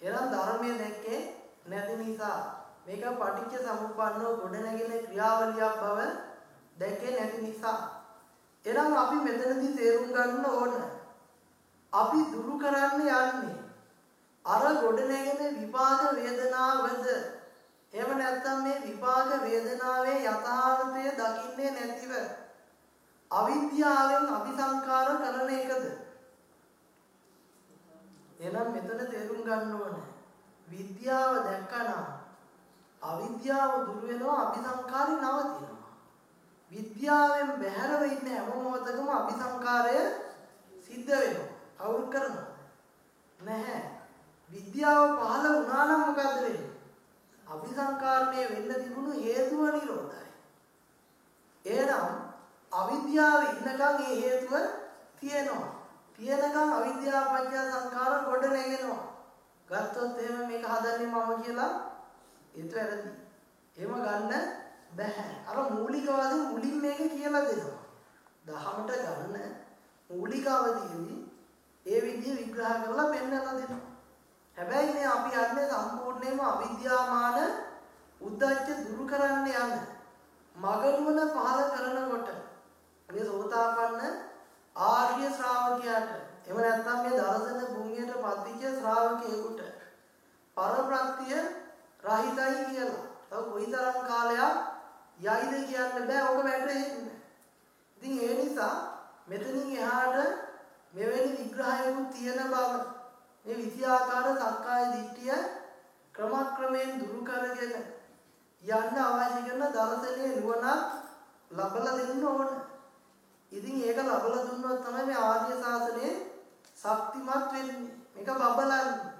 එනම් ධර්මයේ දැක්කේ නැති නිසා මේක පටිච්ච සමුප්පන්නව ගොඩනැගෙන ක්‍රියාවලියක් බව දැක්කේ නැති නිසා. එනම් අපි මෙතනදී තේරුම් ගන්න ඕන. අපි දුරු කරන්න යන්නේ අර ගොඩනැගෙන විපාක වේදනාවද එහෙම නැත්නම් මේ විපාක වේදනාවේ යථාර්ථය දකින්නේ නැතිව අවිද්‍යාවෙන් අபிසංකාර කරන එකද එහෙනම් මෙතන තේරුම් ගන්න ඕනේ. විද්‍යාව දැක්කනම් අවිද්‍යාව දුර වෙනවා අபிසංකාරي නවතිනවා. විද්‍යාවෙන් බැහැරව ඉන්න හැම මොහොතකම අபிසංකාරය සිද්ධ වෙනවා. අවුල් කරනවා. නැහැ. විද්‍යාව පහළ වුණා නම් මොකද වෙන්නේ? අபிසංකාරණය වෙන්න තිබුණු හේතුව නිරෝධයි. එහෙනම් අවිද්‍යාව ඉන්නකම් ඒ හේතුව තියෙනවා. තියෙනකම් අවිද්‍යාව පත්‍ය සංකාර ගොඩ නැගෙනවා. ගත්තොත් එහෙම මේක හදන්නේ මම කියලා ඒත් වැරදි. එහෙම ගන්න බෑ. අර මූලික වශයෙන් මුලින් මේක කියලා දෙනවා. දහමට ගන්න මූලික අවදීදී ඒ විදිහ විග්‍රහ කරලා පෙන්වලා දෙනවා. හැබැයි මේ අපි යන්නේ සම්පූර්ණයෙන්ම අවිද්‍යාමාන උද්දච්ච දුරු කරන්න යන මගනුවන පහල කරනකොට මේ සෝතාපන්න ආර්ය ශ්‍රාවකයාට එහෙම නැත්නම් මේ දර්ශන භූමියට පත්විච්ච ශ්‍රාවකයෙකුට පරප්‍රත්‍ය රහිතයි කියලා. තව කොයිතරම් කාලයක් යයිද කියන්න බෑ ඔක වැටහෙන්නේ. ඉතින් ඒ නිසා මෙතනින් එහාට මෙවැනි විග්‍රහයකුත් තියෙන බව මේ විද්‍යාකාර සක්කාය දිට්ඨිය ක්‍රමක්‍රමයෙන් දුරු කරගෙන යන්න අවශ්‍ය කරන දර්ශනීය නුවණක් ලබලා දෙන්න ඕන. ඉතින් ඒක ලබලා දුන්නොත් තමයි මේ ආර්ය ශාසනය ශක්තිමත් වෙන්නේ. මේක බබලන්නේ.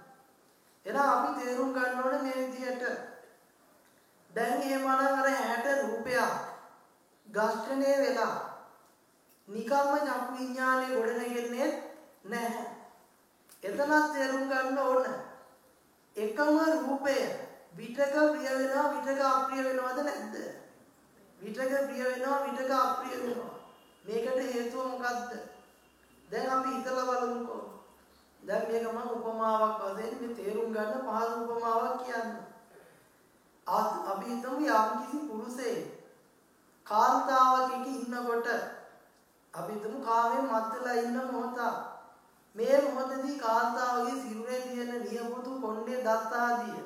එහෙනම් අපි තේරුම් ගන්න ඕනේ මේ විදිහට. දැන් එහෙමනම් අර 60 රූපයක් ඝෂ්ඨණය වෙලා නිකම්ම චක්කු විඥානේ ගොඩනගෙන්නේ නැහැ. එතනත් තේරුම් ගන්න ඕන. එකම රූපය විතක ප්‍රිය වෙනවා විතක අප්‍රිය වෙනවද නැද්ද? විතක ප්‍රිය වෙනවා විතක අප්‍රිය වෙනවා. මේකට හේතුව මොකද්ද? දැන් අපි හිතලා බලමුකෝ. දැන් මේක මම උපමාවක් වශයෙන් මේ තේරුම් ගන්න පහසු උපමාවක් කියන්න. අපි හිතමු යම් කිසි පුරුෂයෙක් කාන්තාවක ඉන්නකොට අපි හිතමු කාමයෙන් මත් වෙලා ඉන්න මොහොත මේ මොහොතදී කාන්තාවගේ සිරුරේ තියෙන නියපොතු කොණ්ඩේ දත් ආදිය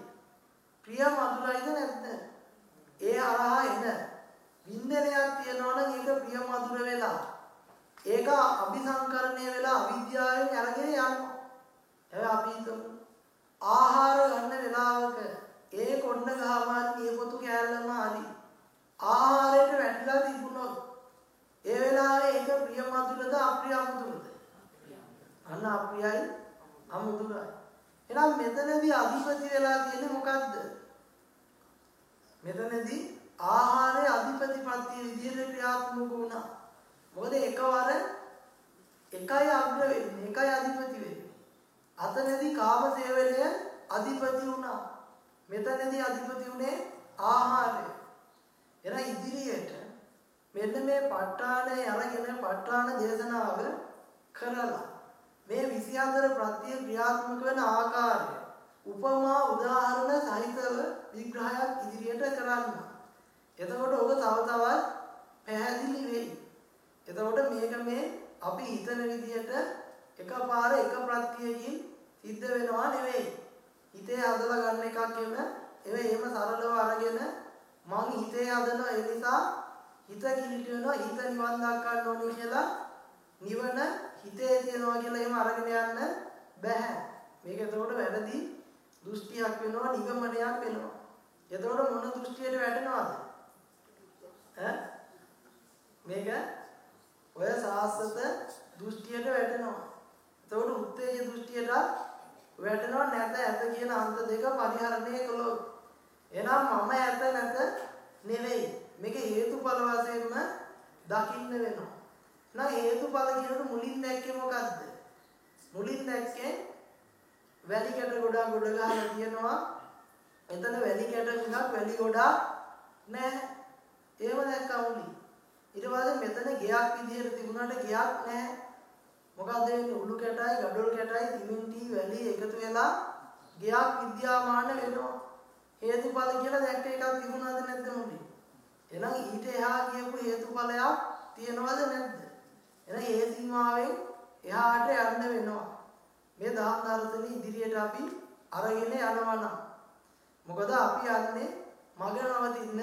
ප්‍රිය මధుරයිද නැද්ද? ඒ හරහා එන ඉන්ද්‍රයක් තියනවනම් ඒක ප්‍රිය මధుර වෙලා ඒක අභිසංකරණය වෙලා අවිද්‍යාවෙන් අරගෙන යනවා. හැබැයි අපි හිතමු ආහාර ගන්න වෙලාවක ඒ කොණ්ඩ ගහවන් නියපොතු කෑල්ලම ආදී ආහාරයට වැටිලා තිබුණොත් ඒ වෙලාවේ ඒක ප්‍රිය මధుරද අප්‍රිය මధుරද? අන්න අප්‍රියයි අමధుරයි. එහෙනම් මෙතනදී අධිපති වෙලා තියෙන්නේ මොකද්ද? මෙතනදී ආහාරයේ අධිපති ප්‍රත්‍ය විදිහට ක්‍රියාත්මක වුණා. මොකද එකවර එකයි අග්‍ර වෙන්නේ, එකයි අධිපති වෙන්නේ. අතනදී කාම සේවනය අධිපති වුණා. මෙතනදී අධිපති උනේ ආහාරය. එන ඉදිරියට මෙන්න මේ ප ဋ ාණය අරගෙන ප ဋ ාණ දේශනාව කරලා මේ 24 ප්‍රත්‍ය ක්‍රියාත්මක වෙන ආකාරය උපමා උදාහරණ සහිතව විග්‍රහයක් ඉදිරියට කරන්න. එතකොට ඔබ තව තවත් පැහැදිලි වෙයි. එතකොට මේක මේ අපි හිතන විදිහට එකපාර එක ප්‍රත්‍යයකින් සිද්ධ වෙනවා නෙවෙයි. හිතේ හදලා ගන්න එකක් එම එවේ එහෙම සරලව අරගෙන මං හිතේ හදන ඒ නිසා හිත කිලිට වෙනවා හිත නිවන් දක්වන්න ඕනේ කියලා නිවන හිතේ තියනවා කියලා එහෙම අරගෙන යන්න බෑ. මේක එතකොට වැරදි දෘෂ්ටියක් වෙනවා නිගමනයක් වෙනවා. එතකොට මොන දෘෂ්ටියට වැටෙනවද? ඈ මේක ඔය සාස්වත දෘෂ්ටියට වැටෙනවා. එතකොට උත්තේජ මිත්‍ය දෘෂ්ටියට වැටෙනවා නැත ඇත කියන අන්ත දෙක පරිහරණය කළොත්. එහෙනම් මම ඇත නැත නෙවෙයි. මේක හේතුඵල වශයෙන්ම දකින්න වෙනවා. නම් හේතුඵල කියනකොට මුලින් දැක්කේ මොකද්ද? මුලින් දැක්කේ වැලි කැට ගොඩක් ගොඩ ගහලා තියෙනවා. එතන වැලි කැට ටිකක් වැලි ගොඩක් නැහැ. ඒව දැක්කා මුලින් ඊට පස්සේ මෙතන ගෙයක් විදිහට තිබුණාට ගෙයක් නැහැ මොකද වෙන්නේ? උඩු කැටයි ගඩොල් කැටයි සිමෙන්ති වැලි එකතු වෙලා ගෙයක් විද්‍යාමාන වෙනවා. හේතුඵල කියලා දැක්ක එකක් තිබුණාද නැද්ද මුලින් එහෙනම් ඊට එහා කියපු හේතුඵලයක් තියනවද නැද්ද? එහෙනම් ඒ සීමාවෙන් එහාට යන්න වෙනවා. මේ දහම් දර්ශන ඉදිරියට අපි අරගෙන යනවා නම්. මොකද අපි යන්නේ මග නවතින්න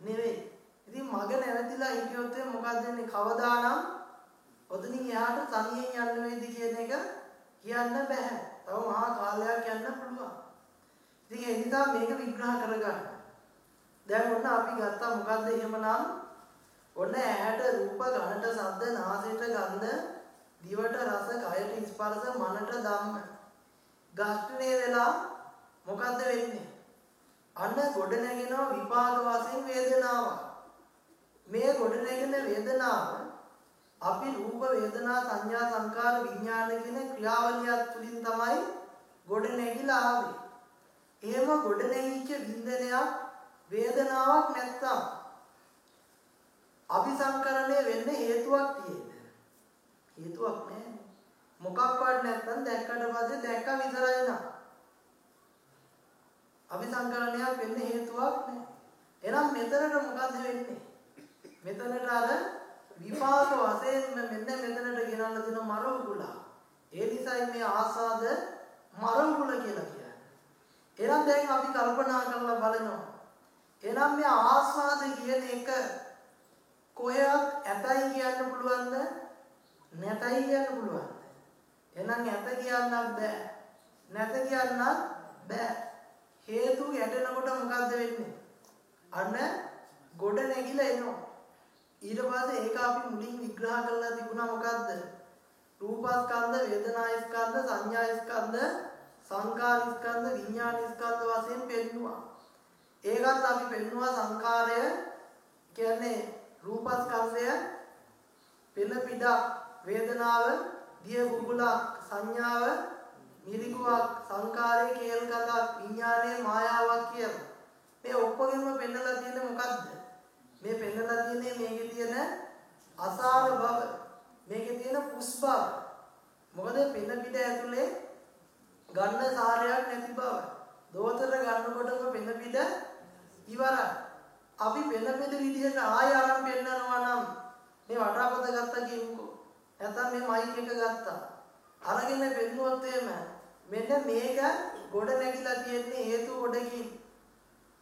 නෙවෙයි. ඉතින් මග නැවතිලා හිටියොත් මොකක්ද වෙන්නේ කවදානම් ඔතනින් එහාට තනියෙන් යන්න වෙයිද කියන එක කියන්න බෑ. තව මහා කාලයක් යන්න පුළුවන්. ඉතින් ඒ නිසා මේක විග්‍රහ කරගන්න. දැන් ඔන්න අපි ගත්තා මොකද්ද එහෙමනම් ඔන්න ඇහැට රූප ගන්නට ශබ්ද නාසයට ගන්ධ දිවට රස කයට ස්පර්ශ මනට ධම්ම. ඝාතනය වෙලා මොකද්ද වෙන්නේ? අන්න ගොඩ නැගෙනවා විපාක වශයෙන් වේදනාවක්. මේ ගොඩ නැගෙන වේදනාව අපි රූප වේදනා සංඥා සංකාර විඥාන කියන ක්‍රියාවලියත් තුලින් තමයි ගොඩ නැගිලා ආවේ. එහෙම ගොඩ නැගිච්ච වින්දනයක් වේදනාවක් නැත්තම් අபிසංකරණය වෙන්න හේතුවක් තියෙන්නේ. හේතුවක් නැහැ. මොකක්වත් නැත්තම් දැක්කට පස්සේ දැක්ක විතරයි නා. අபிසංකරණයක් වෙන්න හේතුවක් නැහැ. එහෙනම් මෙතනට මොකද වෙන්නේ? මෙතනට අර විපාක වශයෙන් මෙන්න මෙතනට ගෙනල්ලා දෙන මරවුල. ඒ නිසායි මේ ආසාද මරවුල කියලා කියන්නේ. එහෙනම් දැන් අපි කල්පනා කරලා බලනවා. එහෙනම් මේ ආස්වාද කියන එක කොහෙවත් ඇතයි කියන්න පුළුවන්ද? නැතයි කියන්න පුළුවන්ද? එහෙනම් ඇත කියන්නත් බෑ. නැත කියන්නත් බෑ. හේතු ගැටෙනකොට මොකද්ද වෙන්නේ? අන්න ගොඩ නැගිලා එනවා. ඊට පස්සේ ඒක අපි මුලින් විග්‍රහ කරලා තිබුණා මොකද්ද? රූපස්කන්ධ, වේදනාස්කන්ධ, සංඥාස්කන්ධ, සංකාරස්කන්ධ, විඥානස්කන්ධ වශයෙන් පෙන්නවා. ඒකත් අපි පෙන්නවා සංකාරය කියන්නේ රූපස්කන්ධය පෙළ පිටක් වේදනාව දිය බුබුලක් සංඥාව මිරිකුවක් සංකාරයේ කේල් කඳක් විඥානයේ මායාවක් කියලා. මේ ඔක්කොගෙම පෙන්නලා තියෙන්නේ මොකද්ද? මේ පෙන්නලා තියෙන්නේ මේකේ තියෙන අසාර බව. මේකේ තියෙන පුස් බව. මොකද පෙන පිට ඇතුලේ ගන්න සාරයක් නැති බව. දෝතර ගන්නකොටම පෙන පිට ඉවරයි. අපි පෙන පිට විදිහට ආය අරන් පෙන්නනවා නම් මේ වටාපත ගත්තා කියමුකෝ. නැත්නම් මේ මයික් එක ගත්තා. අරගෙන පෙන්නුවොත් එහෙම මෙන්න මේක ගොඩ නැගිලා තියෙන්නේ හේතු ගොඩකින්.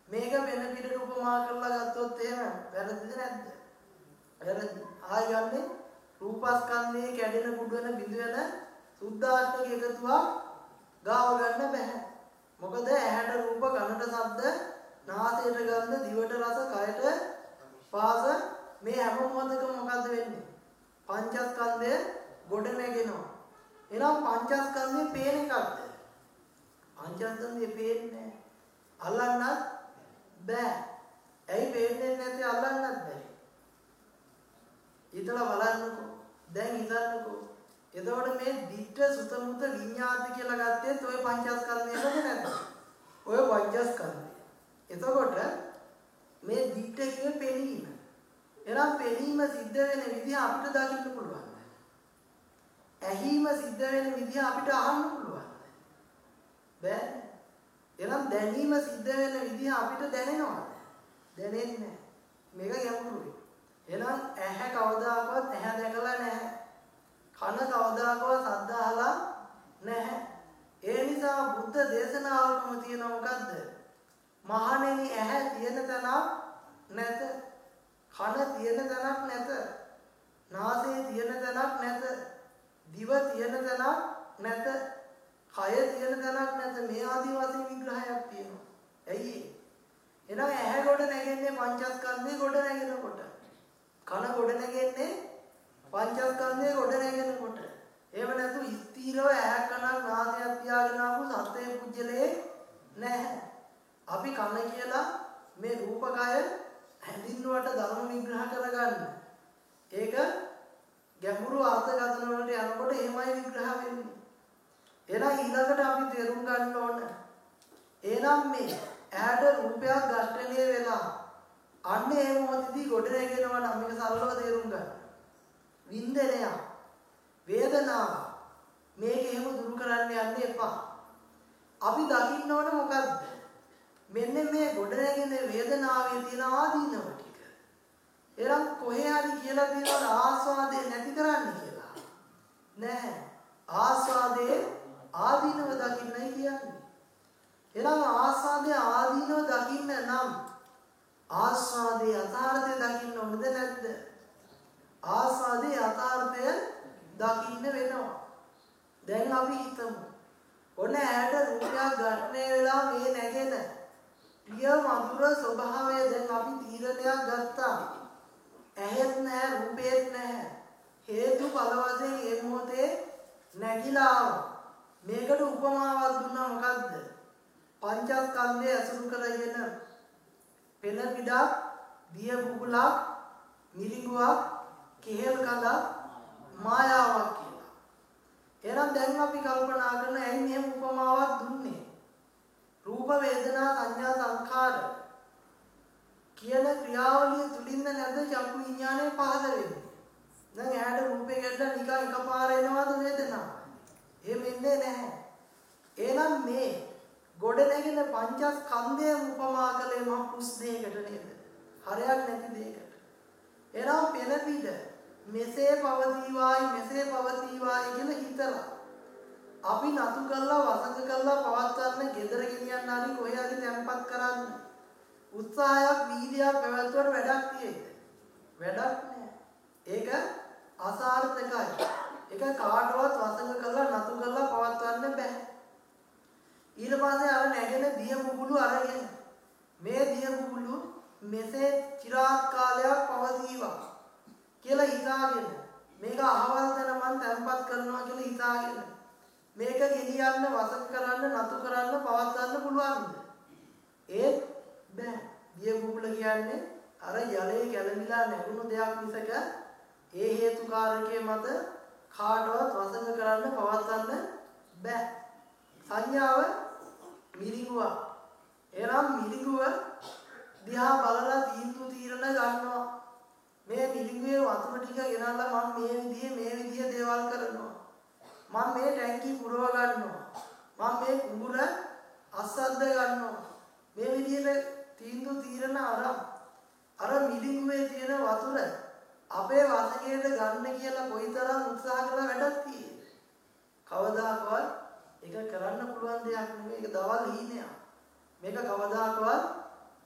මේක වෙන පිටට උපමා කරලා ගත්තොත් එහෙම වැරදිද නැද්ද? වැරදි. ආය යන්නේ රූපස්කන්ධයේ කැඩෙන කුඩු වෙන බිඳු වෙන සුද්ධාත්මක එකතුවක් ගාව ගන්න බෑ. මොකද ඇහැට රූප කනට ශබ්ද නාසයට ගන්ධ දිවට රස කයට පාස මේ හැම මොහොතකම මොකද්ද වෙන්නේ? පංචස්කන්ධය ගොඩ නැගෙනවා. එහෙනම් පංචස්කන්ධය පේන එකක්ද? පංචස්කන්ධය පේන්නේ අල්ලන්නත් බෑ. ඇයි පේන්නේ නැති අල්ලන්නත් බැරි. හිතලා බලන්නකෝ. දැන් හිතන්නකෝ. එතකොට මේ දිට්ඨ සුත මුත විඤ්ඤාති කියලා ගත්තේ ඔය පංචස්කන්ධයද නැද්ද? ඔය පංචස්කන්ධය. එතකොට මේ දිට්ඨ කියන පෙනීම. එනම් පෙනීම සිද්ධ වෙන විදිහ අපිට දකින්න පුළුවන්. ඇහිම සිද්ධ වෙන විදිහ අපිට අහන්න පුළුවන්. බෑ. එනම් දැනීම සිද්ධ වෙන විදිහ අපිට දැනෙනවද? දැනෙන්නේ නැහැ. මේක ගැඹුරුයි. එහෙනම් ඇහැ කවදාකවත් ඇහැ දැකලා නැහැ. කන කවදාකවත් ශබ්ද අහලා නැහැ. ඒ නිසා බුද්ධ දේශනාවකම තියෙන මොකද්ද? මහණෙනි ඇහැ තියෙන තැනක් නැත. කන තියෙන තැනක් නැත. නාසය තියෙන තැනක් නැත. දිව තියෙන තැනක් නැත. කය තියෙන තැනක් නැත මේ ආදි වශයෙන් විග්‍රහයක් තියෙනවා. ඇයි ඒ? එහෙනම් ඇහැ ගොඩ නැගෙන්නේ පංචස්කන්ධේ ගොඩ නැගෙනකොට. කන ගොඩ නැගෙන්නේ පංචස්කන්ධේ ගොඩ නැගෙනකොට. එහෙම නැතු ස්ථීරව ඇහැක් කනක් නාසයක් තියාගෙන ආපු සත්‍යයේ පුජ්‍යලේ නැහැ. අපි කන කියලා මේ රූපකය හැඳින්නුවට ධර්ම විග්‍රහ කරගන්න. ඒක ගැඹුරු අර්ථ ගතන වලට යනකොට එහෙමයි විග්‍රහ වෙන්නේ. එහෙනම් ඊළඟට අපි තේරුම් ගන්න ඕන. එහෙනම් මේ ඇහැට රූපයක් ඝට්ටණය වෙලා අන්න ඒ මොහොතදී ගොඩ නැගෙනවා නම් මේක සරලව තේරුම් ගන්න. වින්දනය වේදනාව මේක එහෙම දුරු කරන්න යන්න එපා. අපි දකින්න ඕන මොකද්ද? මෙන්න මේ ගොඩ නැගෙන වේදනාවේ තියෙන ආදීනව ටික. එනම් කොහේ හරි කියලා තියෙනවද ආස්වාදේ නැති කරන්න කියලා? නෑ. ආස්වාදේ ආදීනව දකින්නයි කියන්නේ. එනම් ආස්වාදේ ආදීනව දකින්න නම් ආස්වාදේ යථාර්ථය දකින්න ඕනද නැද්ද? ආස්වාදේ යථාර්ථය දකින්න වෙනවා. දැන් අපි හිතමු. ඔන්න ඇයට රූපයක් ඝට්ටණය වෙලා මේ නැගෙන ප්‍රිය මధుර ස්වභාවය දැන් අපි තීරණයක් ගත්තා. ඇහෙත් නැහැ රූපෙත් නැහැ. හේතු ඵල වශයෙන් මේ මොහොතේ නැగిලා මේකට උපමාවක් දුන්නා මොකද්ද? පංචස්කන්ධය අසුරු කරගෙන පෙන පිටක්, දිය බුබුලක්, මිරිඟුවක්, කෙහෙල් කඳක්, මායාවක් කියලා. එහෙනම් දැන් අපි කල්පනා කරන ඇයි මෙහෙම උපමාවක් දුන්නේ? රූප වේදනා සංඥා සංඛාර කියන ක්‍රියාවලිය තුලින්ද නැද්ද චක්කු විඥානය පහළ වෙන්නේ? දැන් ඇහැට රූපේ ගැටලා නිකන් එකපාර එනවද වේදනාව? එහෙම එන්නේ නැහැ. එහෙනම් මේ ගොඩ නැගෙන පංචස්කන්ධය උපමා කළේ මහ පුස් දෙයකට නේද? හරයක් නැති දෙයකට. එනම් පෙන පිට මෙසේ පවතිවායි මෙසේ පවතිවායි කියලා හිතලා අපි නතු කළා වසඟ කළා පවත්වන්න ගෙදර ගෙනියන්න හරි කොහේ හරි තැම්පත් කරන්න උත්සාහයක් වීර්යයක් පැවැත්වුවට වැඩක් තියෙයිද? වැඩක් නෑ. ඒක අසාර්ථකයි. ඒක කාටවත් වසඟ කළා නතු කළා පවත්වන්න බෑ. ඊට පස්සේ අර නැගෙන දිය බුබුලු අරගෙන මේ දිය බුබුලු මෙසේ চিරාත් කාලයක් පවතිවා කියලා හිතාගෙන මේක අහවල් තැන මං තැන්පත් කරනවා කියලා හිතාගෙන මේක ගෙනියන්න වසන් කරන්න නතු කරන්න පවත්වන්න පුළුවන්ද ඒත් බෑ දිය බුබුල කියන්නේ අර යලේ ගැලවිලා නැගුණු දෙයක් මිසක ඒ හේතු කාරකයේ මත කාටවත් වසඟ කරන්න පවත්වන්න බෑ සංඥාව මිරිඟුවක්. එනම් මිරිඟුව දිහා බලලා තීන්දුව తీරන ගන්නවා. මේ මිරිඟුවේ වතුර ටික ගෙනල්ලා මම මේ විදිහේ මේ විදිහේ දේවල් කරනවා. මම මේ ටැංකිය පුරව ගන්නවා. මම මේ කුඹුර අස්සද්ද ගන්නවා. මේ විදිහට තීන්දුව తీරන අර අර මිරිඟුවේ තියෙන වතුර අපේ වසඟයට ගන්න කියලා කොයිතරම් උත්සාහ කළා වැඩක් තියෙන්නේ. කවදාකවත් ඒක කරන්න පුළුවන් දෙයක් නෙමෙයි. ඒක දවල් හීනයක්. මේක කවදාකවත්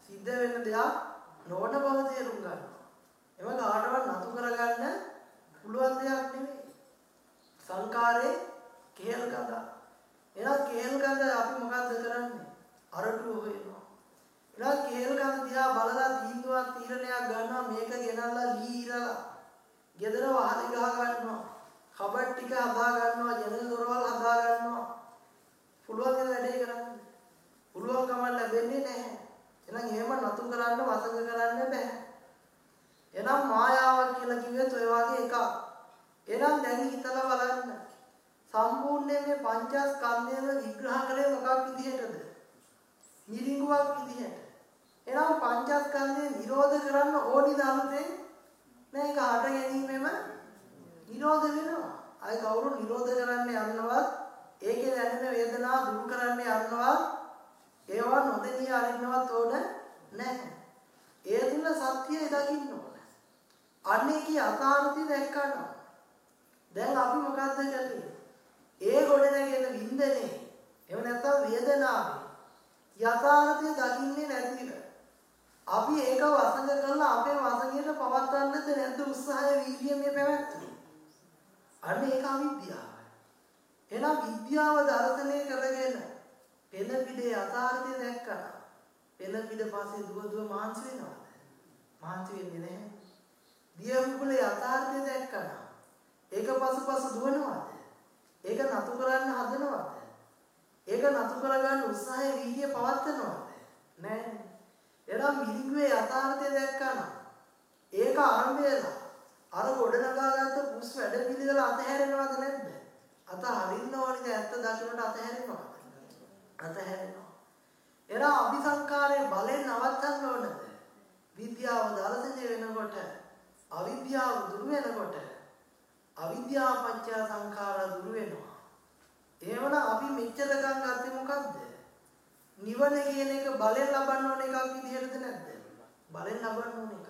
සිද්ධ වෙන්න දෙයක් නොවන බව තේරුම් ගන්න. එම කාටවත් නතු කරගන්න පුළුවන් දෙයක් නෙමෙයි. සංකාරේ කේල් ගඳ. එහෙනම් කේල් ගඳ අපි මොකද්ද කරන්නේ? අරටුව හොයනවා. එහෙනම් කේල් ගඳ දිහා බලලා තීන්දුවක් තීරණයක් ගන්නවා මේක ගෙනල්ලා ලී ඉරලා. ගෙදර වහලි ගහ ගන්නවා. කබඩ් ටික හදා ගන්නවා, ජනෙල් දොරවල් හදා ගන්නවා. පුළුවන් ඒ වැඩේ කරන්න. පුළුවන්කම ලැබෙන්නේ නැහැ. එහෙනම් එහෙම නතු කරන්න වසඟ කරන්න බෑ. එහෙනම් මායාවක් කියලා කිව්වෙත් ඔය වගේ එකක්. එහෙනම් දැන් හිතලා බලන්න. සම්පූර්ණයෙන් මේ පංචස්කන්ධයම විග්‍රහ කළේ මොකක් විදිහටද? මිරිඟුවක් විදිහට. එහෙනම් පංචස්කන්ධය නිරෝධ කරන්න ඕනි දාමතේ මේක හට ගැනීමෙම නිරෝධ වෙනවා. අය කවුරු නිරෝධ කරන්න යන්නවත් ඒකේ දැනෙන වේදනාව දුරු කරන්න යනවා ඒවා නොදෙනිය අරින්නවත් ඕන නැහැ. ඒ තුල සත්‍යය දකින්න ඕන. අන්නේ කී අතාර්ථය දැක්කනවා. දැන් අපි මොකද්ද කරන්නේ? ඒ ගොඩ නැගෙන වින්දනේ එහෙම නැත්නම් වේදනාවේ යථාර්ථය දකින්නේ නැතිව අපි ඒක වසඟ කරලා අපේ වසඟයට පවත්වන්නද නැද්ද උත්සාහය වීර්යය මේ පැවැත්තුනේ. අන්න ඒක අවිද්‍යාව. එහෙනම් විද්‍යාව දර්ශනය කරගෙන පෙළ පිටේ යථාර්ථය දැක්කා. පෙළ පිට පස්සේ දුව දුව මාංශ වෙනවද? මාංශ වෙන්නේ නැහැ. දිය මුකුලේ යථාර්ථය දැක්කා. ඒක පසුපස දුවනවද? ඒක නතු කරන්න හදනවද? ඒක නතු කරගන්න උත්සාහය වීර්ය පවත්නවද? නැහැ. එනම් මිරිඟුවේ යථාර්ථය දැක්කා ඒක ආරම්භයලා අර ගොඩනගාගත්ත පුස් වැඩ පිළිවෙල අතහැරෙනවද නැද්ද? අත හරින්න ඕනේද ඇත්ත දකින්නට අතහැරෙනවද? අතහැරෙනවා. එරා අபிසංකාරයේ බලෙන් නවත්තන්න ඕනද? විද්‍යාව දර්ශනය වෙනකොට අවිද්‍යාව දුරු වෙනකොට අවිද්‍යාව පත්‍ය සංඛාර දුරු වෙනවා. එහෙමනම් අපි මෙච්චර ගන්න ගත්තේ මොකද්ද? නිවන කියන එක බලෙන් ලබන්න ඕන එකක් විදිහටද නැද්ද? බලෙන් ලබන්න ඕන එක.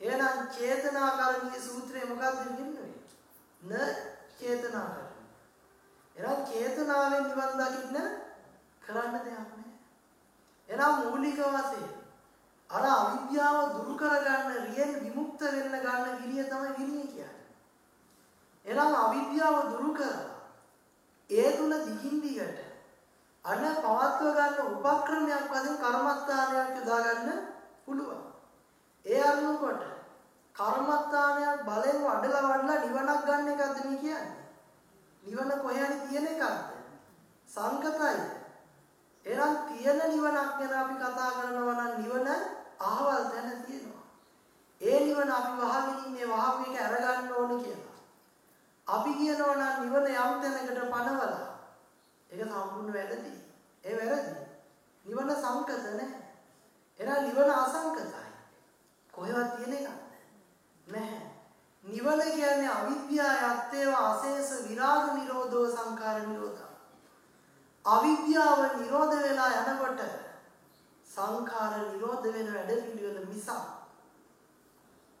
එහෙනම් චේතනාකරණීය සූත්‍රය මොකක්ද කියන්නේ? න චේතනාකරණ. එහෙනම් චේතනාවෙන් නිවන් දකින්න කරන්න දෙයක් නැහැ. එහෙනම් මූලික වශයෙන් අර අවිද්‍යාව දුරු කරගන්න රියෙන් විමුක්ත වෙන්න ගන්න විරිය තමයි විරිය කියන්නේ. එහෙනම් අවිද්‍යාව දුරු කරලා ඒ තුල දිගින් දිගට අන පවත්ව ගන්න උපක්‍රමයක් වශයෙන් කර්මස්ථානයක් යොදා ගන්න පුළුවන්. ඒ අරමුණකොට කර්මස්ථානයක් බලෙන් වඩලා වඩලා නිවනක් ගන්න එකද මේ කියන්නේ? නිවන කොහේ තියෙන එකක්ද? සංකතයි. එහෙනම් තියෙන නිවනක් ගැන අපි කතා කරනවා නම් නිවන අහවල් තැන තියෙනවා. ඒ නිවන අපි වහගෙන ඉන්නේ වහපු එක අරගන්න ඕනේ කියලා. අපි කියනවා නම් නිවන යම් තැනකට පනවලා ඒක සම්පූර්ණ වැරදි. ඒ වැරදි. නිවන සංකත නැහැ. එහෙනම් නිවන අසංකතයි. කොහෙවත් තියෙන එකක් නැහැ. නිවන කියන්නේ අවිද්‍යාව යත්තේව අශේෂ විරාග නිරෝධෝ සංඛාර නිරෝධා. අවිද්‍යාව නිරෝධ වෙලා යනකොට සංඛාර නිරෝධ වෙන වැඩ පිළිවෙල මිසක්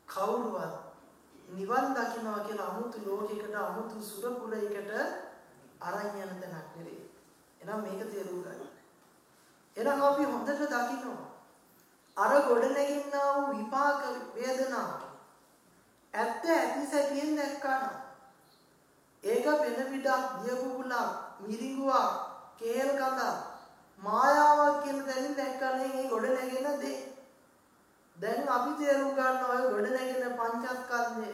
කවුරුවත් නිවන් දකින්නවා කියලා අමුතු ලෝකයකට අමුතු සුරපුරයකට අරන් යන තැනක් නෙවෙයි. එහෙනම් මේක තේරුම් ගන්න. එහෙනම් අපි හොඳට දකින්නවා. අර ගොඩනැගින්නා වූ විපාක වේදනා ඇත්ත ඇති සැටියෙන් දැක්කන. ඒක වෙන පිටක් දියකුකුලක් මිරිඟුවක් කේල් කඳක් මායාවක් කියන තැනින් දැක්කනේ මේ ගොඩ නැගෙන දේ. දැන් අපි තේරුම් ගන්න ඔය ගොඩ නැගෙන පංචස්කන්ධය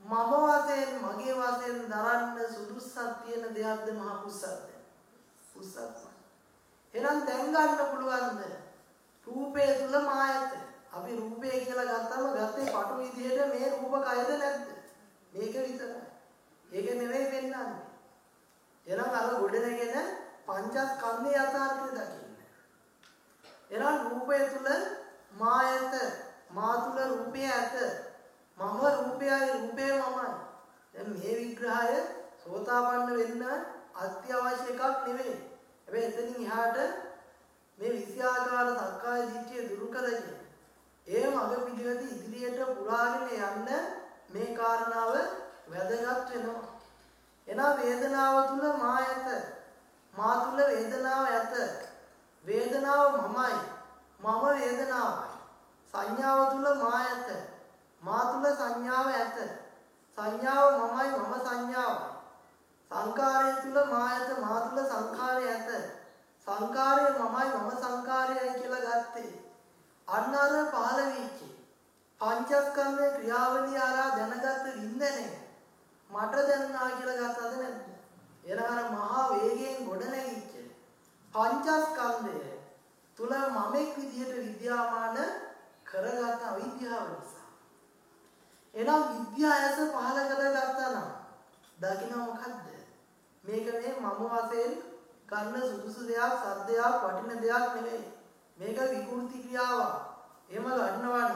මම වශයෙන් මගේ වශයෙන් දරන්න සුදුස්සක් තියෙන දෙයක්ද මහ පුස්සක්ද? පුස්සක්. එහෙනම් දැන් ගන්න පුළුවන්ද? රූපය තුල මායත. අපි රූපය කියලා ගත්තම ගත්තේ පටු විදිහට මේ රූප කයද නැද්ද? මේක විතරයි. ඒක නෙවෙයි වෙන්නන්නේ. එහෙනම් අර ගොඩ නැගෙන පංචස්කන්ධයේ යථාර්ථය දකින්න. එනම් රූපය තුල මා ඇත, මා තුල රූපය ඇත. මම රූපයයි රූපය මමයි. දැන් මේ විග්‍රහය සෝතාපන්න වෙන්න අත්‍යවශ්‍ය එකක් නෙවෙයි. හැබැයි එතනින් එහාට මේ විස්යාකාර සක්කාය දිට්ඨිය දුරු කරගෙන ඒ මඟ පිළිවෙත ඉදිරියට පුරාගෙන යන්න මේ කාරණාව වැදගත් වෙනවා. එනා වේදනාව තුල මා ඇත මා තුල වේදනාව ඇත. වේදනාව මමයි. මම වේදනාවයි. සංඥාව තුල මා ඇත. මා තුල සංඥාව ඇත. සංඥාව මමයි මම සංඥාවයි. සංකාරය තුල මා ඇත. මා තුල සංකාරය ඇත. සංකාරය මමයි මම සංකාරයයි කියලා ගත්තේ. අන්න අර පහළ වෙච්ච පංචස්කන්ධ ක්‍රියාවලිය ආරා දැනගත්ත වින්දනය මට දැනනා කියලා ගත්තද නැද්ද? එනහර මහා වේගයෙන් ගොඩනැගිච්ච පංචස්කන්ධය තුල මමෙක් විදිහට විද්‍යාමාන කරගත් අවිද්‍යාව නිසා. එනම් විද්‍යා ඇස පහල කරගත්තා නම් දකින්න මොකද්ද? මේක මේ මම වශයෙන් කරන සුදුසු දෙයක්, සද්දයක්, වටින දෙයක් නෙවෙයි. මේක විකෘති ක්‍රියාවක්. එහෙම ගන්නවා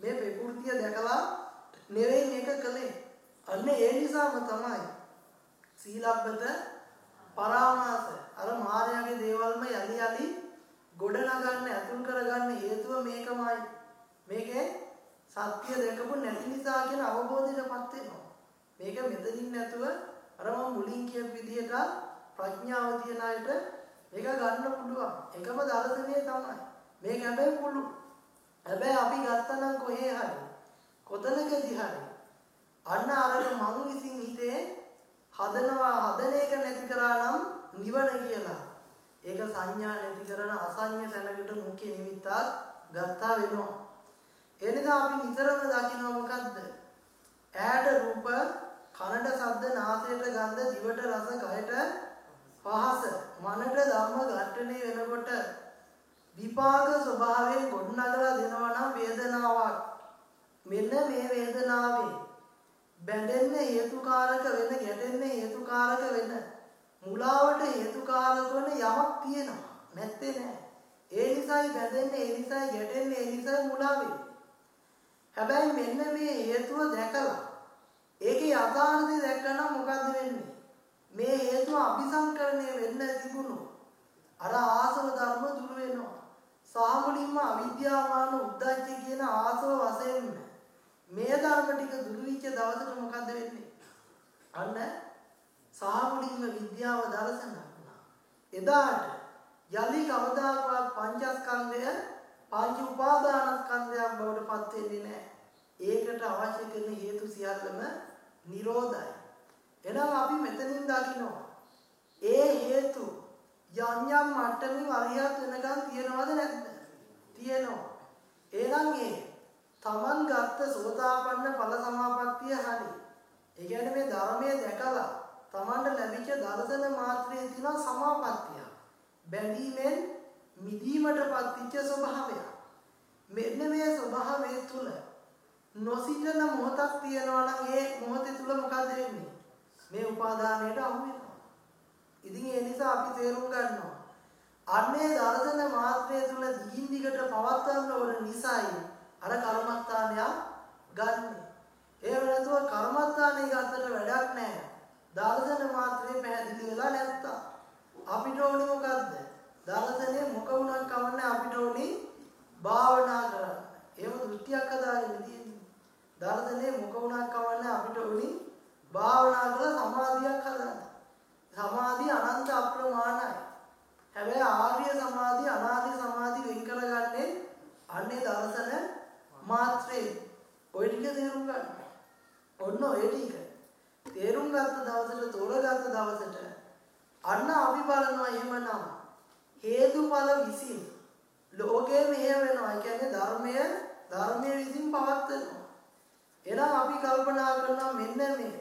මේ විකෘතිය දැකලා නෙවෙයි මේක කළේ. අන්න ඒ නිසාම තමයි සීලබ්බත පරාමාස අර මායාවේ දේවල්ම යලි යලි ගොඩ නගන්න ඇතුල් කරගන්න හේතුව මේකමයි මේකේ සත්‍ය දැකපු නැති නිසා කියන අවබෝධයටපත් වෙනවා. මේක මෙතනින් නැතුව අර මම මුලින් කියපු විදිහට ප්‍රඥාව තියන අයට මේක ගන්න පුළුවන්. එකම දර්ශනය තමයි. මේක හැබැයි පුළු. හැබැයි අපි ගත්තනම් කොහේ හරි? කොතනකදී හරි? අන්න අර මම විසින් හිතේ හදනවා හදන එක නැති කරා නම් නිවන කියලා. ඒක සංඥා නැති කරන අසඤ්ඤ තැනකට මුඛ්‍ය නිමිත්තක් ගත්තා වෙනවා. ඒ නිසා අපි නිතරම දකිනවා මොකද්ද? ඈට රූප, කනට ශබ්ද, නාසයට ගන්ධ, දිවට රස, කයට පහස, මනට ධම්ම ඝට්ටණය වෙනකොට විපාක ස්වභාවයෙන් ගොඩනගලා දෙනවා නම් වේදනාවක්. මෙන්න මේ වේදනාවේ බැඳෙන්න හේතුකාරක වෙන ගැටෙන්න හේතුකාරක වෙන මුලාවට හේතුකාරක වෙන යමක් තියෙනවා. නැත්තේ නෑ. ඒ නිසායි බැඳෙන්නේ ඒ නිසායි ගැටෙන්නේ ඒ නිසායි මුලා වෙන්නේ හැබැයි මෙන්න මේ හේතුව දැකලා. ඒකේ යථාර්ථය දැක්කම මොකද්ද වෙන්නේ? මේ හේතුව අபிසංකරණය වෙන්න තිබුණු අර ආසව ධර්ම දුර වෙනවා. සහ මුලින්ම අවිද්‍යාවාන උද්දච්ච කියන ආසව වශයෙන් මේ ධර්ම ටික දුරු වෙච්ච දවසට මොකද්ද වෙන්නේ? අන්න සාමුලින්ම විද්‍යාව දර්ශන එදාට යලි කවදාකවත් පංචස්කන්ධය පංච උපාදානස්කන්ධයක් බවට පත් වෙන්නේ නැහැ. ඒකට අවශ්‍ය කරන හේතු සියල්ලම නිරෝධයි. එහෙනම් අපි මෙතනින් දකිනවා ඒ හේතු යම් යම් මට්ටමින් අරියත් වෙනකන් තියනවද නැද්ද? තියෙනවා. එහෙනම් ඒ තමන් ගත්ත සෝතාපන්න ඵල සමාපත්තිය හරි. ඒ කියන්නේ මේ ධර්මයේ දැකලා තමන්ට ලැබිච්ච දර්ශන මාත්‍රයේ තියෙන සමාපත්තිය. බැඳීමෙන් මිදීමට පත්විච්ච ස්වභාවය. මෙන්න මේ ස්වභාවය තුල නොසිතන මොහොතක් තියෙනවා නම් ඒ මොහොතේ තුල මොකද වෙන්නේ? මේ උපාදානයට අහු වෙනවා. ඉතින් ඒ නිසා අපි තේරුම් ගන්නවා. අන්නේ දර්ශන මාත්‍රය තුල දිගින් දිගට පවත්වන්න ඕන නිසායි අර කර්මස්ථානයක් ගන්න. එහෙම නැතුව කර්මස්ථානේ ගත්තට වැඩක් නැහැ. දර්ශන මාත්‍රේ පැහැදිලි වෙලා නැත්තම් අපිට ඕනේ මොකද්ද? දර්ශනේ මොක වුණත් කවන්නේ අපිට ඕනේ භාවනා කරන්න. එහෙම දෘෂ්ටියක් හදාගෙන තියෙන්නේ. දර්ශනේ මොක වුණත් කවන්නේ අපිට ඕනේ භාවනා කරලා සමාධියක් හදන්න. සමාධිය අනන්ත අප්‍රමාණයි. හැබැයි ආර්ය සමාධිය අනාර්ය සමාධිය වෙන් කරගන්නේ අන්නේ දර්ශන මාත්‍රේ ඔය ටික තේරුම් ගන්න. ඔන්න ඔය ටික තේරුම් ගත්ත දවසට තෝරගත්ත දවසට අන්න අපි බලනවා එහෙමනම් හේතුඵල විසින් ලෝකේ මෙහෙම වෙනවා. ඒ කියන්නේ ධර්මය ධර්මයේ විසින් පවත්වනවා. එහෙනම් අපි කල්පනා කරනවා මෙන්න මේ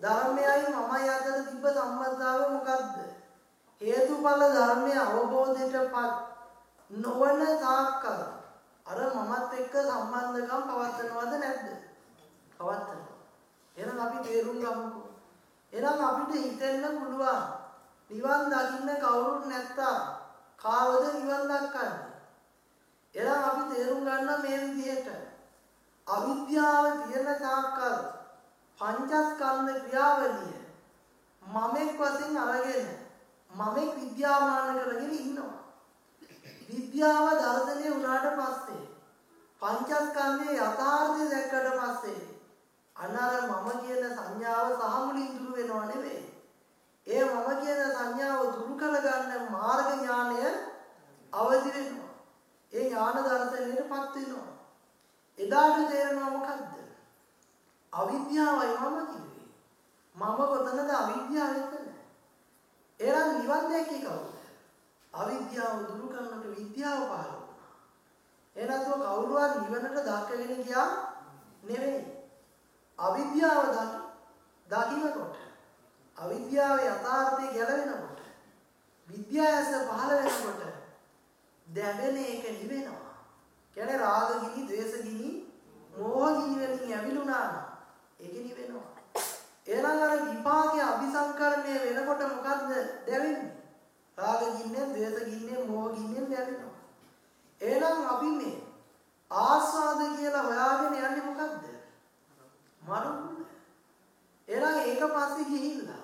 ධර්මයයි මමයි අතර තිබ්බ සම්බන්ධතාවය මොකද්ද? හේතුඵල ධර්මයේ අවබෝධයටපත් නොවන තාක්කල් අර මමත් එක්ක සම්බන්ධකම් පවත්නවද නැද්ද? පවත්නවා. එහෙනම් අපි තේරුම් ගමුකෝ. එහෙනම් අපිට හිතෙන්න පුළුවන් නිවන් දකින්න කවුරුත් නැත්තා කාවද නිවන් දක්කන්නේ? එහෙනම් අපි තේරුම් ගන්න මේ විදිහට අවිද්‍යාව තියෙන තාක්කල් පංචස්කන්ධ ක්‍රියාවලිය මමෙක් වශයෙන් අරගෙන මමෙක් විද්‍යාමාන කරගෙන ඉන්නවා. විද්‍යාව දර්ශනය වුණාට පස්සේ පංචස්කන්ධයේ යථාර්ථය දැක්කට පස්සේ අනර මම කියන සංඥාව සහ මුලින් දුරු වෙනව නෙවෙයි. ඒ මම කියන සංඥාව දුරු කරගන්න මාර්ග ඥානය අවදි වෙනවා. ඒ ඥාන දර්ශනයටපත් වෙනවා. එදාට තේරෙනවා මොකද්ද? අවිද්‍යාවයි මම කිව්වේ. මම කොතනද අවිද්‍යාව එතන? එහෙනම් නිවන් දැක්කේ කවුද? අවිද්‍යාව දුරු කරන්නට විද්‍යාව පහළ වුණා. එනතෝ කවුරුවත් නිවනට දක්කගෙන ගියා නෙවෙයි. අවිද්‍යාව දකින්නකොට අවිද්‍යාවේ යථාර්ථය ගැලවෙනකොට විද්‍යාවස පහළ වෙනකොට දැවෙන එක නිවෙනවා. කියන්නේ රාග ගිනි, ද්වේෂ ගිනි, මෝහ ගිනි වලින් ඇවිලුණා නම් ඒක නිවෙනවා. එහෙනම් අර විපාකයේ අபிසංකරණය වෙනකොට මොකද්ද දැවෙන්නේ? රාග ගින්නෙන්, ද්වේෂ ගින්නෙන්, මෝහ ගින්නෙන් වැවෙනවා. එහෙනම් අපි මේ ආස්වාද කියලා හොයාගෙන යන්නේ මොකද්ද? මරුන්න. එහෙනම් ඒක පස්සේ ගිහිල්ලා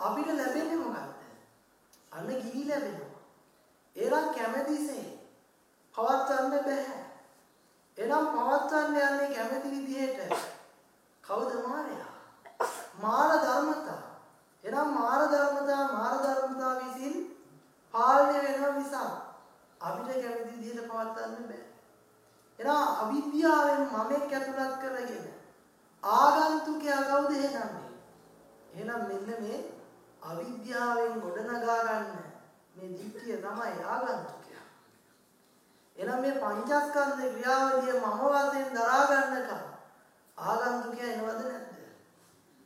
අපිට ලැබෙන්නේ මොකද්ද? අන්න ගිනි ලැබෙනවා. එහෙනම් කැමැතිසේ පවත්වන්න බෑ. එහෙනම් පවත්වන්න යන්නේ කැමැති විදිහට කවුද මාරයා? මාර ධර්මතා. එහෙනම් මාර ධර්මතා මාර ධර්මතා විසින් පාලනය වෙනවා මිසක් අපිට කැමති විදිහට පවත්වන්න බෑ. එහෙනම් අවිද්‍යාවෙන් මමෙක් ඇතුළත් කරගෙන ආගන්තුකයා කවුද එහෙනම් මේ? එහෙනම් මෙන්න මේ අවිද්‍යාවෙන් ගොඩනගා ගන්න මේ ධිට්ඨිය තමයි ආගන්තුකයා. එනම් මේ පංචස්කන්ධේ ක්‍රියාවලිය මම වශයෙන් දරා ගන්නකම් ආගන්තුකයා එනවද නැද්ද?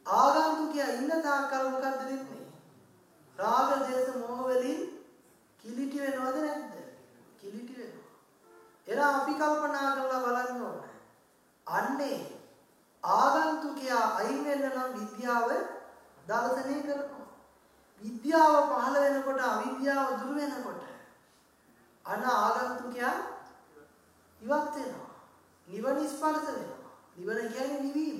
ආගන්තුකයා ඉන්න තාක්කල් මොකද්ද වෙන්නේ? රාග දේශ මොහ වලින් කිලිටි වෙනවද නැද්ද? කිලිටි වෙනවා. එනම් අපි කල්පනා කරලා බලන්න ඕන. අන්නේ ආගන්තුකයා අයින් වෙන්න නම් විද්‍යාව දර්ශනය කරනවා. විද්‍යාව පහළ වෙනකොට අවිද්‍යාව දුර වෙනකොට අන ආගන්තුකයා ඉවත් වෙනවා. නිවන ස්පර්ශ වෙනවා. නිවන කියන්නේ නිවීම.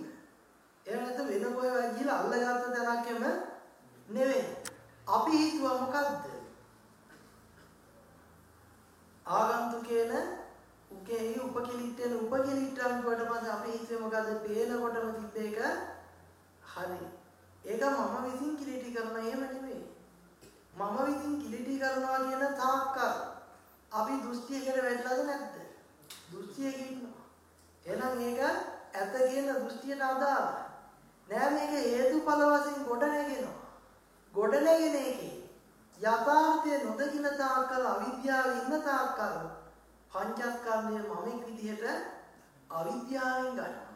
එහෙම නැත්නම් වෙන කොහෙවත් ගිහලා අල්ලගත්ත තැනක්ම නෙවෙයි. අපි හිතුවා මොකද්ද? ආගන්තුකේන උකේ උපකිලිට්ටේන උපකිලිට්ටන් කොට පස්සේ අපි හිතුවේ මොකද්ද? පේනකොටම තිබ්බ එක හරි. ඒක මම විසින් කිලිටි කරන එහෙම නෙවෙයි. මම විසින් කිලිටි කරනවා කියන තාක්කල් අපි දෘෂ්ටියකට වැටලාද නැද්ද? දෘෂ්ටියක ඉන්නවා. එහෙනම් ඒක ඇත කියන දෘෂ්ටියට අදාළයි. නෑ මේක හේතුඵල වශයෙන් ගොඩනගෙනවා. ගොඩනගෙන එකේ යථාර්ථය නොදකින තාක්කල් අවිද්‍යාව ඉන්න තාක්කල් පංචස්කන්ධය මමෙක් විදිහට අවිද්‍යාවෙන් ගන්නවා.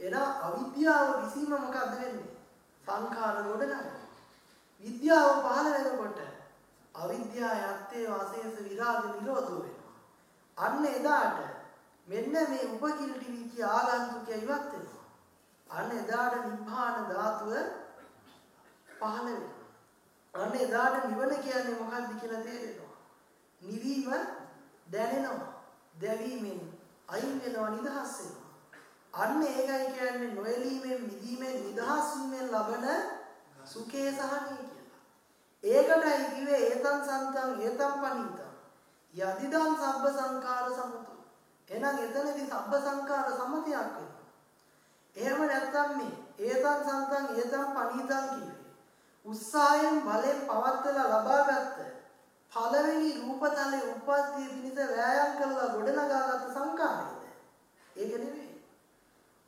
එහෙනම් අවිද්‍යාව විසීම මොකද්ද වෙන්නේ? සංඛාර ගොඩනගනවා. විද්‍යාව පහළ වෙනකොට අවිද්‍යාව යත්තේ වාසයස විරාග නිරෝධ වෙනවා. අන්න එදාට මෙන්න මේ උපකිලටි විච ආගන්තුකය ඉවත් වෙනවා. අන්න එදාට නිබ්බාන ධාතුව පහළ වෙනවා. අන්න එදාට නිවන කියන්නේ මොකක්ද කියලා තේරෙනවා. නිවීම දැනෙනවා. දැවීමෙන් අයින් වෙනවා නිදහස් වෙනවා. අන්න ඒකයි කියන්නේ නොයලීමෙන් මිදීමෙන් නිදහස් වීමෙන් ලබන සුඛේ සහනය කියලා. ඒකටයි කිව්වේ ඒතං සන්තං ඒතං පනිතං. යදිදං සබ්බ සංඛාර සමතු. එහෙනම් එතනදී සබ්බ සංඛාර සමතයක් වෙනවා. එහෙම නැත්නම් මේ ඒතං සන්තං ඒතං පනිතං කිව්වේ උත්සාහයෙන් බලෙන් පවත්වලා ලබාගත්ත පළවෙනි රූපතලයේ උප්පත්තිය පිණිස වෑයම් කරලා ගොඩනගාගත්ත සංකාරයද ඒක නෙවෙයි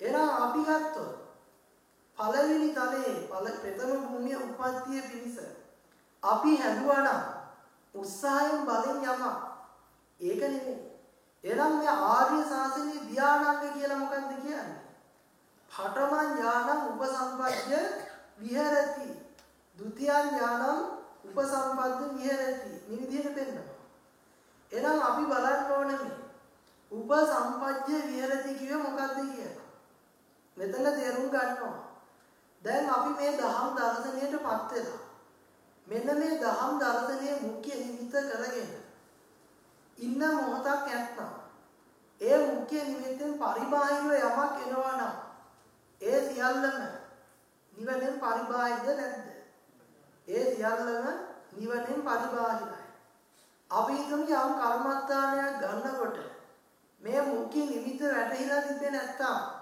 එහෙනම් අපි ගත්තොත් පළවෙනි තලයේ පළ ප්‍රථම භූමිය උප්පත්තිය පිණිස අපි හැදුවා නම් උත්සාහයෙන් බලෙන් යමක් ඒක නෙවෙයි එහෙනම් මේ ආර්ය ශාසනයේ ධානාංග කියලා මොකක්ද කියන්නේ? පඨම ඥානං උපසම්පජ්ජ විහෙරති. ဒုတိ ය ඥානං උපසම්පද්ද විහෙරති. මේ විදිහට පෙන්නනවා. එහෙනම් අපි බලන්න ඕනේ මේ උපසම්පජ්ජ විහෙරති කියේ මොකද්ද කියලා. මෙතන තේරුම් ගන්නවා. දැන් අපි මේ දහම් දර්ශනයටපත් වෙලා මෙන්න මේ දහම් දර්ශනයේ මුඛ්‍ය නිමිත්ත කරගෙන ඉන්න මොහොතක් නැත්නම් ඒ මුඛ්‍ය නිමිත්තෙන් පරිබාහිරව යමක් එනවා නම් ඒ සියල්ලම නිවනෙන් පරිබාහිරද නැද්ද ඒ සියල්ලම නිවනෙන් පරිබාහිරයි. අපි හිතමු යම් කර්මස්ථානයක් ගන්නකොට මේ මුඛ්‍ය නිමිත වැටහිලා තිබෙන්නේ නැත්තම්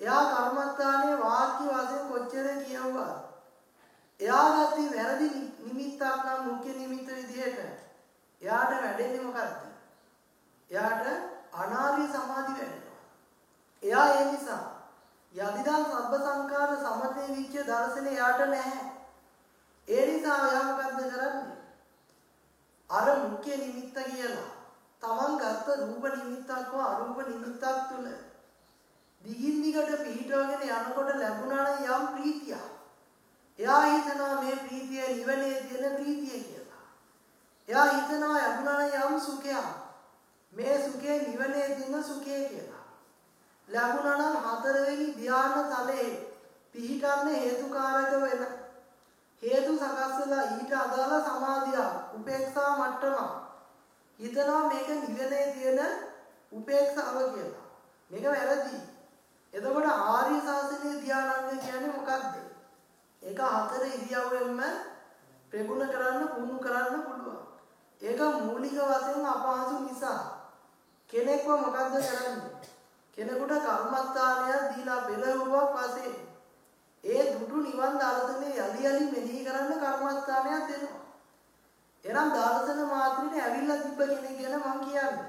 එයා කර්මස්ථානයේ වාක්‍ය වශයෙන් කොච්චර කියවුවා එයා ගත්තී වැරදි නිමිත්තක් නම් මුඛ්‍ය නිමිත්ත විදිහට එයාට වැඩෙන්නේ මොකද්ද? එයාට අනාර්ය සමාධි වැඩෙනවා. එයා ඒ නිසා යදිදා සබ්බ සංකාර සමතේ විච්ච දර්ශනේ යාට නැහැ. ඒ නිසා එයා මොකද්ද කරන්නේ? අර මුඛ්‍ය නිමිත්ත කියලා තමන් ගත්ත රූප නිමිත්තක් හෝ අරූප නිමිත්තක් තුල දිගින් දිගට පිහිටවගෙන යනකොට ලැබුණා නම් යම් ප්‍රීතියක්. එයා හිතනවා මේ ප්‍රීතිය නිවනේ තියෙන ප්‍රීතිය කියලා. එයා හිතනවා ලැබුණා නම් යම් සුඛයක්. මේ සුඛය නිවනේ තියෙන සුඛය කියලා. ලැබුණා නම් හතරවෙනි ධ්‍යාන තලයේ පිහිටන්න හේතුකාරක වෙන හේතු සකස් වෙලා ඊට අදාළ සමාධිය උපේක්ෂා මට්ටම හිතනවා මේක නිවනේ තියෙන උපේක්ෂාව කියලා. මේක වැරදි. එතකොට ආර්ය ශාසනයේ ධානාංග කියන්නේ මොකක්ද? ඒක හතර ඉරියව්වෙන්ම ප්‍රගුණ කරන්න පුහුණු කරන්න පුළුවන්. ඒක මූලික වශයෙන් අපහසු නිසා කෙනෙක්ව මොකද්ද කරන්නේ? කෙනෙකුට කර්මස්ථානයක් දීලා බෙලවුවක් වශයෙන් ඒ දුටු නිවන් දර්ශනේ යලි යලි මෙනෙහි කරන්න කර්මස්ථානයක් දෙනවා. එනම් දර්ශන මාත්‍රේ ඇවිල්ලා තිබ්බ කෙනෙක් ගැන මම කියන්නේ.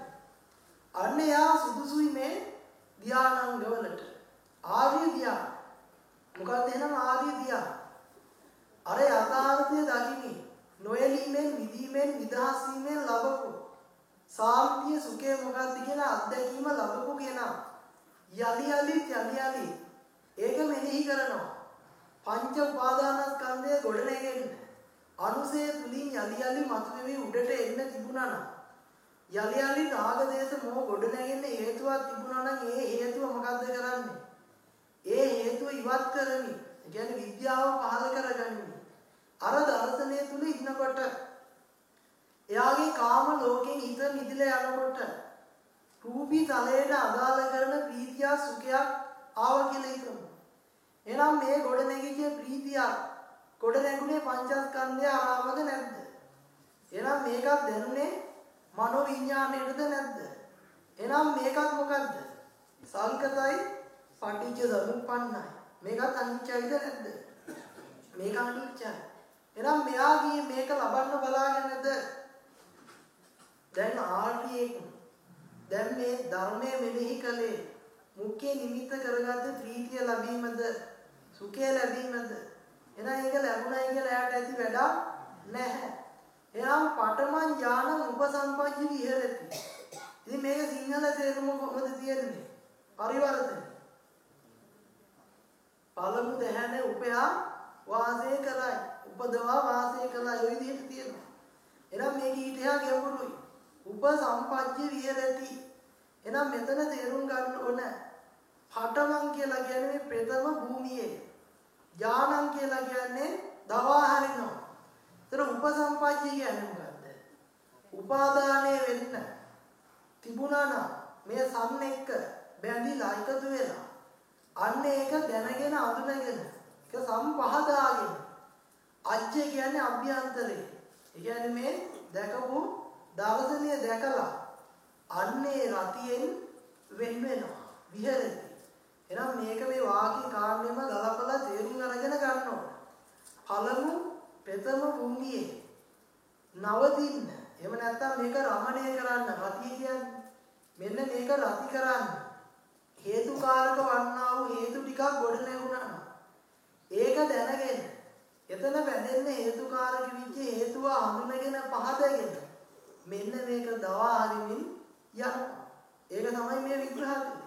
අන්න යා සුදුසුයි මේ ධානාංග වලට. ආර්ය ධාන. මොකක්ද එහෙනම් ආර්ය ධාන? අර යථාර්ථය දකිමි. නොයලීමෙන් විදීමෙන් නිදහස් වීමෙන් ලබපු සාන්තිය සුඛය මොකක්ද කියලා අත්දැකීම ලබපු කෙනා යලි යලි යලි යලි ඒක මෙනෙහි කරනවා පංච උපාදානස්කන්ධය ගොඩනැගෙන්න අනුසය තුලින් යලි යලි මතුවෙවි උඩට එන්න තිබුණා නම් යලි යලි රාගදේශ මොහ ගොඩනැගෙන්න හේතුවක් තිබුණා නම් ඒ හේතුව මොකද්ද කරන්නේ? ඒ හේතුව ඉවත් කරමින් ඒ කියන්නේ විද්‍යාව පහළ කරගන්නේ. අර දර්ශනය තුල ඉන්නකොට එයාගේ කාම ලෝකෙන් හිත නිදිලා යනකොට රූපී තලයට අදාළ කරන ප්‍රීතිය සුඛයක් ආව කියලා හිතමු. එහෙනම් මේ ගොඩ නැගිච්ච ප්‍රීතිය ගොඩ නැගුණේ පංචස්කන්ධය ආවද නැද්ද? එහෙනම් මේකත් දැනුනේ මනෝ විඥාණයටද නැද්ද? එහෙනම් මේකත් මොකද්ද? සංකතයි පටිච්ච සමුප්පන්නයි. මේකත් අනිත්‍යයිද නැද්ද? මේක අනිත්‍යයි. එහෙනම් මෙයා ගියේ මේක ලබන්න බලාගෙනද දැන් ආර්යයෙක් දැන් මේ ධර්මයේ මෙනෙහි කළේ මුඛ්‍ය නිමිත්ත කරගත්ත ප්‍රීතිය ලැබීමද සුඛය ලැබීමද එහෙනම් ඒක ලැබුණයි කියලා එයාට ඇති වැඩක් නැහැ එනම් පඨමං ඥාන උපසම්පජ්ජ විහෙරති ඉතින් මේක සිංහල තේරුම කොහොමද තියෙන්නේ පරිවර්තන පළමු දැහැනේ උපයා වාසය කරයි උපදවා වාසය කළා. ඒ විදිහට තියෙනවා. එහෙනම් මේක ඊට එහා ගැඹුරුයි උපසම්පජ්ජ විහෙරති. එහෙනම් මෙතන තේරුම් ගන්න ඕන පඨමං කියලා කියන්නේ ප්‍රථම භූමියේ. ඥානං කියලා කියන්නේ දවා හරිනවා. ඒතර උපසම්පජ්ජ කියන්නේ මොකද්ද? උපාදානය වෙන්න තිබුණා නම් මේ සම් එක්ක බැඳිලා එකතු වෙලා අන්න ඒක දැනගෙන අඳුනගෙන ඒක සම්පහදාගෙන අජ්ජ කියන්නේ අභ්‍යන්තරේ. ඒ කියන්නේ මේ දැකපු දර්ශනීය දැකලා අන්නේ රතියෙන් වෙන් වෙනවා විහෙරති. එහෙනම් මේක මේ වාක්‍ය කාණ්ඩෙම ගලපලා තේරුම් අරගෙන ගන්න ඕන. පළමු ප්‍රථම භූමියේ නවතින්න. එහෙම නැත්නම් මේක රමණය කරන්න රතිය කියන්නේ. මෙන්න මේක රති කරන්න. හේතුකාරක වන්නා වූ හේතු ටිකක් ගොඩ නැගුණා. ඒක දැනගෙන එතන බැඳෙන්න හේතුකාරක විච්ච හේතුව හඳුනගෙන පහදගෙන මෙන්න මේක දවා හරිමින් යනවා. ඒක තමයි මේ විග්‍රහ කරන්නේ.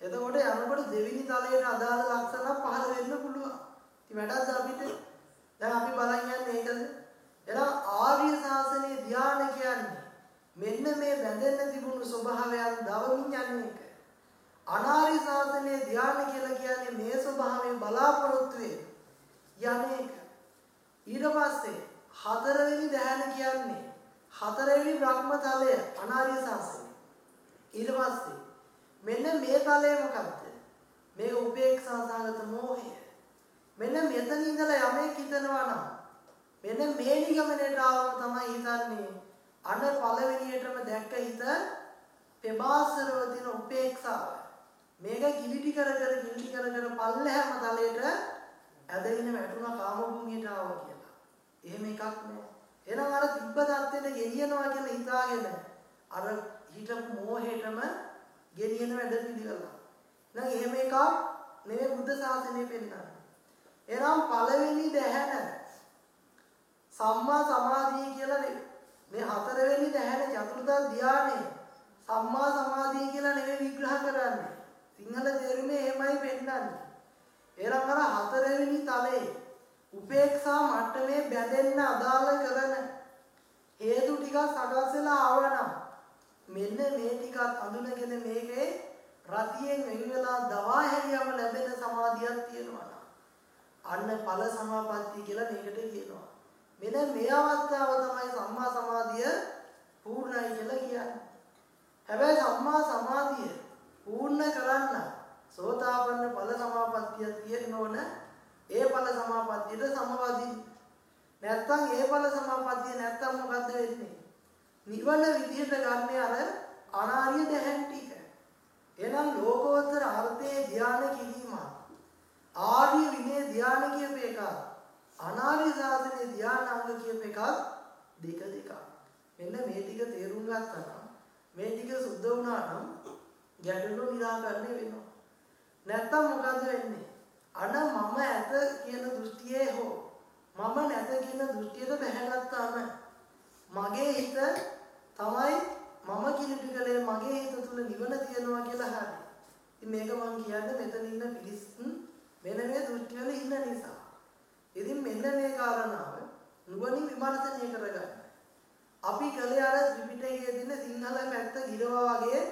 එතකොට යනකොට දෙවිනි තලයට අදාළ ලක්ෂණ පහළ වෙන්න පුළුවන්. ඉතින් වැඩක්ද අපිට? දැන් අපි බලන් යන්නේ ඒකද? එහෙනම් ආර්ය ශාසනයේ ධානය කියන්නේ මෙන්න මේ බැඳෙන්න තිබුණු ස්වභාවයන් දවමින් යන්නේ එක. අනාර්ය ශාසනයේ ධානය කියලා කියන්නේ මේ ස්වභාවයෙන් බලාපොරොත්තු වෙන යන්නේක. ඊට පස්සේ හතරවෙනි ධානය කියන්නේ හතරවෙනි බ්‍රහ්මතලය අනාර්ය ශාසනය. ඊට පස්සේ මෙන්න මේ තලය මොකක්ද? මේක උපේක්ෂා සාගත මෝහය. මෙන්න මෙතන ඉඳලා යමෙක් හිතනවා නම් මෙන්න මේ නිගමනයට ආවම තමයි හිතන්නේ අන පළවෙනියටම දැක්ක හිත පෙබාසරව දින උපේක්ෂාව. මේක කිලිටි කර කර කිලිටි කර කර පල්ලෙහාම තලයට ඇදගෙන වැටුණා කාම භූමියට ආවා කියලා. එහෙම එකක් නෑ. එහෙනම් අර තිබ්බ தත්ත්වෙට ගෙනියනවා කියලා හිතාගෙන අර හිතපු මෝහයටම ගෙනියන වැඩ පිළිවෙල. දැන් එහෙම එකක් නෙමෙයි බුද්ධ ශාසනය පෙන්නන්නේ. එහෙනම් පළවෙනි දැහැන සම්මා සමාධිය කියලා මේ හතරවෙනි දැහැන චතුර්ථ ධානය සම්මා සමාධිය කියලා නෙමෙයි විග්‍රහ කරන්නේ. සිංහල තේරුමේ එහෙමයි පෙන්නන්නේ. එහෙනම් අර හතරවෙනි තලයේ උපේක්ෂා මට්ටමේ බැඳෙන්න අදාළ කරන හේතු ටික සකස් වෙලා ආවනම් මෙන්න මේ ටිකත් අඳුනගෙන මේකේ රතියෙන් වෙන් වෙලා දවා හැරියම ලැබෙන සමාධියක් තියෙනවා අන්න ඵල සමාපatti කියලා මේකට කියනවා. මෙන්න මේ අවස්ථාව තමයි සම්මා සමාධිය පූර්ණයි කියලා කියන්නේ. හැබැයි සම්මා සමාධිය පූර්ණ කරන්න සෝතාපන්න ඵල සමාපත්තිය තියෙන්න ඕන. ඒ ඵල සමාපත්තියට සමවදී. නැත්තම් ඒ ඵල සමාපත්තිය නැත්තම් මොකද්ද වෙන්නේ? නිවන විදිහට ගන්න අර අනාර්ය දැහැන් ටික. එහෙනම් ලෝකෝත්තර අර්ථයේ ධානය කිරීම. ආර්ය විනය ධානය කියප එක. අනාර්ය සාසනයේ ධානාංග කියප එකක් දෙක දෙකක්. මෙන්න මේ ටික තේරුම් ගත්තා නම් මේ ටික සුද්ධ වුණා නම් ගැටලු निराකරණය වෙනවා. නැත්තම් මොකද වෙන්නේ? අන මම ඇත කියන දෘෂ්ටියේ හෝ මම නැත කියන දෘෂ්ටියට බැහැගත්තාම මගේ හිත තමයි මම කිලිටි කලේ මගේ හිත තුල නිවන තියෙනවා කියලා හරි. ඉතින් මේක මම කියන්නේ මෙතන ඉන්න පිරිස් මෙන්න මේ දෘෂ්ටි වල ඉන්න නිසා. ඉතින් මෙන්න මේ කාරණාව නුවණින් විමර්ශනය කරගන්න. අපි කලේ අර ත්‍රිපිටකයේ තියෙන සිංහල පැත්ත ගිරවා වගේ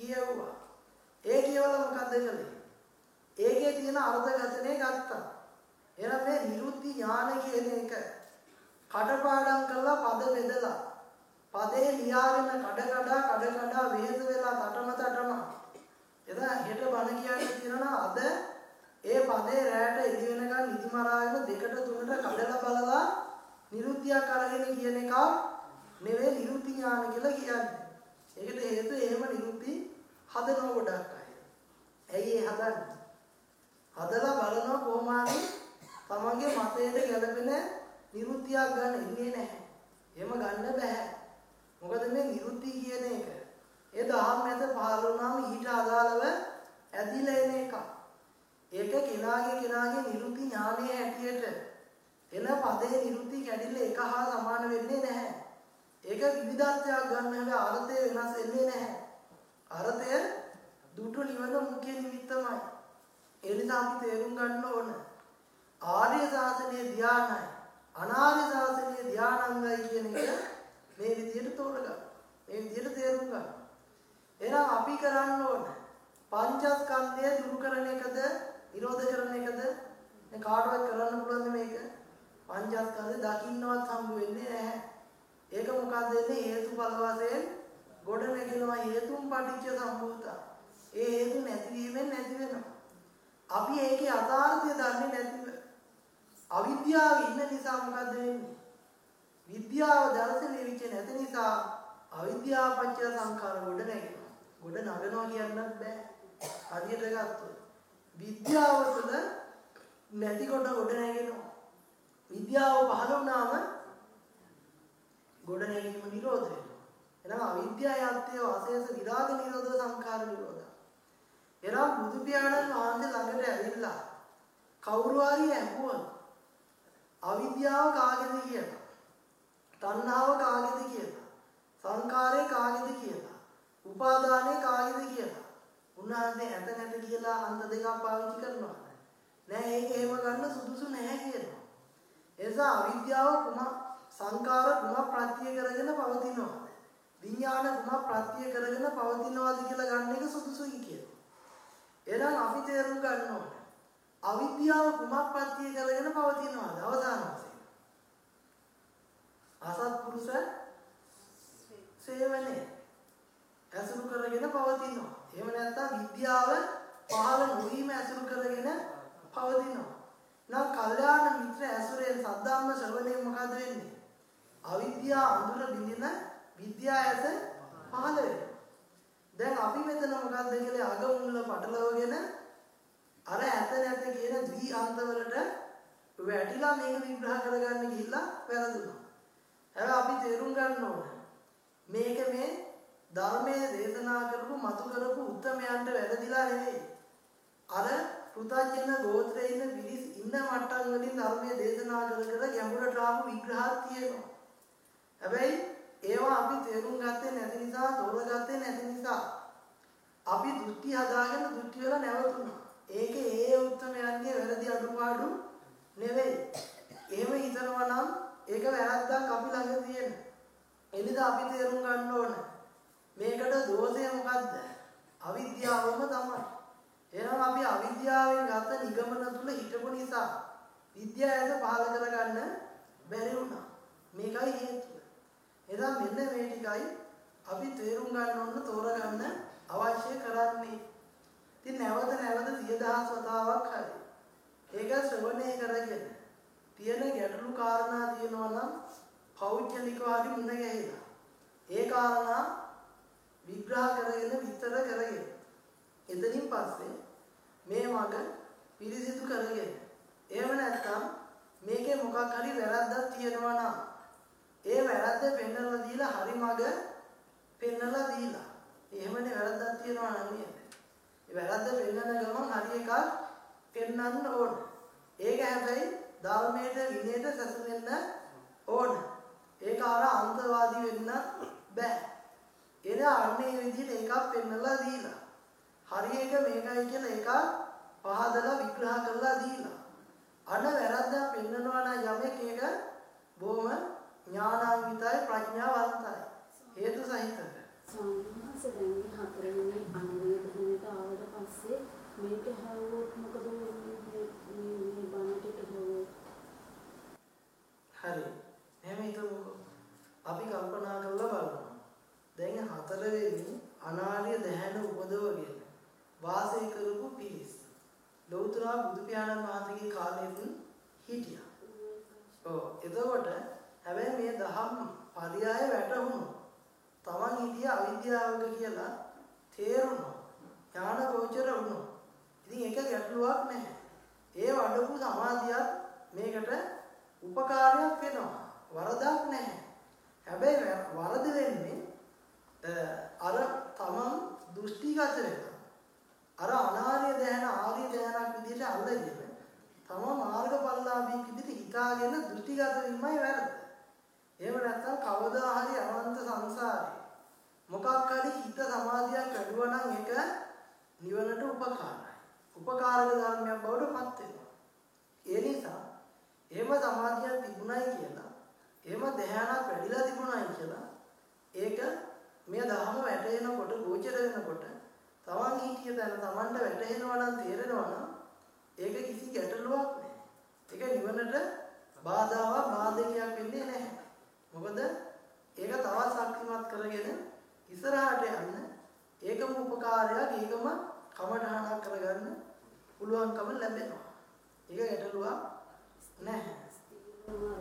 කියවුවා. ඒ කියවල මොකද්ද කළේ? ඒකේ තියෙන අර්ථකථනය ගත්තා. එහෙනම් මේ නිරුද්ධි ඥාන කියන එක කඩපාඩම් කරලා පද බෙදලා පදේ ලියාගෙන කඩ කඩ කඩ කඩ වෙහෙස වෙලා තටම තටම එදා හෙට බණ කියන්නේ තියෙනවා අද ඒ පදේ රැයට එළි වෙනකන් නිදි මරාගෙන දෙකට තුනට කඩලා බලලා නිරුද්ධියක් අරගෙන කියන එක නෙවෙයි නිරුද්ධි ඥාන කියලා කියන්නේ. ඒකට හේතුව එහෙම නිරුද්ධි හදනව ගොඩක් අය. ඇයි ඒ හදන්නේ? හදලා බලනවා කොහොම හරි තමන්ගේ මතයට ගැලපෙන නිරුද්ධියක් ගන්න ඉන්නේ නැහැ. එහෙම ගන්න බෑ. මොකද මේ නිරුද්ධි කියන එක ඒ දහම් මැද පහළ වුණාම ඊට අදාළව ඇදිලා එන එකක්. ඒක කෙනාගේ කෙනාගේ නිරුද්ධි ඥානයේ හැටියට එන පදේ නිරුද්ධි කැඩිල්ල එක හා සමාන වෙන්නේ නැහැ. ඒක විවිධත්වයක් ගන්න හැබැයි අර්ථය වෙනස් වෙන්නේ නැහැ. අර්ථය දුටු නිවන මුඛ්‍ය නිමිත්තමයි. ඒ නිසා අපි තේරුම් ගන්න ඕන. ආර්ය ශාසනයේ ධානයයි අනාර්ය ශාසනයේ ධානංගයි කියන එක මේ විදිහට තෝරගන්න. මේ විදිහට තේරුම් ගන්න. එහෙනම් අපි කරන්න ඕන පංචස්කන්ධය දුරු කරන එකද, නිරෝධ කරන එකද? මේ කාටවත් කරන්න පුළුවන් මේක. පංචස්කන්ධය දකින්නවත් හම්බ වෙන්නේ නැහැ. ඒක මොකක්ද වෙන්නේ? හේතුඵල වශයෙන් ගොඩ නැගෙනවා හේතුන් පටිච්ච සම්භූතා. ඒ හේතු නැතිවීමෙන් නැති වෙනවා. අපි ඒකේ අදාර්ථය දන්නේ නැතිව අවිද්‍යාව ඉන්න නිසා මොකද වෙන්නේ? විද්‍යාව දර්ශනය වෙච්ච නැති නිසා අවිද්‍යාව පත්‍ය සංඛාර ගොඩ නැගෙනවා. ගොඩ නගනවා කියන්නත් බෑ. හරියට ගත්තොත් විද්‍යාව තුළ නැති කොට ගොඩ නැගෙනවා. විද්‍යාව පහළ වුණාම ගොඩ නැගීම නිරෝධ වෙනවා. එහෙනම් අවිද්‍යාවත්‍ය වාසයස විරාග නිරෝධ සංඛාර නිරෝධ. එහෙනම් බුදු පියාණන් වහන්සේ ළඟට ඇවිල්ලා කවුරු හරි ඇහුවොත් අවිද්‍යාව කාගේද කියලා. තණ්හාව කාගේද කියලා. සංකාරය කාගේද කියලා. උපාදානය කාගේද කියලා. උන්වහන්සේ ඇත නැත කියලා අන්ත දෙකක් පාවිච්චි කරනවා. නෑ ඒක එහෙම ගන්න සුදුසු නැහැ කියනවා. එසා අවිද්‍යාව කුමක් සංකාර කුමක් ප්‍රත්‍ය කරගෙන පවතිනවා. විඥාන කුමක් ප්‍රත්‍ය කරගෙන පවතිනවාද කියලා ගන්න එක සුදුසුයි කියනවා. එහෙනම් අපි තේරුම් ගන්න ඕනේ. අවිද්‍යාව කුමක් ප්‍රත්‍ය කරගෙන පවතිනවාද අවසාන වශයෙන්? අසත්පුරුෂ සේවනේ ඇසුරු කරගෙන පවතිනවා. එහෙම නැත්නම් විද්‍යාව පහළ නොවීම ඇසුරු කරගෙන පවතිනවා. නම් කල්යාණ මිත්‍ර ඇසුරෙන් සද්ධාම්ම ශ්‍රවණයෙන් මොකද වෙන්නේ? අවිද්‍යාව අඳුර බිඳින විද්‍යා ඇස පහළ වෙනවා. දැන් අපි මෙතන මොකද්ද කියලා අග මුල්ල පටලවගෙන අර ඇත නැත කියන ද්වි අන්තවලට වැටිලා මේක විග්‍රහ කරගන්න ගිහිල්ලා වැරදුනා. හැබැයි අපි තේරුම් ගන්න ඕන මේක මේ ධර්මයේ දේශනා කරපු මතු කරපු උත්තරමයන්ට වැරදිලා නෙවෙයි. අර පෘථජන ගෝත්‍රයේ ඉන්න පිරිස් ඉන්න මට්ටම් වලින් ධර්මයේ දේශනා කර කර ගැඹුරට ආපු විග්‍රහات තියෙනවා. හැබැයි ඒවා අපි තේරුම් ගත්තේ නැති නිසා තෝරගත්තේ නැති නිසා අපි දෘෂ්ටි හදාගෙන දෘෂ්ටි වල නැවතුණා. ඒකේ ඒ උත්තරයන්ගේ වැරදි අඩුපාඩු නෙවෙයි. එහෙම හිතනවා නම් ඒක වැරද්දක් අපි ළඟ තියෙන. එනිසා අපි තේරුම් ගන්න ඕන. මේකට දෝෂය මොකද්ද? අවිද්‍යාවම තමයි. එහෙනම් අපි අවිද්‍යාවෙන් ගත නිගමන තුල හිටපු නිසා විද්‍යාවද පහල කරගන්න බැරි වුණා. මේකයි හේතුව. එදා මෙන්න මේ ටිකයි අපි තේරුම් ගන්න ඕන තෝරගන්න අවශ්‍ය කරන්නේ. ඉතින් නැවත නැවත 10000 වතාවක් හරි. ඒක ශ්‍රවණය කරගෙන තියෙන ගැටලු කාරණා තියෙනවා නම් පෞද්ගලිකව හරි මුණ ගැහිලා. ඒ කාරණා විග්‍රහ කරගෙන විස්තර කරගෙන එතනින් පස්සේ මේ මග පිරිසිදු කරගෙන එහෙම නැත්නම් මේකේ මොකක් හරි වැරද්දක් තියෙනවා නම් ඒ වැරද්ද පෙන්වලා දීලා හරි මග පෙන්වලා දීලා. එහෙමනේ වැරද්දක් තියෙනවා නම් නේද ඒ වැරද්ද පෙන්වන ගමන් හරි එකක් පෙන්වන්න ඕන. ඒක හැබැයි ධර්මයේ විනයට සැසඳෙන්න ඕන. ඒක අර අන්තවාදී වෙන්න බෑ. එන අන්නේ විදිහට එකක් පෙන්වලා දීලා. හරි එක මේකයි කියලා එකක් පහදලා විග්‍රහ කරලා දීලා. අන වැරද්දක් පෙන්වනවා නම් යමෙක් ඒක බොහොම ඥානාන්විතයි ප්‍රඥාවන්තයි. හේතු සහිතද? සම්මාස දැන් මේ හතරවෙනි අනුවේ භූමියට ආවට පස්සේ මේක හැවුවොත් මොකද වෙන්නේ? මේ බණට හැවුවොත් හරි. එහෙම හිතමුකෝ අපි කල්පනා කරලා බලමු. දැන් හතරවෙනි අනාර්ය දැහැන උපදවගෙන වාසය කරපු පිරිස. ලෞතර බුදු පියාණන් වහන්සේගේ කාලෙදී හිටියා. ඔව්. එතකොට හැබැයි මේ දහම් පරියාය වැටහුණු. තමන් හිටිය අවිද්‍යාවක කියලා තේරුණා. ඥාන ගෝචර වුණා. ඉතින් ඒක ගැටලුවක් නැහැ. ඒ වඩපු සමාධියත් මේකට උපකාරයක් වෙනවා. වරදක් නැහැ. හැබැයි වරද වෙන්නේ අර තමන් දෘෂ්ටිගත වෙනවා. අර අනාර්ය දැන ආර්ය දැනක් විදිහට අල්ලගෙන තම මාර්ගඵලලාභී විදිහට හිතාගෙන දෘෂ්ටිගත වීමයි වැරද්ද. එහෙම නැත්නම් කවදා හරි අනන්ත සංසාරේ මොකක් හරි හිත සමාධියක් වැඩුවා නම් ඒක නිවනට උපකාරයි. උපකාරක ධර්මයක් බවට පත් වෙනවා. ඒ නිසා එහෙම සමාධියක් තිබුණයි කියලා එහෙම ධ්‍යානක් වැඩිලා තිබුණයි කියලා ඒක මේ ධර්ම වැටෙනකොට ගෝචර වෙනකොට තමන් හිතිය තැන තමන්ට වැටහෙනවා නම් තේරෙනවා නම් ඒක කිසි ගැටලුවක් නෑ. ඒක නිවනට බාධාවක් බාධකයක් වෙන්නේ නැහැ. මොකද ඒක තවත් ශක්තිමත් කරගෙන ඉස්සරහට යන්න ඒකම උපකාරයක් ඒකම කමඨහනක් කරගන්න පුළුවන්කම ලැබෙනවා. ඒක ගැටලුවක් නැහැ.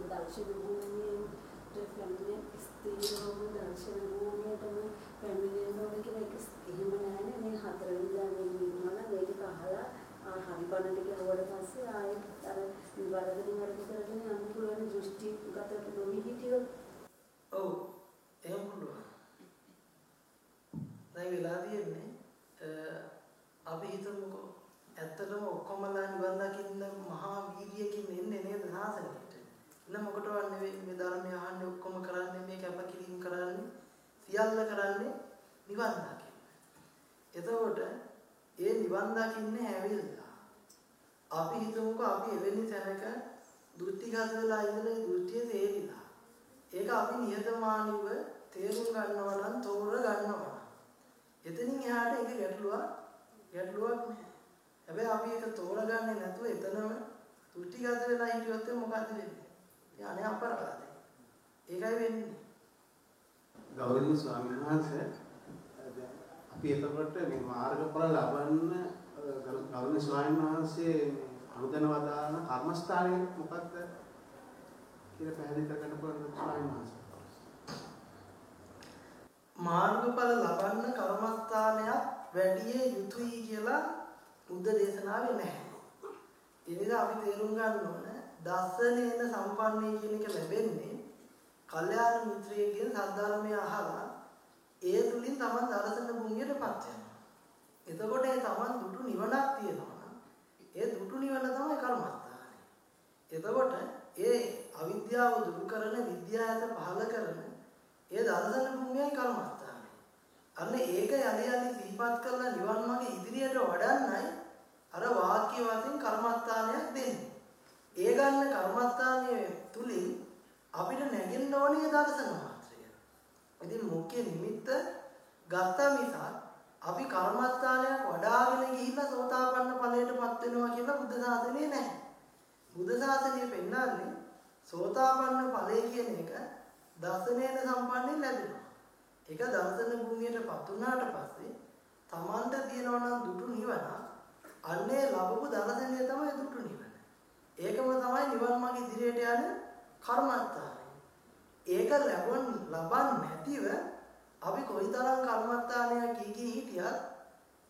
දර්ශන භූමියට පැමිණෙන ස්ථීරවම දර්ශන භූමියටම පැමිණෙන්න ඕන කියලා ඒක එහෙම නැහැ මේ හතරවෙනි ධර්මයේ ඉන්නවා නම් මේක අහලා හරි බණ ටික හොවට පස්සේ ආයෙත් අර වරදින් වරද කරගෙන යන්න පුළුවන් දෘෂ්ටි ගතට නොවි හිටියොත් ඔව් එහෙම පුළුවන්. දැන් වෙලා තියෙන්නේ අපි හිතමුකෝ ඇත්තටම ඔක්කොමලා නිවන් දකින්න මහා වීර්යයකින් එන්නේ නේද සාසනයට. ඉන්න මොකටවත් නෙවෙයි මේ ධර්මය අහන්නේ ඔක්කොම කරන්නේ මේ කැපකිරීම කරන්නේ සියල්ල කරන්නේ නිවන් දකින්න. එතකොට ඒ නිවන් දකින්නේ ඇවිල්ලා අපි හිතමුකෝ අපි එවැනි තැනක දෘෂ්ටිගත වෙලා ඉඳලා දෘෂ්ටිය තේරිලා. ඒක අපි නිහතමානීව තේරුම් ගන්නවා නම් තෝර ගන්නවා. එතනින් එහාට ඒක ගැටලුවක් ගැටලුවක් නෑ. හැබැයි අපි ඒක තෝරගන්නේ නැතුව එතනම දෘෂ්ටිගත වෙලා හිටියොත් මොකද වෙන්නේ? ඒ අනේ අපරාධයි. ඒකයි වෙන්නේ. ගෞරවනීය ස්වාමීන් වහන්සේ අපි එතකොට මේ මාර්ගඵල ලබන්න ගෞරවනීය ස්වාමීන් වහන්සේ අනුදැන වදාන කර්මස්ථානය මොකක්ද කියලා පැහැදිලි කරගන්න පුළුවන් ස්වාමීන් වහන්සේ. මාර්ගඵල ලබන්න කර්මස්ථානයක් වැඩි යුතුයි කියලා බුද්ධ දේශනාවේ නැහැ. ඒ නිසා අපි තේරුම් ගන්න ඕන දස්සනේන සම්පන්නේ කියන එක ලැබෙන්නේ කල්යාණ මිත්‍රයෙක්ගෙන් සද්ධර්මය අහලා ඒ තුලින් Taman දර්ශන භූමියටපත් වෙනවා. එතකොට ඒ Taman දුටු නිවනක් තියෙනවා. ඒ දුටු නිවන තමයි කර්මස්ථානය. එතකොට ඒ අවිද්‍යාව දුරු කරන විද්‍යාවත පහල කරන ඒ දර්ශන භූමියයි කර්මස්ථානය. අන්න ඒක යලි යලි සිහිපත් කරලා නිවන් මාගේ ඉදිරියට වඩන්නයි අර වාක්‍ය වශයෙන් කර්මස්ථානයක් දෙන්නේ. ඒ ගන්න කර්මස්ථානයේ තුලින් අපිට නැගෙන්න ඕනේ දර්ශන මාත්‍රය. ඉතින් මුඛ්‍ය නිමිත්ත ගත්ත මිසක් අපි කර්මස්ථානයක් වඩාගෙන ගිහිල්ලා සෝතාපන්න ඵලයටපත් වෙනවා කියලා බුද්ධ ශාසනයේ නැහැ. බුද්ධ ශාසනය පෙන්නන්නේ සෝතාපන්න ඵලය කියන එක දසනේන සම්පන්නෙන් ලැබෙනවා. ඒක දර්ශන භූමියටපත් වුණාට පස්සේ තමන්ට තියෙනවා නම් දුටු නිවන අන්නේ ලැබපු දර්ශනය තමයි දුටු නිවන. ඒකම තමයි නිවන් මාර්ග ඉදිරියට යන කර්මස්ථානය. ඒක ලැබුණ ලබන්නේ නැතිව අපි කොයිතරම් කර්මස්ථානයක් කී කී හිටියත්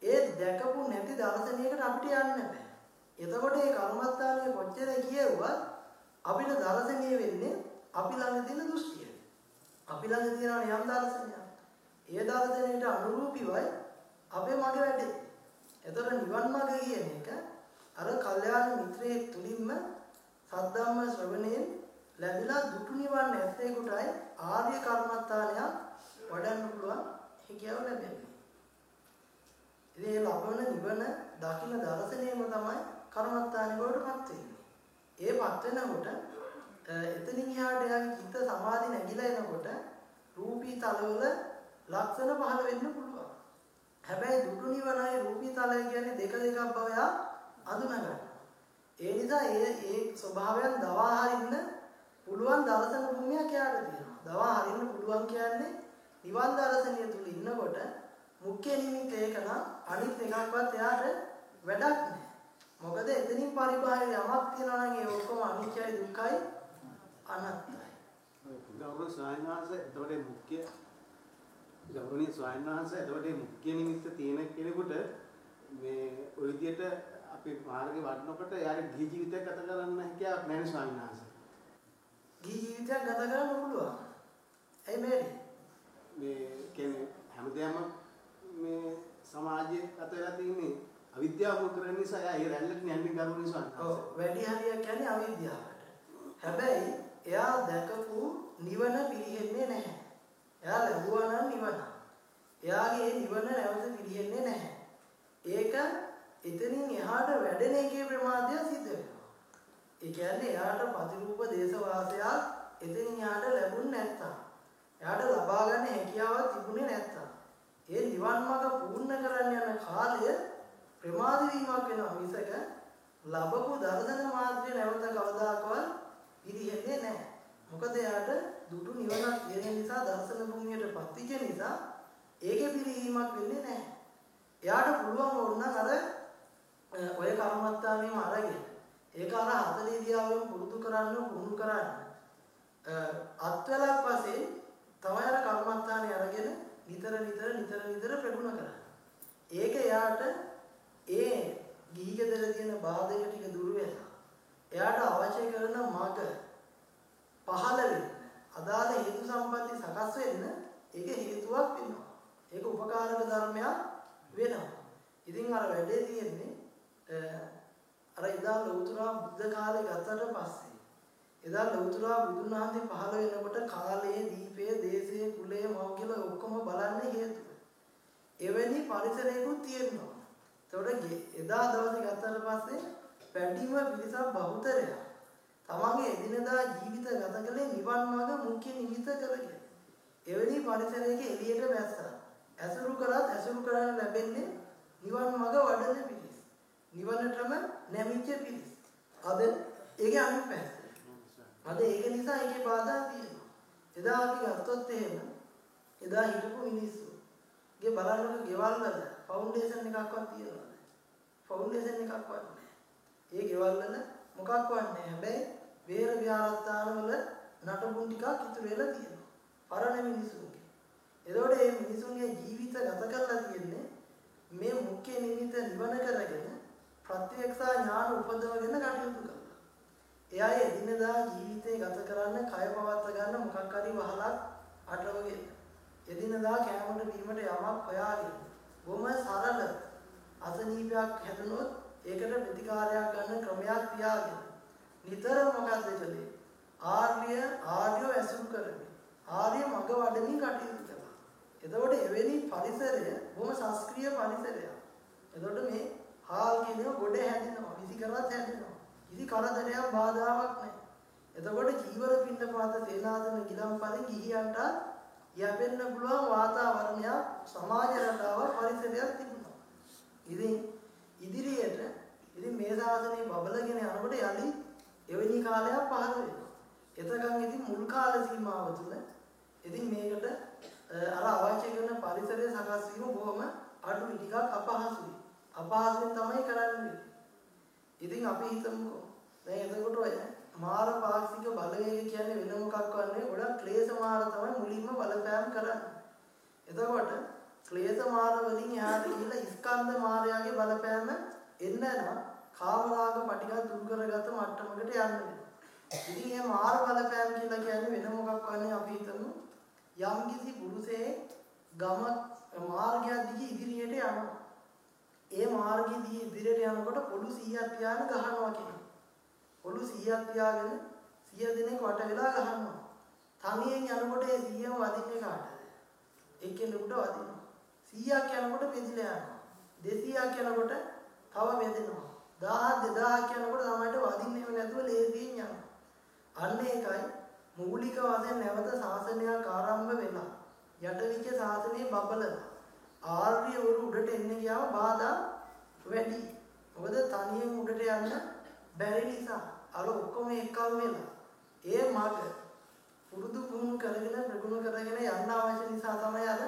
ඒ දැකපු නැති දර්ශනයකට අපිට යන්න බෑ. එතකොට මේ කර්මස්ථානයේ කොච්චර කියෙව්වත් අපිට දර්ශනීය වෙන්නේ අපි ළඟ තියෙන දෘෂ්ටිය. අපි ළඟ තියෙන යම් දර්ශනයක්. ඒ දර්ශනයට අනුරූපීවයි අපේ මග වැඩේ. එතකොට නිවන් මාර්ග කියන එක අර කල්යාණ මිත්‍රයෙක් තුලින්ම සද්ධම්ම ශ්‍රවණයෙන් ලැබිලා දුටු නිවන් නැත්තේ කොටයි ආර්ය කර්මස්ථානයක් වඩන්න පුළුවන් හැකියාව ලැබෙන්නේ. ඉතින් ඒ ලබන නිවන දකින්න දර්ශනයම තමයි කර්මස්ථානෙ බවට පත් වෙන්නේ. ඒපත් වෙනකොට එතනින් එහාට එයාගේ චිත්ත සමාධි නැగిලා එනකොට රූපී තලවල ලක්ෂණ පහළ වෙන්න පුළුවන්. හැබැයි දුටු නිවනයි රූපී තලය කියන්නේ දෙක දෙකක් බව එයා අඳුනගන්නවා. ඒ නිසා ඒ ඒ ස්වභාවයන් දවා හරින්න පුළුවන් දර්ශන භූමියක් එයාට තියෙනවා. දවා හරින්න පුළුවන් කියන්නේ නිවන් දර්ශනය තුල ඉන්නකොට මුඛ්‍ය නිමිත්ත ඒක නම් අනිත් එකක්වත් එයාට වැඩක් නැහැ. මොකද එතනින් පරිබාහිර යමක් තියනවා නම් ඒ ඔක්කොම අනිත්‍යයි දුක්ඛයි අනාත්තයි. ගෞරව ස්වාමීන් වහන්සේ එතකොට මුඛ්‍ය ගෞරවනීය ස්වාමීන් වහන්සේ එතකොට මුඛ්‍ය නිමිත්ත තියෙන කෙනෙකුට මේ ওই විදිහට අපි මාර්ගේ වඩනකොට යාර ගිහි ජීවිතයක් ගත කරන්න හැකියාවක් නැහැ නේ ස්වාමීන් වහන්සේ. ගිහි ජීවිතයක් ගත කරන්න පුළුවන්. ඇයි මේරි? මේ කියන්නේ හැමදේම මේ සමාජයේ ගත වෙලා තියෙන්නේ අවිද්‍යාව මුල් කරගෙන නිසා එයා ඒ රැල්ලට යන්නේ ගෞරවනීය ස්වාමීන් ඔව්. වැඩි හරියක් කියන්නේ අවිද්‍යාවට. හැබැයි එයා දැකපු නිවන පිළිහෙන්නේ නැහැ. එයා ලැබුවා නම් නිවන. එයාගේ නිවන නැවත පිළිහෙන්නේ නැහැ. ඒක එතනින් එහාට වැඩෙන එකේ ප්‍රමාදය සිද්ධ වෙනවා. ඒ කියන්නේ එයාට ප්‍රතිරූප දේශවාසයක් එතනින් එහාට ලැබුණ නැත්තම් එයාට ලබා ගන්න හැකියාවක් තිබුණේ නැත්තම් ඒ නිවන් මාර්ග පූර්ණ කරන්න යන කාලය ප්‍රමාද වීමක් වෙනවා මිසක ලැබපු දර්ශන මාත්‍රේ නැවත කවදාකවත් පිළිහෙන්නේ නැහැ. මොකද එයාට දුටු නිවනක් තියෙන නිසා දර්ශන භූමියට පත්විච්ච නිසා ඒකේ පිළිහිමක් වෙන්නේ නැහැ. එයාට පුළුවන් වුණා අර ඔය කර්මත්තානෙම අරගෙන ඒක අර 40 දියාවෙන් පුරුදු කරන්න පුහුණු කරන්න අත්වලක් වශයෙන් තමයි අර කර්මත්තානේ අරගෙන නිතර නිතර නිතර නිතර ප්‍රගුණ කරන්නේ. ඒක එයාට ඒ ගිහි ගෙදර තියෙන බාධක ටික දුර වෙලා එයාට අවශ්‍ය කරන මඟ පහළ වෙන්න අදාළ හේතු සම්පatti සකස් වෙන්න ඒක හේතුවක් වෙනවා. ඒක උපකාරක ධර්මයක් වෙනවා. ඉතින් අර වැඩේ තියෙන්නේ අර එදා ලෞතුරා බුද්ධ කාලේ ගතට පස්සේ එදා ලෞතුරා බුදුන් වහන්සේ පහළ වෙනකොට කාලයේ දීපයේ දේශයේ කුලයේ මව කියලා ඔක්කොම බලන්නේ හේතුව. එවැනි පරිසරයකුත් තියෙනවා. එතකොට එදා දවසේ ගත්තට පස්සේ පැඩිම පිරිසක් බහුතරයක් තමන්ගේ එදිනදා ජීවිත ගත කළේ නිවන් මාර්ග මුඛ්‍ය නිමිත කරගෙන. එවැනි පරිසරයක එළියට බැස්සා. ඇසුරු කරත් ඇසුරු කරන්න ලැබෙන්නේ නිවන් මාර්ග වඩන පිරිස. නිවනටම නැමිච්ච පිරිස. අද ඒකේ අනිත් පැත්ත. අද ඒක නිසා ඒකේ බාධා තියෙනවා. එදා අපි ගත්තොත් එහෙම එදා හිටපු මිනිස්සු ගේ බලන්නක ගෙවල් වල ෆවුන්ඩේෂන් එකක්වත් තියනවාද? ෆවුන්ඩේෂන් එකක්වත් නැහැ. ඒ ගෙවල් වල මොකක්වත් නැහැ. හැබැයි වේර විහාරස්ථාන වල නටබුන් ටිකක් ඉතුරු වෙලා තියෙනවා. පරණ මිනිසුන්ගේ. එතකොට මේ මිනිසුන්ගේ ජීවිත ගත කරලා තියෙන්නේ මේ මුඛ්‍ය නිමිත නිවන කරගෙන ප්‍රත්‍යක්ෂා ඥාන උපදවගෙන කටයුතු කරනවා. එයා එදිනදා ජීවිතේ ගත කරන්න කය පවත්වා ගන්න මොකක් හරි වහලක් අටවගෙන. එදිනදා කෑමට බීමට යමක් හොයාගෙන. බොහොම සරල අසනීපයක් හැදුනොත් ඒකට ප්‍රතිකාරයක් ගන්න ක්‍රමයක් තියාගෙන. නිතර මොකද්ද කළේ? ආර්ය ආර්යව ඇසුරු කරමින් ආර්ය මඟ වඩමින් කටයුතු කළා. එතකොට එවැනි පරිසරය බොහොම ශාස්ත්‍රීය පරිසරයක්. එතකොට මේ හාල් කියනවා ගොඩ හැදෙනවා, විසි කරත් හැදෙනවා. කිසි කරදරයක් බාධාවක් නැහැ. එතකොට ජීවර පින්න පාත සේනාසන ගිලම්පරින් ගිහියන්ට යැපෙන්න පුළුවන් වාතාවරණයක් සමාජ රටාවක් පරිසරයක් තිබුණා. ඉතින් ඉදිරියට ඉතින් මේ සාසනේ බබලගෙන යනකොට යලි එවැනි කාලයක් පහළ වෙනවා. එතකන් ඉතින් මුල් කාල සීමාව තුළ ඉතින් මේකට අර අවශ්‍ය කරන පරිසරය සකස් වීම බොහොම අඩුයි ටිකක් අපහසුයි. අපහසුයෙන් තමයි කරන්නේ. ඉතින් අපි හිතමුකෝ දැන් එතකොට ඔය මාර පාක්ෂික බලවේග කියන්නේ වෙන මොකක් වන්නේ ගොඩක් ක්ලේශ මාර තමයි මුලින්ම බලපෑම් කරන්නේ. එතකොට ක්ලේශ මාර වලින් එහාට ගිහිල්ලා ස්කන්ධ මාරයාගේ බලපෑම එන්න නම් කාමරාග පටිගත දුරු කරගත මට්ටමකට යන්න වෙනවා. ඉතින් මේ මාර බලපෑම් කියලා කියන්නේ වෙන මොකක් වන්නේ අපි හිතමු යම්කිසි පුරුෂයේ ගම මාර්ගය දිගේ ඉදිරියට යනවා. ඒ මාර්ගය දිගේ ඉදිරියට යනකොට පොළු 100ක් තියාගෙන ගහනවා කියන්නේ. පොළු 100ක් තියාගෙන 100 දෙනෙක් වට වෙලා ගහනවා. තනියෙන් යනකොට ඒ 100ම වදින්නේ කාටද? එක්කෙනෙකුට වදිනවා. 100ක් යනකොට බෙදිලා යනවා. 200ක් යනකොට තව බෙදෙනවා. 1000 2000ක් යනකොට තමයිට වදින්නේම නැතුව ලේසියෙන් යනවා. අන්න ඒකයි මූලික වශයෙන් නැවත ශාසනයක් ආරම්භ වෙලා යටවිච්ච ශාසනයේ බබලලා ආර්යවරු උඩට එන්න ගියාම බාධා වැඩි. මොකද තනියෙන් උඩට යන්න බැරි නිසා අර ඔක්කොම එකම වෙලා ඒ මඟ පුරුදු පුහුණු කරගෙන ප්‍රගුණ කරගෙන යන්න අවශ්‍ය නිසා තමයි අර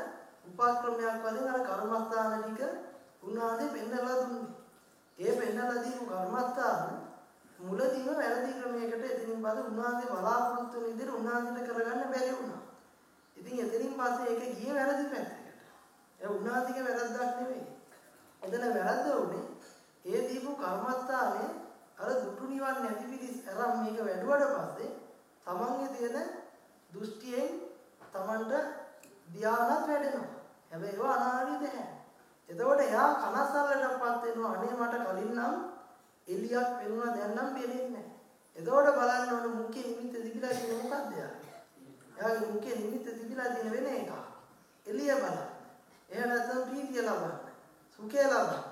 උපක්‍රමයක් වශයෙන් අර කර්මස්ථාන ටික උන්වහන්සේ පෙන්නලා දුන්නේ. ඒ පෙන්නලා දීපු කර්මස්ථාන මුලදීම වැරදි ක්‍රමයකට එතනින් පස්සේ උන්වහන්සේ බලාපොරොත්තු වෙන විදිහට උන්වහන්සේට කරගන්න බැරි වුණා. ඉතින් එතනින් පස්සේ ඒක ගියේ වැරදි පැත්තකට. ඒ උන්වහන්සේගේ වැරද්දක් නෙමෙයි. එතන වැරද්ද උනේ ඒ දීපු කර්මස්ථානේ අර දුටු නිවන් නැති පිළිස් අරන් මේක වැඩුවට පස්සේ තමන්ගේ තියෙන දෘෂ්ටියෙන් තමන්ට ධානත් වැඩෙනවා. හැබැයි ඒවා අනාරි දෙහැ. එතකොට එයා කනස්සල්ලටපත් වෙනවා අනේ මට කලින් නම් එලියක් පෙනුණා දැන් නම් පෙනෙන්නේ නැහැ. එතකොට බලන්න ඕන මුඛ්‍ය නිමිත්ත තිබිලා තියෙන මොකද්ද යා? එයාගේ මුඛ්‍ය නිමිත්ත තිබිලා තියෙන වෙන එකක්. එළිය බලන්න. එහෙම නැත්නම් ප්‍රීතිය ලබන්න. සුඛය ලබන්න.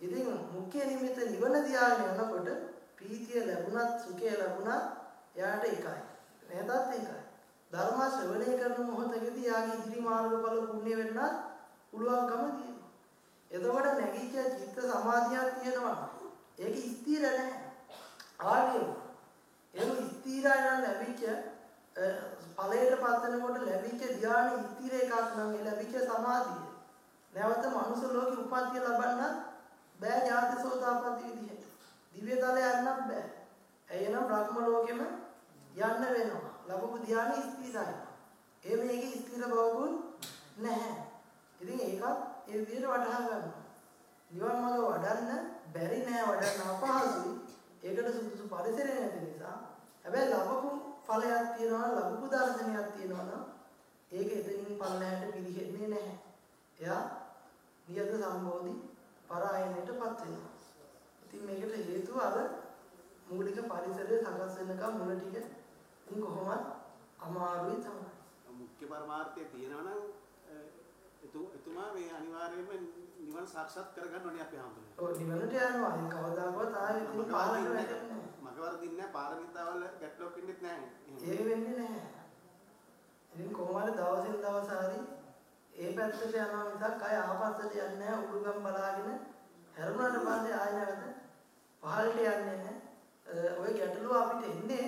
ඉතින් මුඛ්‍ය නිමිත්ත නිවන දිහාගෙන යනකොට ප්‍රීතිය ලැබුණත් සුඛය ලැබුණත් එයාට එකයි. නැතත් එකයි. ධර්ම ශ්‍රවණය කරන මොහොතකදී යාගේ ඉදිරි මාර්ගඵල පුණ්‍ය වෙන්නත් පුළුවන්කම තියෙනවා. එතකොට නැගිච්ච චිත්ත සමාධියක් තියෙනවා. ඒක ස්ථිර නැහැ. ආර්ය. ඒක ස්ථිරයන් ලැබිච්ච ඵලයට පත් වෙනකොට ලැබිච්ච ධානය ස්ථිර එකක් නම් ඒ ලැබිච්ච සමාධිය. නැවත මනුෂ්‍ය ලෝකෙ උපත්ය ලබන්නත් බෑ ඥාති සෝතාපට්ටි විදිහට. දිව්‍ය තලය යන්නත් බෑ. එයනම් බ්‍රහ්ම ලෝකෙම යන්න වෙනවා. ලැබපු ධානය ස්ථිරයි. ඒ මේකේ ස්ථිර බවකුත් නැහැ. ඉතින් ඒකත් ඒ විදිහට වටහා ගන්නවා. නිවන් මාර්ග වඩන්න බැරි නෑ වඩන්න අපහසුයි. ඒකට සුදුසු පරිසරය නැති නිසා. හැබැයි ලැබපු ඵලයක් තියෙනවා ලැබපු දර්ශනයක් තියෙනවා නම් ඒක එතනින් පල්ලහැට පිළිහෙන්නේ නැහැ. එයා නියත සම්බෝධි පරායනයටපත් වෙනවා. ඉතින් මේකට හේතුව අර මූලික පරිසරය සකස් වෙනකම් මුල ටික ඉතින් කොහොමද අමාරුයි තමයි. මුඛ්‍ය පරමාර්ථය තියෙනවා නම් එතුමා මේ අනිවාර්යයෙන්ම නිවන සාක්ෂාත් කරගන්න ඕනේ අපි හම්බුනේ. ඔව් නිවනට යනවා. ඒක කවදාකවත් ආයෙත් පාරට වැටෙන්නේ නැහැ. මග වර්ධින්නේ නැහැ පාරමිතාවල ගැටලුවක් වෙන්නෙත් නැහැ. ඒක වෙන්නේ නැහැ. ඉතින් කොහොමද දවසින් දවස හරි ඒ පැත්තට යනවා මිසක් අය ආපස්සට යන්නේ නැහැ උඩුගම් බලාගෙන හැරුණාට පස්සේ ආයෙ නැවත පහළට යන්නේ නැහැ. ඔය ගැටලුව අපිට එන්නේ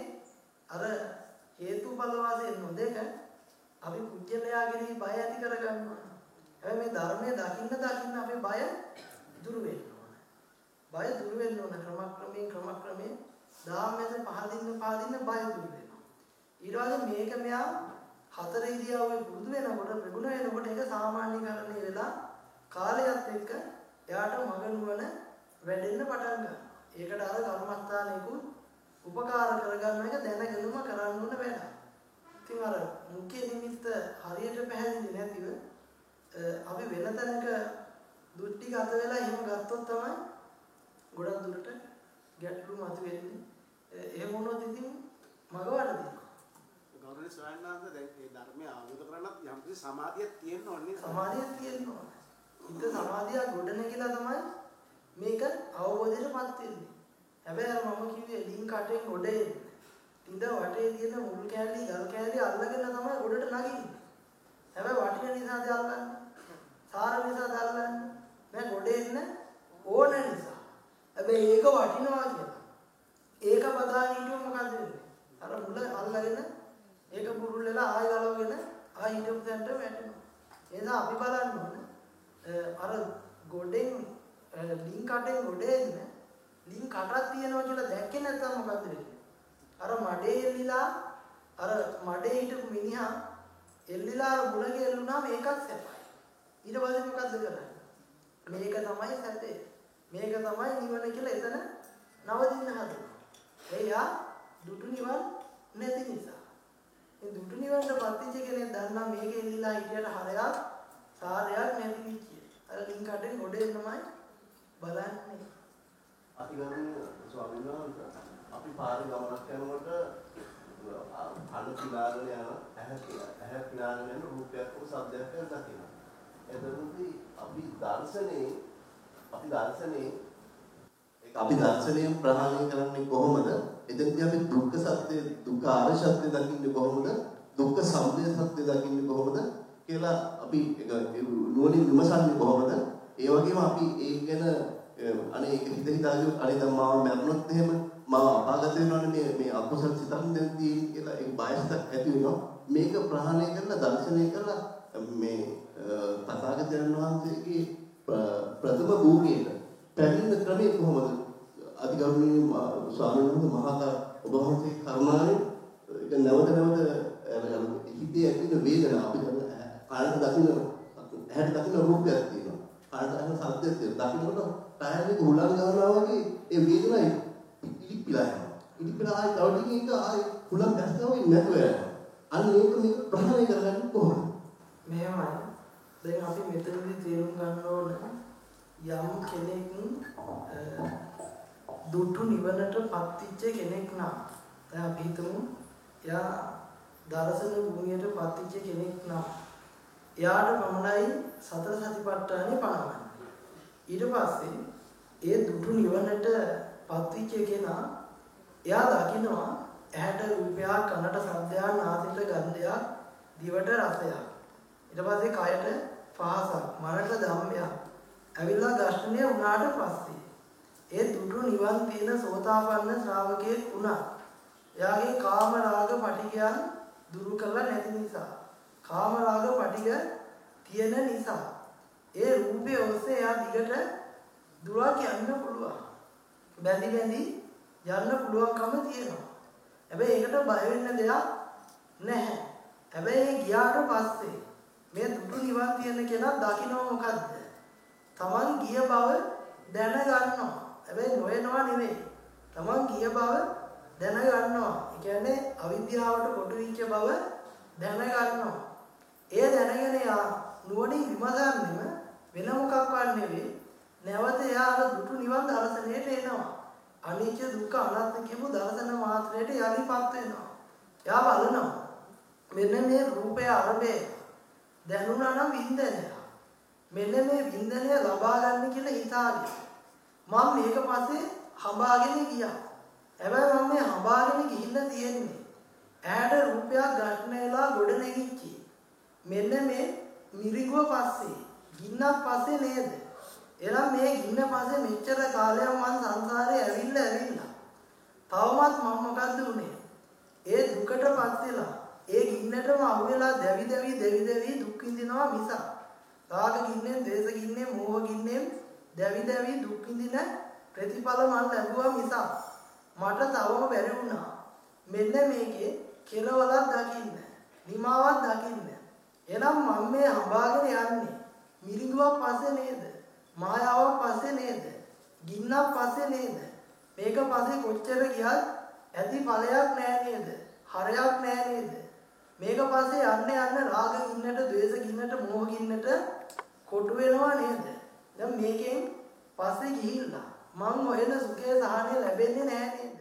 අර හේතුඵල වාසයෙන් නොදෙක අපි පුජ්‍යලයාගෙනි බය ඇති කරගන්නවා. හැබැයි මේ ධර්මයේ දකින්න දකින්න අපේ බය දුරු වෙන්න ඕන. බය දුරු වෙන්න ඕන ක්‍රමක්‍රමයෙන් ක්‍රමක්‍රමයෙන් ධාමයෙන් පහදින්න පහදින්න බය දුරු වෙනවා. ඊට පස්සේ මේක මෙයා හතර ඉරියව්වේ පුරුදු වෙනකොට ප්‍රගුණ වෙනකොට ඒක සාමාන්‍යකරණය වෙලා කාලයත් එක්ක එයාට මග නුවණ වැඩෙන්න පටන් ගන්නවා. ඒකට අර කර්මස්ථානෙකුත් උපකාර කරගන්න එක දැනගෙනම කරන්න ඕන වැඩ. ඉතින් අර මුඛ්‍ය නිමිත්ත හරියට පැහැදිලි නැතිව අපි වෙන තැනක දුට්ටි ගත වෙලා එහෙම ගත්තොත් තමයි ගොඩක් දුරට ගැටලු මතුවෙන්නේ. එහෙම වුණොත් ඉතින් මගවල දෙනවා. ගෞරවනීය ස්වාමීන් වහන්සේ දැන් මේ ධර්මය අවබෝධ කරගන්නත් යම් කිසි සමාධියක් තියෙන්න ඕනේ. සමාධියක් තියෙනවා. හිත සමාධියක් ගොඩනගිලා තමයි මේක අවබෝධයටපත් වෙන්නේ. හැබැයි මම කිව්වේ ලින් කටෙන් ගොඩ එන්නේ. ඉඳ වටේ තියෙන මුල් කෑලි ගල් කෑලි අල්ලගෙන තමයි ගොඩට නගින්නේ. හැබැයි වටින නිසාද අල්ලන්නේ? සාර නිසාද අල්ලන්නේ? නෑ ගොඩ එන්න ඕන නිසා. හැබැයි ඒක වටිනවා කියලා. ඒක බදාගෙන හිටියොත් මොකද වෙන්නේ? අර මුල අල්ලගෙන ඒක බුරුල් වෙලා ආය ගලවගෙන ආය හිටපු තැනට වැටෙනවා. ඒ නිසා අපි බලන්න ඕන අර ගොඩෙන් ලින් කටෙන් ගොඩ එන්න ලින් කටක් තියෙනවා කියලා දැක්කේ නැත්නම් මොකද වෙන්නේ? අර මඩේ එල්ලිලා අර මඩේ හිටපු මිනිහා එල්ලිලා අර මුලගේ එල්ලුණාම ඒකත් සැපයි. ඊට පස්සේ මොකද්ද කරන්නේ? මේක තමයි සැපේ. මේක තමයි නිවන කියලා එතන නවදින්න හදනවා. එයා දුටු නිවන් නැති නිසා. මේ දුටු නිවනට පත්‍විච්ච කෙනෙක් දන්නා මේක එල්ලිලා හිටියට හරයක් සාරයක් නැති විච්චිය. අර ලින් කඩෙන් ගොඩ එන්නමයි බලන්නේ. අපි ගන්නේ ස්වාමීන් වහන්සේ අපි පාරේ ගමනක් යනකොට කන පිනාගෙන යන ඇහැ ඇහැ පිනාගෙන යන රූපයක් හෝ ශබ්දයක් යන දකිනවා. එතනදී අපි දර්ශනේ අපි දර්ශනේ අපි දර්ශනයෙන් ප්‍රහාණය කරන්නේ කොහොමද? එතනදී අපි දුක්ඛ සත්‍ය දුක්ඛ ආර්ය සත්‍ය දකින්නේ කොහොමද? දුක්ඛ සමුදය සත්‍ය දකින්නේ කොහොමද කියලා අපි නුවණින් විමසන්නේ කොහොමද? ඒ වගේම අපි ඒක ගැන අනේ ඒක හිත හිතාගෙන අනේ දැන් මාව මැරුණොත් එහෙම මාව අපාගත වෙනවනේ මේ මේ අකුසල සිතන් දැන් තියෙන්නේ කියලා ඒක බයස්ත ඇති වෙනවා. මේක ප්‍රහාණය කරලා දර්ශනය කරලා මේ තථාගතයන් වහන්සේගේ ප්‍රථම භූමියට පැමිණ ක්‍රමය කොහොමද? අධිගෞරවනීය ස්වාමීන් වහන්සේ මහතා ඔබ වහන්සේ කරුණාවෙන් ඒක නැවත නැවත හිතේ ඇතිවෙන වේදනාව අපි කාලට දකින්න ඇහැට දකින්න රූපයක් තියෙනවා. කාලට අහන සද්දයක් තියෙනවා. දකින්නකොට ටයර් එක හුලං ගන්නවා වගේ ඒ වේදනයි ඉලිප්පිලා යනවා. ඉලිප්පිලා ආයි තව ටිකකින් ආයි හුලං දැස්නවා වෙන්නේ නැතුව යනවා. අන්න ඒක මේක ප්‍රහාණය කරගන්න කොහොමද? මෙහෙමයි. දැන් අපි මෙතනදී තේරුම් ගන්න ඕන යම් කෙනෙක් දුටු නිවනට පත්විච්ච කෙනෙක් නම්. දැන් අපි හිතමු එයා දර්ශන භූමියට පත්විච්ච කෙනෙක් නම්. එයාට පමණයි සතර සතිපට්ඨානෙ පණවන්නේ. ඊට පස්සේ ඒ දුටු නිවනට පත්විච්ච කෙනා එයා දකිනවා ඇහැට රූපයක් කනට ශබ්දයක් නාසයට ගන්ධයක් දිවට රසයක්. ඊට පස්සේ කයට පහසක් මනට ධම්මයක් ඇවිල්ලා ඝර්ෂණය වුණාට පස්සේ ඒ දුටු නිවන් තියෙන සෝතාපන්න ශ්‍රාවකයෙක් වුණා. එයාගේ කාම රාග පටිගයන් දුරු කරලා නැති නිසා. කාම රාග පටිග තියෙන නිසා. ඒ රූපේ ඔස්සේ එයා දිගට දුරක් යන්න පුළුවන්. බැඳි බැඳි යන්න පුළුවන්කම තියෙනවා. හැබැයි ඒකට බය වෙන්න දෙයක් නැහැ. හැබැයි ඒ ගියාට පස්සේ මේ දුටු නිවන් තියෙන කෙනා දකින්න මොකද්ද? Taman ගිය බව දැනගන්නවා. හැබැයි නොයනවා නෙවෙයි. Taman ගිය බව දැනගන්නවා. ඒ කියන්නේ අවිද්‍යාවට කොටු වෙච්ච බව දැනගන්නවා. ඒ දැනගෙන යා නුවණින් විමසන්නෙම වෙන මොකක්වත් නෙවෙයි. නැවත යා අර දුටු නිවන් දර්ශනයට එනවා. අනිත්‍ය දුක්ඛ අනාත්ම කියපු දර්ශන මාත්‍රයට යලිපත් වෙනවා. යා බලනවා. මෙන්න මේ රූපය අරබේ දැනුණා නම් වින්දනය. මෙන්න මේ වින්දනය ලබා ගන්න කියලා හිතාගෙන මම මේක පස්සේ හඹාගෙන ගියා. හැබැයි මම මේ හඹාගෙන ගිහිල්ලා තියෙන්නේ ඈට රූපයක් ගන්න වෙලා ගොඩ නැගිච්චි. මෙන්න මේ මිරිඟුව පස්සේ ගින්නක් පස්සේ නේද? එහෙනම් මේ ගින්න පස්සේ මෙච්චර කාලයක් මං සංසාරේ ඇවිල්ලා ඇවිල්ලා. තවමත් මම මොකද්ද උනේ? ඒ දුකටපත් වෙලා ඒ ගින්නටම අහුවෙලා දැවි දැවි දැවි දැවි දුක් විඳිනවා මිසක් රාග ගින්නෙන්, දේශ ගින්නෙන්, මෝහ ගින්නෙන් දැවි දැවි දුක් විඳින ප්‍රතිඵල මම ලැබුවා මිසක් මට තවම බැරි වුණා. මෙන්න මේකේ කෙලවලක් දකින්න, නිමාවක් දකින්න. එහෙනම් මම මේ හඹාගෙන යන්නේ මිරිඟුවක් පස්සේ නේද? මායාවක් පස්සේ නේද? ගින්නක් පස්සේ නේද? මේක පස්සේ කොච්චර ගියත් ඇති ඵලයක් නෑ නේද? හරයක් නෑ නේද? මේක පස්සේ යන්න යන්න රාග ගින්නට, ද්වේෂ ගින්නට, මෝහ ගින්නට කොටු වෙනවා නේද? දැන් මේකෙන් පස්සේ ගිහිල්ලා මං හොයන සුඛය සහනය ලැබෙන්නේ නෑ නේද?